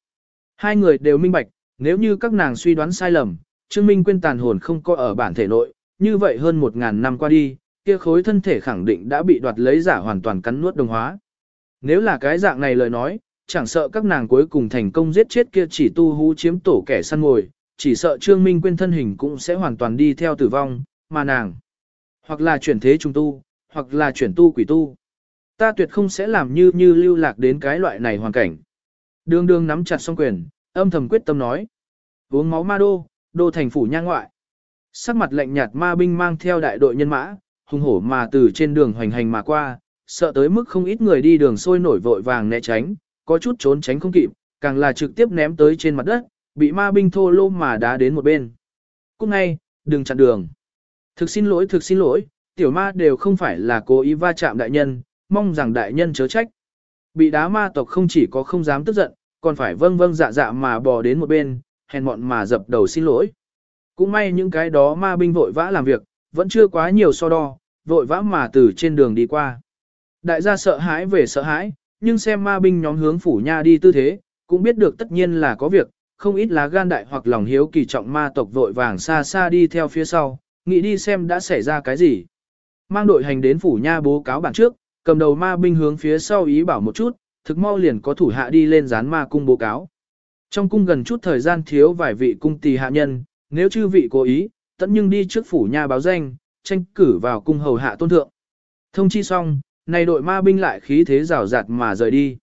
Hai người đều minh bạch, nếu như các nàng suy đoán sai lầm, Trương Minh Quyên tàn hồn không có ở bản thể nội, như vậy hơn một ngàn năm qua đi, kia khối thân thể khẳng định đã bị đoạt lấy giả hoàn toàn cắn nuốt đồng hóa. Nếu là cái dạng này lời nói, chẳng sợ các nàng cuối cùng thành công giết chết kia chỉ tu hú chiếm tổ kẻ săn ngồi, chỉ sợ Trương Minh quên thân hình cũng sẽ hoàn toàn đi theo tử vong, mà nàng, hoặc là chuyển thế trung tu, hoặc là chuyển tu quỷ tu. Ta tuyệt không sẽ làm như như lưu lạc đến cái loại này hoàn cảnh. Đường đường nắm chặt song quyền, âm thầm quyết tâm nói. Uống máu ma đô, đô thành phủ nha ngoại. Sắc mặt lạnh nhạt ma binh mang theo đại đội nhân mã, hùng hổ mà từ trên đường hoành hành mà qua, sợ tới mức không ít người đi đường sôi nổi vội vàng né tránh, có chút trốn tránh không kịp, càng là trực tiếp ném tới trên mặt đất, bị ma binh thô lô mà đá đến một bên. Cũng ngay, đừng chặn đường. Thực xin lỗi, thực xin lỗi, tiểu ma đều không phải là cố ý va chạm đại nhân, mong rằng đại nhân chớ trách. Bị đá ma tộc không chỉ có không dám tức giận, còn phải vâng vâng dạ dạ mà bò đến một bên, hèn mọn mà dập đầu xin lỗi. Cũng may những cái đó ma binh vội vã làm việc, vẫn chưa quá nhiều so đo, vội vã mà từ trên đường đi qua. Đại gia sợ hãi về sợ hãi, nhưng xem ma binh nhóm hướng phủ nha đi tư thế, cũng biết được tất nhiên là có việc, không ít lá gan đại hoặc lòng hiếu kỳ trọng ma tộc vội vàng xa xa đi theo phía sau, nghĩ đi xem đã xảy ra cái gì. Mang đội hành đến phủ nha bố cáo bản trước, cầm đầu ma binh hướng phía sau ý bảo một chút, thực mau liền có thủ hạ đi lên dán ma cung bố cáo. Trong cung gần chút thời gian thiếu vài vị cung tỳ hạ nhân, nếu chư vị cố ý, tận nhưng đi trước phủ nha báo danh, tranh cử vào cung hầu hạ tôn thượng. Thông chi xong, này đội ma binh lại khí thế rào rạt mà rời đi.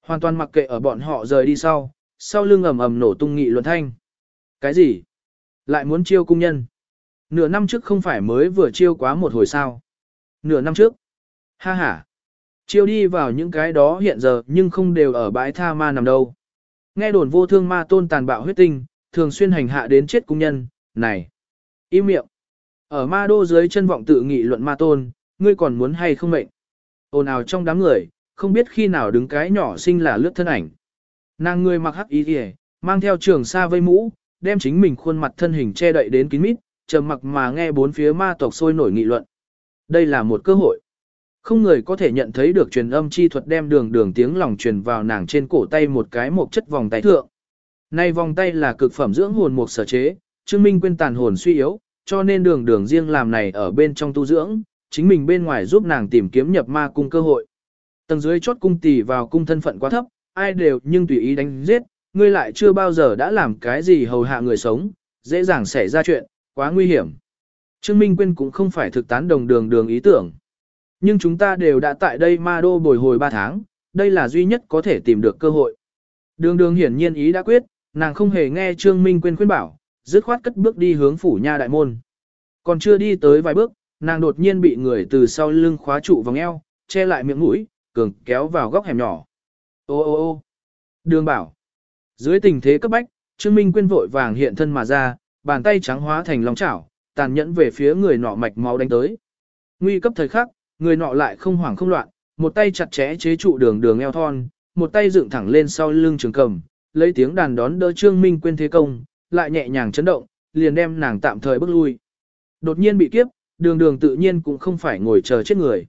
Hoàn toàn mặc kệ ở bọn họ rời đi sau, sau lưng ầm ầm nổ tung nghị luận thanh. Cái gì? Lại muốn chiêu cung nhân? Nửa năm trước không phải mới vừa chiêu quá một hồi sao? Nửa năm trước? Ha ha! Chiêu đi vào những cái đó hiện giờ nhưng không đều ở bãi tha ma nằm đâu. Nghe đồn vô thương ma tôn tàn bạo huyết tinh, thường xuyên hành hạ đến chết cung nhân, này! Im miệng! Ở ma đô dưới chân vọng tự nghị luận ma tôn, ngươi còn muốn hay không mệnh? ồn ào trong đám người, không biết khi nào đứng cái nhỏ xinh là lướt thân ảnh. Nàng người mặc hắc y kìa, mang theo trường sa vây mũ, đem chính mình khuôn mặt thân hình che đậy đến kín mít, trầm mặc mà nghe bốn phía ma tộc sôi nổi nghị luận. Đây là một cơ hội. Không người có thể nhận thấy được truyền âm chi thuật đem đường đường tiếng lòng truyền vào nàng trên cổ tay một cái một chất vòng tay thượng. Nay vòng tay là cực phẩm dưỡng hồn một sở chế, chứng minh quên tàn hồn suy yếu, cho nên đường đường riêng làm này ở bên trong tu dưỡng, chính mình bên ngoài giúp nàng tìm kiếm nhập ma cung cơ hội. Tầng dưới chốt cung tỷ vào cung thân phận quá thấp, ai đều nhưng tùy ý đánh giết, ngươi lại chưa bao giờ đã làm cái gì hầu hạ người sống, dễ dàng xảy ra chuyện, quá nguy hiểm. Trương Minh Quyên cũng không phải thực tán đồng đường đường ý tưởng. Nhưng chúng ta đều đã tại đây ma đô bồi hồi 3 tháng, đây là duy nhất có thể tìm được cơ hội. Đường đường hiển nhiên ý đã quyết, nàng không hề nghe Trương Minh Quyên khuyên bảo, dứt khoát cất bước đi hướng phủ nha đại môn. Còn chưa đi tới vài bước, nàng đột nhiên bị người từ sau lưng khóa trụ vòng eo, che lại miệng mũi, cường kéo vào góc hẻm nhỏ. Ô ô ô đường bảo. Dưới tình thế cấp bách, Trương Minh Quyên vội vàng hiện thân mà ra, bàn tay trắng hóa thành lòng chảo, tàn nhẫn về phía người nọ mạch máu đánh tới. Nguy cấp thời khắc, người nọ lại không hoảng không loạn, một tay chặt chẽ chế trụ đường đường eo thon, một tay dựng thẳng lên sau lưng trường cầm, lấy tiếng đàn đón đỡ Trương Minh Quyên thế công, lại nhẹ nhàng chấn động, liền đem nàng tạm thời bước lui. Đột nhiên bị kiếp, đường đường tự nhiên cũng không phải ngồi chờ chết người.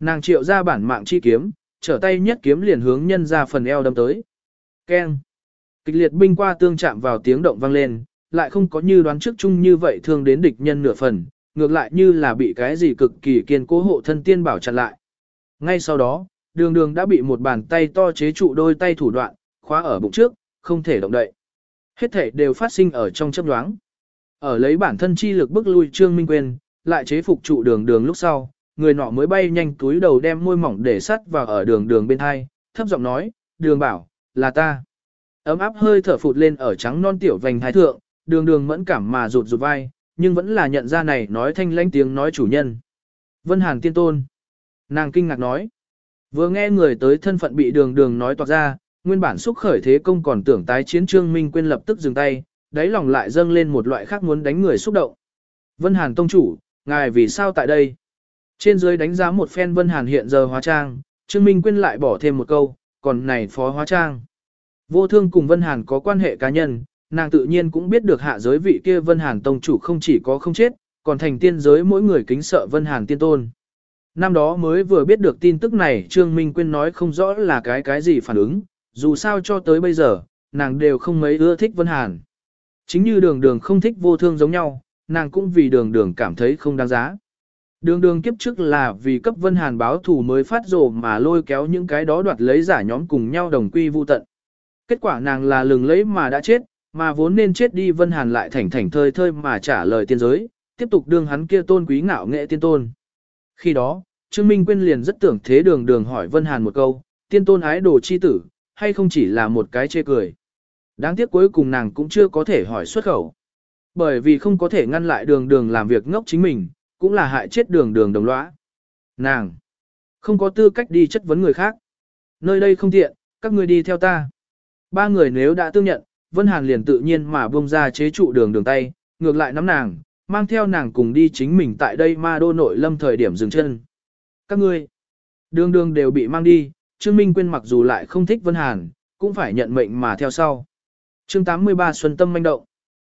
Nàng triệu ra bản mạng chi kiếm, trở tay nhất kiếm liền hướng nhân ra phần eo đâm tới. Keng. Kịch liệt binh qua tương chạm vào tiếng động vang lên, lại không có như đoán trước chung như vậy thương đến địch nhân nửa phần, ngược lại như là bị cái gì cực kỳ kiên cố hộ thân tiên bảo chặn lại. Ngay sau đó, đường đường đã bị một bàn tay to chế trụ đôi tay thủ đoạn, khóa ở bụng trước, không thể động đậy. Hết thể đều phát sinh ở trong chấp nhoáng. Ở lấy bản thân chi lực bức lui Trương Minh Quyên, lại chế phục trụ đường đường lúc sau, người nọ mới bay nhanh túi đầu đem môi mỏng để sắt vào ở đường đường bên hai, thấp giọng nói, đường bảo, là ta. Ấm áp hơi thở phụt lên ở trắng non tiểu vành thái thượng, đường đường mẫn cảm mà rụt rụt vai, nhưng vẫn là nhận ra này nói thanh lãnh tiếng nói chủ nhân. Vân Hàn tiên tôn. Nàng kinh ngạc nói. Vừa nghe người tới thân phận bị đường đường nói toạc ra, nguyên bản xúc khởi thế công còn tưởng tái chiến trương minh quên lập tức dừng tay, đáy lòng lại dâng lên một loại khác muốn đánh người xúc động. Vân Hàn tông chủ, ngài vì sao tại đây? Trên dưới đánh giá một phen Vân Hàn hiện giờ hóa trang, Trương Minh Quyên lại bỏ thêm một câu, còn này phó hóa trang. Vô thương cùng Vân Hàn có quan hệ cá nhân, nàng tự nhiên cũng biết được hạ giới vị kia Vân Hàn tông chủ không chỉ có không chết, còn thành tiên giới mỗi người kính sợ Vân Hàn tiên tôn. Năm đó mới vừa biết được tin tức này Trương Minh Quyên nói không rõ là cái cái gì phản ứng, dù sao cho tới bây giờ, nàng đều không mấy ưa thích Vân Hàn. Chính như đường đường không thích vô thương giống nhau, nàng cũng vì đường đường cảm thấy không đáng giá. Đường đường kiếp trước là vì cấp Vân Hàn báo thù mới phát rồ mà lôi kéo những cái đó đoạt lấy giả nhóm cùng nhau đồng quy vu tận. Kết quả nàng là lừng lấy mà đã chết, mà vốn nên chết đi Vân Hàn lại thảnh thảnh thơi thơi mà trả lời tiên giới, tiếp tục đương hắn kia tôn quý ngạo nghệ tiên tôn. Khi đó, Trương Minh Quyên liền rất tưởng thế đường đường hỏi Vân Hàn một câu, tiên tôn ái đồ chi tử, hay không chỉ là một cái chê cười. Đáng tiếc cuối cùng nàng cũng chưa có thể hỏi xuất khẩu. Bởi vì không có thể ngăn lại đường đường làm việc ngốc chính mình, cũng là hại chết đường đường đồng lõa. Nàng, không có tư cách đi chất vấn người khác. Nơi đây không tiện, các ngươi đi theo ta. Ba người nếu đã tương nhận, Vân Hàn liền tự nhiên mà buông ra chế trụ đường đường tay, ngược lại nắm nàng, mang theo nàng cùng đi chính mình tại đây ma đô nội lâm thời điểm dừng chân. Các ngươi, đường đường đều bị mang đi, Trương Minh Quyên mặc dù lại không thích Vân Hàn, cũng phải nhận mệnh mà theo sau. chương 83 Xuân Tâm manh động.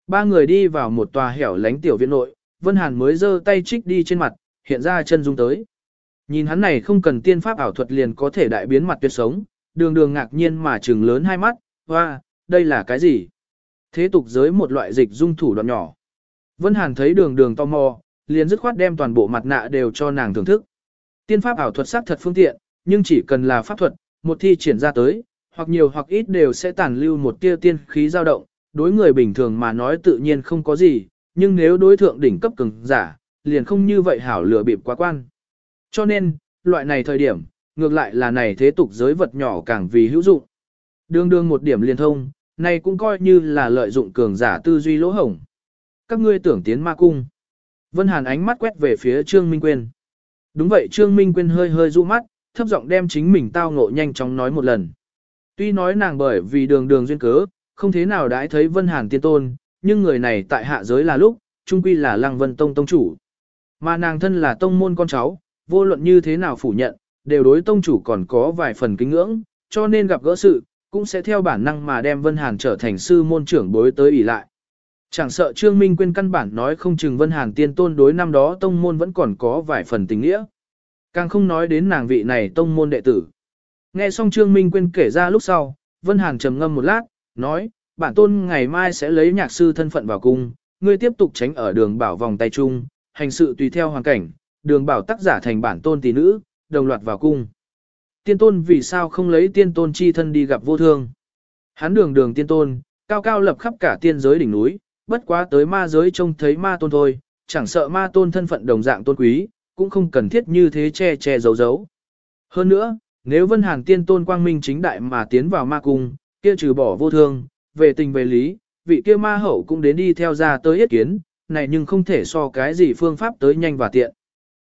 Ba người đi vào một tòa hẻo lánh tiểu viện nội, Vân Hàn mới giơ tay trích đi trên mặt, hiện ra chân dung tới. Nhìn hắn này không cần tiên pháp ảo thuật liền có thể đại biến mặt tuyệt sống, đường đường ngạc nhiên mà trừng lớn hai mắt, hoa, đây là cái gì? Thế tục giới một loại dịch dung thủ đoạn nhỏ. Vân Hàn thấy đường đường tò mò, liền dứt khoát đem toàn bộ mặt nạ đều cho nàng thưởng thức. Tiên pháp ảo thuật sắc thật phương tiện, nhưng chỉ cần là pháp thuật, một thi triển ra tới, hoặc nhiều hoặc ít đều sẽ tàn lưu một tia tiên khí dao động, đối người bình thường mà nói tự nhiên không có gì, nhưng nếu đối thượng đỉnh cấp cường giả, liền không như vậy hảo lừa bịp quá quan. Cho nên, loại này thời điểm, ngược lại là này thế tục giới vật nhỏ càng vì hữu dụng. Đương đương một điểm liên thông, này cũng coi như là lợi dụng cường giả tư duy lỗ hổng. Các ngươi tưởng tiến ma cung. Vân Hàn ánh mắt quét về phía Trương Minh Quyên. Đúng vậy Trương Minh Quyên hơi hơi du mắt, thấp giọng đem chính mình tao ngộ nhanh chóng nói một lần. Tuy nói nàng bởi vì đường đường duyên cớ, không thế nào đãi thấy Vân Hàn tiên tôn, nhưng người này tại hạ giới là lúc, trung quy là Lăng Vân Tông tông chủ. Mà nàng thân là tông môn con cháu, vô luận như thế nào phủ nhận, đều đối tông chủ còn có vài phần kính ngưỡng, cho nên gặp gỡ sự, cũng sẽ theo bản năng mà đem Vân Hàn trở thành sư môn trưởng bối tới ỷ lại. Chẳng sợ Trương Minh quên căn bản nói không chừng Vân Hàn tiên tôn đối năm đó tông môn vẫn còn có vài phần tình nghĩa. Càng không nói đến nàng vị này tông môn đệ tử. Nghe xong Trương Minh quên kể ra lúc sau, Vân Hàn trầm ngâm một lát, nói, bản tôn ngày mai sẽ lấy nhạc sư thân phận vào cung, ngươi tiếp tục tránh ở đường bảo vòng tay chung, hành sự tùy theo hoàn cảnh, đường bảo tác giả thành bản tôn tỷ nữ, đồng loạt vào cung. Tiên tôn vì sao không lấy tiên tôn chi thân đi gặp vô thương? Hắn đường đường tiên tôn, cao cao lập khắp cả tiên giới đỉnh núi, bất quá tới ma giới trông thấy ma tôn thôi, chẳng sợ ma tôn thân phận đồng dạng tôn quý, cũng không cần thiết như thế che che giấu giấu. Hơn nữa, nếu Vân Hàn tiên tôn quang minh chính đại mà tiến vào ma cung, kia trừ bỏ vô thương, về tình về lý, vị kia ma hậu cũng đến đi theo ra tới yết kiến, này nhưng không thể so cái gì phương pháp tới nhanh và tiện.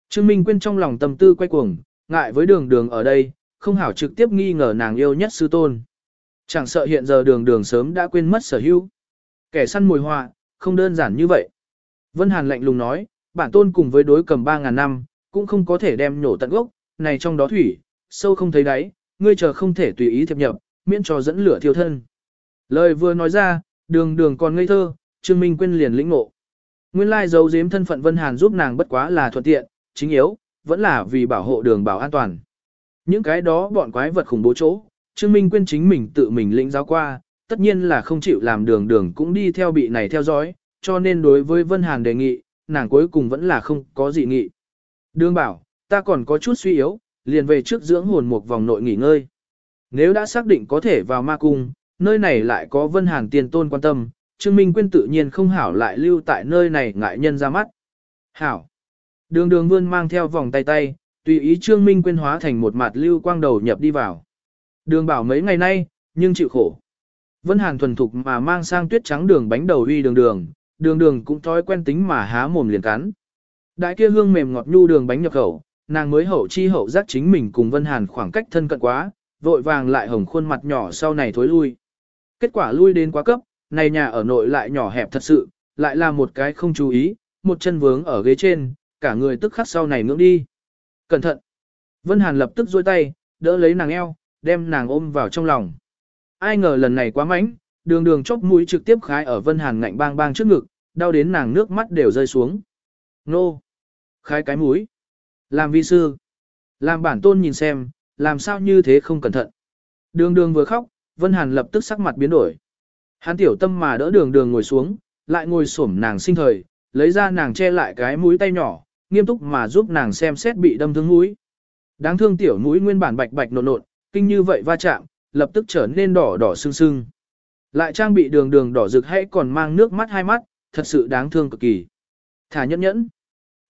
Trương Minh Quyên trong lòng tâm tư quay cuồng, ngại với đường đường ở đây, không hảo trực tiếp nghi ngờ nàng yêu nhất sư tôn. Chẳng sợ hiện giờ đường đường sớm đã quên mất sở hữu. Kẻ săn mồi họa, không đơn giản như vậy. Vân Hàn lạnh lùng nói, bản tôn cùng với đối cầm 3.000 năm, cũng không có thể đem nhổ tận gốc, này trong đó thủy, sâu không thấy đáy, ngươi chờ không thể tùy ý thiệp nhập, miễn cho dẫn lửa thiêu thân. Lời vừa nói ra, đường đường còn ngây thơ, Trương Minh Quyên liền lĩnh ngộ. Nguyên lai giấu giếm thân phận Vân Hàn giúp nàng bất quá là thuận tiện, chính yếu, vẫn là vì bảo hộ đường bảo an toàn. Những cái đó bọn quái vật khủng bố chỗ, Trương Minh Quyên chính mình tự mình lĩnh giáo qua, tất nhiên là không chịu làm đường đường cũng đi theo bị này theo dõi, cho nên đối với Vân Hàn đề nghị, nàng cuối cùng vẫn là không có gì nghị. Đường bảo, ta còn có chút suy yếu, liền về trước dưỡng hồn một vòng nội nghỉ ngơi. Nếu đã xác định có thể vào ma cung, nơi này lại có Vân Hàn tiền tôn quan tâm, Trương Minh Quyên tự nhiên không hảo lại lưu tại nơi này ngại nhân ra mắt. Hảo. Đường đường vươn mang theo vòng tay tay, tùy ý Trương Minh Quyên hóa thành một mặt lưu quang đầu nhập đi vào. Đường bảo mấy ngày nay, nhưng chịu khổ. Vân Hàn thuần thục mà mang sang tuyết trắng đường bánh đầu uy đường đường, đường đường cũng thói quen tính mà há mồm liền cắn. Đại kia hương mềm ngọt nhu đường bánh nhập khẩu, nàng mới hậu chi hậu giác chính mình cùng Vân Hàn khoảng cách thân cận quá, vội vàng lại hồng khuôn mặt nhỏ sau này thối lui. Kết quả lui đến quá cấp, này nhà ở nội lại nhỏ hẹp thật sự, lại là một cái không chú ý, một chân vướng ở ghế trên, cả người tức khắc sau này ngưỡng đi. Cẩn thận! Vân Hàn lập tức duỗi tay, đỡ lấy nàng eo, đem nàng ôm vào trong lòng. Ai ngờ lần này quá mánh, đường đường chóp mũi trực tiếp khái ở Vân Hàn ngạnh bang bang trước ngực, đau đến nàng nước mắt đều rơi xuống. Nô! Khái cái mũi! Làm vi sư! Làm bản tôn nhìn xem, làm sao như thế không cẩn thận. Đường đường vừa khóc, Vân Hàn lập tức sắc mặt biến đổi. Hắn tiểu tâm mà đỡ đường đường ngồi xuống, lại ngồi xổm nàng sinh thời, lấy ra nàng che lại cái mũi tay nhỏ, nghiêm túc mà giúp nàng xem xét bị đâm thương mũi. Đáng thương tiểu mũi nguyên bản bạch bạch nộn nộn, kinh như vậy va chạm, lập tức trở nên đỏ đỏ sưng sưng. Lại trang bị đường đường đỏ rực hãy còn mang nước mắt hai mắt, thật sự đáng thương cực kỳ. Thả nhẫn nhẫn.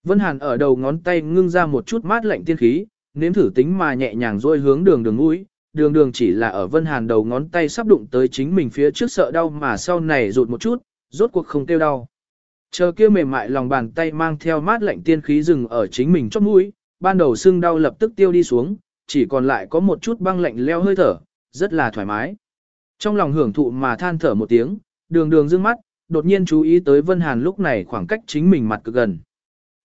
Vân Hàn ở đầu ngón tay ngưng ra một chút mát lạnh tiên khí, nếm thử tính mà nhẹ nhàng rôi hướng đường đường mũi, đường đường chỉ là ở Vân Hàn đầu ngón tay sắp đụng tới chính mình phía trước sợ đau mà sau này rụt một chút, rốt cuộc không tiêu đau. Chờ kia mềm mại lòng bàn tay mang theo mát lạnh tiên khí dừng ở chính mình chóp mũi, ban đầu sưng đau lập tức tiêu đi xuống, chỉ còn lại có một chút băng lạnh leo hơi thở, rất là thoải mái. Trong lòng hưởng thụ mà than thở một tiếng, đường đường dương mắt, đột nhiên chú ý tới Vân Hàn lúc này khoảng cách chính mình mặt cực gần.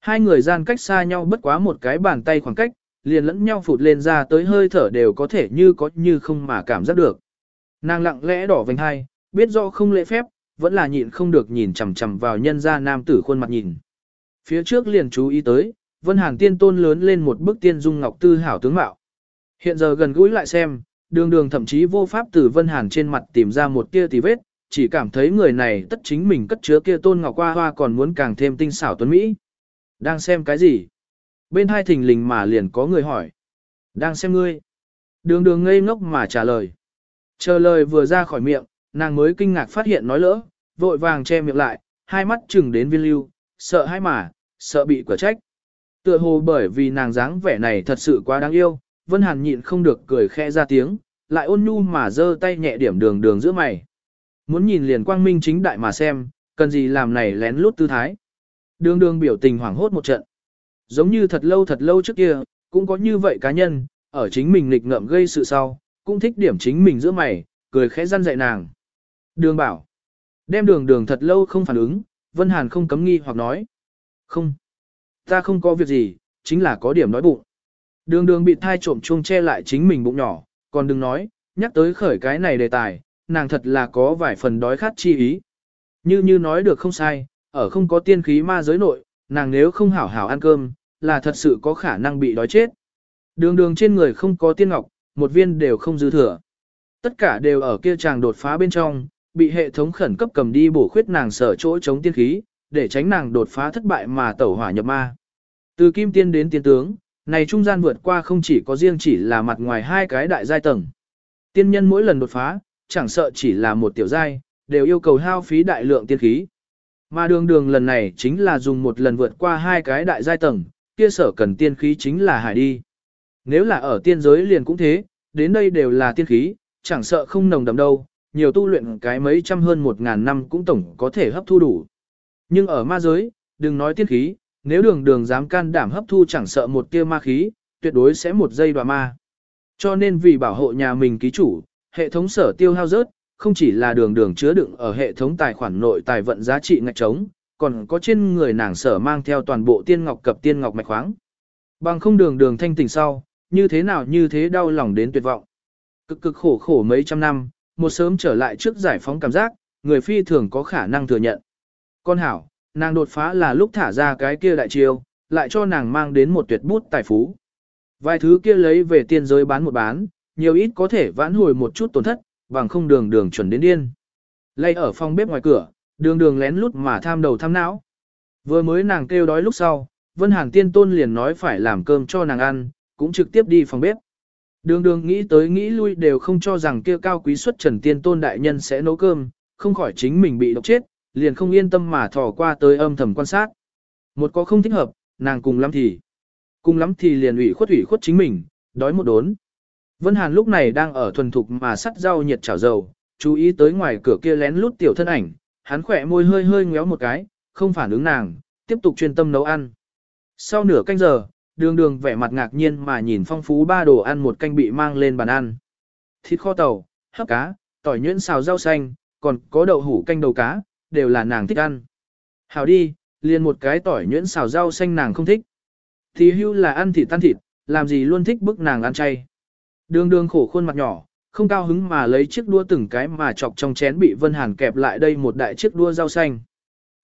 Hai người gian cách xa nhau bất quá một cái bàn tay khoảng cách, liền lẫn nhau phụt lên ra tới hơi thở đều có thể như có như không mà cảm giác được. Nàng lặng lẽ đỏ vành hai, biết rõ không lễ phép, vẫn là nhịn không được nhìn chằm chằm vào nhân gia nam tử khuôn mặt nhìn. Phía trước liền chú ý tới, Vân Hàn tiên tôn lớn lên một bức tiên dung ngọc tư hảo tướng mạo. Hiện giờ gần gũi lại xem, đường đường thậm chí vô pháp từ Vân Hàn trên mặt tìm ra một tia tì vết, chỉ cảm thấy người này tất chính mình cất chứa kia tôn ngọc qua hoa còn muốn càng thêm tinh xảo tuấn Mỹ. Đang xem cái gì? Bên hai thình lình mà liền có người hỏi. Đang xem ngươi. Đường đường ngây ngốc mà trả lời. Chờ lời vừa ra khỏi miệng, nàng mới kinh ngạc phát hiện nói lỡ, vội vàng che miệng lại, hai mắt chừng đến viên lưu, sợ hãi mà, sợ bị quả trách. Tựa hồ bởi vì nàng dáng vẻ này thật sự quá đáng yêu, Vân Hàn nhịn không được cười khẽ ra tiếng, lại ôn nhu mà giơ tay nhẹ điểm đường đường giữa mày. Muốn nhìn liền quang minh chính đại mà xem, cần gì làm này lén lút tư thái. Đường đường biểu tình hoảng hốt một trận. Giống như thật lâu thật lâu trước kia, cũng có như vậy cá nhân, ở chính mình nghịch ngợm gây sự sau, cũng thích điểm chính mình giữa mày, cười khẽ răn dạy nàng. Đường bảo, đem đường đường thật lâu không phản ứng, Vân Hàn không cấm nghi hoặc nói. Không, ta không có việc gì, chính là có điểm nói bụng. Đường đường bị thai trộm chuông che lại chính mình bụng nhỏ, còn đừng nói, nhắc tới khởi cái này đề tài, nàng thật là có vài phần đói khát chi ý. Như như nói được không sai, ở không có tiên khí ma giới nội, nàng nếu không hảo hảo ăn cơm, là thật sự có khả năng bị đói chết. Đường đường trên người không có tiên ngọc, một viên đều không dư thừa. Tất cả đều ở kia chàng đột phá bên trong, bị hệ thống khẩn cấp cầm đi bổ khuyết nàng sở chỗ chống tiên khí, để tránh nàng đột phá thất bại mà tẩu hỏa nhập ma. Từ kim tiên đến tiên tướng, này trung gian vượt qua không chỉ có riêng chỉ là mặt ngoài hai cái đại giai tầng. Tiên nhân mỗi lần đột phá, chẳng sợ chỉ là một tiểu giai, đều yêu cầu hao phí đại lượng tiên khí. Mà đường đường lần này chính là dùng một lần vượt qua hai cái đại giai tầng, kia sở cần tiên khí chính là hải đi. Nếu là ở tiên giới liền cũng thế, đến đây đều là tiên khí, chẳng sợ không nồng đậm đâu, nhiều tu luyện cái mấy trăm hơn một ngàn năm cũng tổng có thể hấp thu đủ. Nhưng ở ma giới, đừng nói tiên khí, nếu đường đường dám can đảm hấp thu chẳng sợ một tia ma khí, tuyệt đối sẽ một giây đoạ ma. Cho nên vì bảo hộ nhà mình ký chủ, hệ thống sở tiêu hao rớt, không chỉ là đường đường chứa đựng ở hệ thống tài khoản nội tài vận giá trị ngạch trống, còn có trên người nàng sở mang theo toàn bộ tiên ngọc cập tiên ngọc mạch khoáng. Bằng không đường đường thanh tỉnh sau, như thế nào như thế đau lòng đến tuyệt vọng. Cực cực khổ khổ mấy trăm năm, một sớm trở lại trước giải phóng cảm giác, người phi thường có khả năng thừa nhận. Con hảo, nàng đột phá là lúc thả ra cái kia đại chiêu, lại cho nàng mang đến một tuyệt bút tài phú. Vài thứ kia lấy về tiên giới bán một bán, nhiều ít có thể vãn hồi một chút tổn thất, bằng không đường đường chuẩn đến điên. Lay ở phòng bếp ngoài cửa, đường đường lén lút mà tham đầu tham não. Vừa mới nàng kêu đói lúc sau, Vân hàng Tiên Tôn liền nói phải làm cơm cho nàng ăn, cũng trực tiếp đi phòng bếp. Đường đường nghĩ tới nghĩ lui đều không cho rằng kia cao quý xuất trần tiên tôn đại nhân sẽ nấu cơm, không khỏi chính mình bị độc chết, liền không yên tâm mà thò qua tới âm thầm quan sát. Một có không thích hợp, nàng cùng lắm thì. Cùng lắm thì liền ủy khuất ủy khuất chính mình, đói một đốn. Vân Hàn lúc này đang ở thuần thục mà sắt rau nhiệt chảo dầu, chú ý tới ngoài cửa kia lén lút tiểu thân ảnh, hắn khỏe môi hơi hơi ngéo một cái, không phản ứng nàng, tiếp tục chuyên tâm nấu ăn. Sau nửa canh giờ, đường đường vẻ mặt ngạc nhiên mà nhìn phong phú ba đồ ăn một canh bị mang lên bàn ăn. Thịt kho tàu, hấp cá, tỏi nhuyễn xào rau xanh, còn có đậu hủ canh đầu cá, đều là nàng thích ăn. Hảo đi, liền một cái tỏi nhuyễn xào rau xanh nàng không thích. Thì hưu là ăn thịt tan thịt, làm gì luôn thích bức nàng ăn chay. Đường đường khổ khuôn mặt nhỏ, không cao hứng mà lấy chiếc đua từng cái mà chọc trong chén bị Vân Hàn kẹp lại đây một đại chiếc đua rau xanh.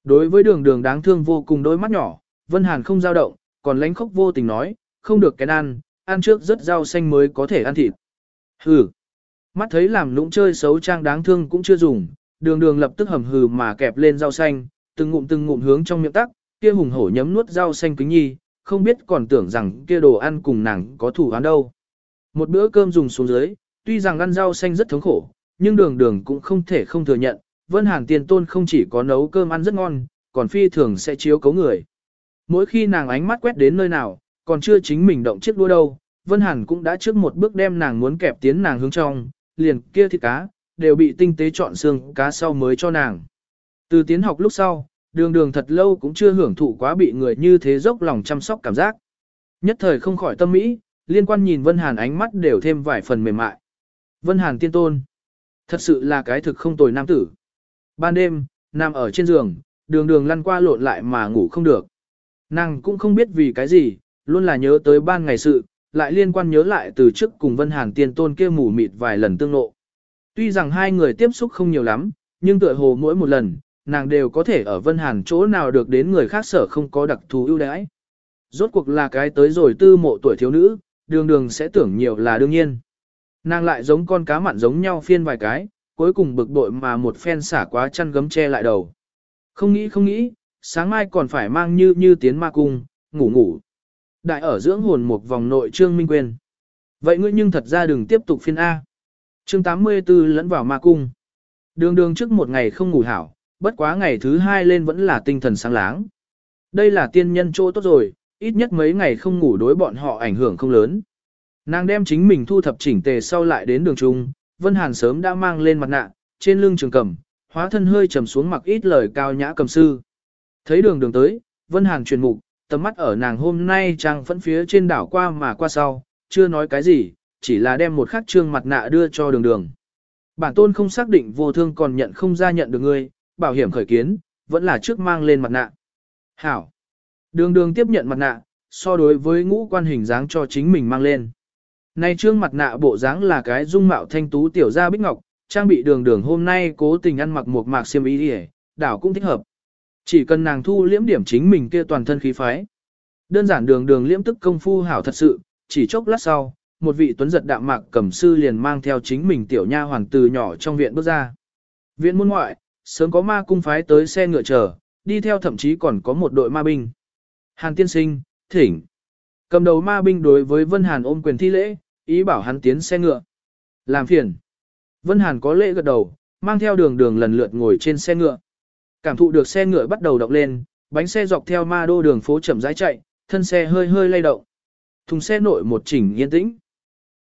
Đối với đường đường đáng thương vô cùng đôi mắt nhỏ, Vân Hàn không dao động, còn lánh khóc vô tình nói, không được cái ăn, ăn trước rất rau xanh mới có thể ăn thịt. Hừ. Mắt thấy làm lũng chơi xấu trang đáng thương cũng chưa dùng, đường đường lập tức hầm hừ mà kẹp lên rau xanh, từng ngụm từng ngụm hướng trong miệng tắc, kia hùng hổ nhấm nuốt rau xanh kính nhi, không biết còn tưởng rằng kia đồ ăn cùng nàng có thủ án đâu. Một bữa cơm dùng xuống dưới, tuy rằng ăn rau xanh rất thống khổ, nhưng đường đường cũng không thể không thừa nhận, Vân Hàn tiền Tôn không chỉ có nấu cơm ăn rất ngon, còn phi thường sẽ chiếu cấu người. Mỗi khi nàng ánh mắt quét đến nơi nào, còn chưa chính mình động chiếc đua đâu, Vân Hàn cũng đã trước một bước đem nàng muốn kẹp tiến nàng hướng trong, liền kia thịt cá, đều bị tinh tế chọn xương cá sau mới cho nàng. Từ tiến học lúc sau, đường đường thật lâu cũng chưa hưởng thụ quá bị người như thế dốc lòng chăm sóc cảm giác. Nhất thời không khỏi tâm mỹ, liên quan nhìn Vân Hàn ánh mắt đều thêm vài phần mềm mại. Vân Hàn tiên tôn. Thật sự là cái thực không tồi nam tử. Ban đêm, nằm ở trên giường, đường đường lăn qua lộn lại mà ngủ không được. Nàng cũng không biết vì cái gì, luôn là nhớ tới ban ngày sự, lại liên quan nhớ lại từ trước cùng Vân Hàn tiên tôn kia mù mịt vài lần tương lộ. Tuy rằng hai người tiếp xúc không nhiều lắm, nhưng tựa hồ mỗi một lần, nàng đều có thể ở Vân Hàn chỗ nào được đến người khác sở không có đặc thù ưu đãi. Rốt cuộc là cái tới rồi tư mộ tuổi thiếu nữ, đường đường sẽ tưởng nhiều là đương nhiên. Nàng lại giống con cá mặn giống nhau phiên vài cái, cuối cùng bực bội mà một phen xả quá chăn gấm che lại đầu. Không nghĩ không nghĩ, sáng mai còn phải mang như như tiến ma cung, ngủ ngủ. Đại ở dưỡng hồn một vòng nội trương minh quên. Vậy ngươi nhưng thật ra đừng tiếp tục phiên A. Chương 84 lẫn vào ma cung. Đường đường trước một ngày không ngủ hảo, bất quá ngày thứ hai lên vẫn là tinh thần sáng láng. Đây là tiên nhân chỗ tốt rồi, ít nhất mấy ngày không ngủ đối bọn họ ảnh hưởng không lớn. Nàng đem chính mình thu thập chỉnh tề sau lại đến đường trung, Vân Hàn sớm đã mang lên mặt nạ, trên lưng trường cầm, hóa thân hơi trầm xuống mặc ít lời cao nhã cầm sư. Thấy đường đường tới, Vân Hàn truyền mục, tầm mắt ở nàng hôm nay trang phẫn phía trên đảo qua mà qua sau, chưa nói cái gì, chỉ là đem một khắc trương mặt nạ đưa cho đường đường. Bản tôn không xác định vô thương còn nhận không ra nhận được ngươi, bảo hiểm khởi kiến, vẫn là trước mang lên mặt nạ. Hảo. Đường đường tiếp nhận mặt nạ, so đối với ngũ quan hình dáng cho chính mình mang lên. nay trương mặt nạ bộ dáng là cái dung mạo thanh tú tiểu gia bích ngọc, trang bị đường đường hôm nay cố tình ăn mặc một mạc xiêm y đi đảo cũng thích hợp. Chỉ cần nàng thu liễm điểm chính mình kia toàn thân khí phái. Đơn giản đường đường liễm tức công phu hảo thật sự, chỉ chốc lát sau, một vị tuấn giật đạm mạc cầm sư liền mang theo chính mình tiểu nha hoàng từ nhỏ trong viện bước ra. Viện môn ngoại, sớm có ma cung phái tới xe ngựa chờ, đi theo thậm chí còn có một đội ma binh. Hàn tiên sinh, thỉnh. Cầm đầu ma binh đối với Vân Hàn ôm quyền thi lễ, ý bảo hắn tiến xe ngựa. Làm phiền. Vân Hàn có lễ gật đầu, mang theo đường đường lần lượt ngồi trên xe ngựa. Cảm thụ được xe ngựa bắt đầu động lên, bánh xe dọc theo ma đô đường phố chậm rãi chạy, thân xe hơi hơi lay động. Thùng xe nội một chỉnh yên tĩnh.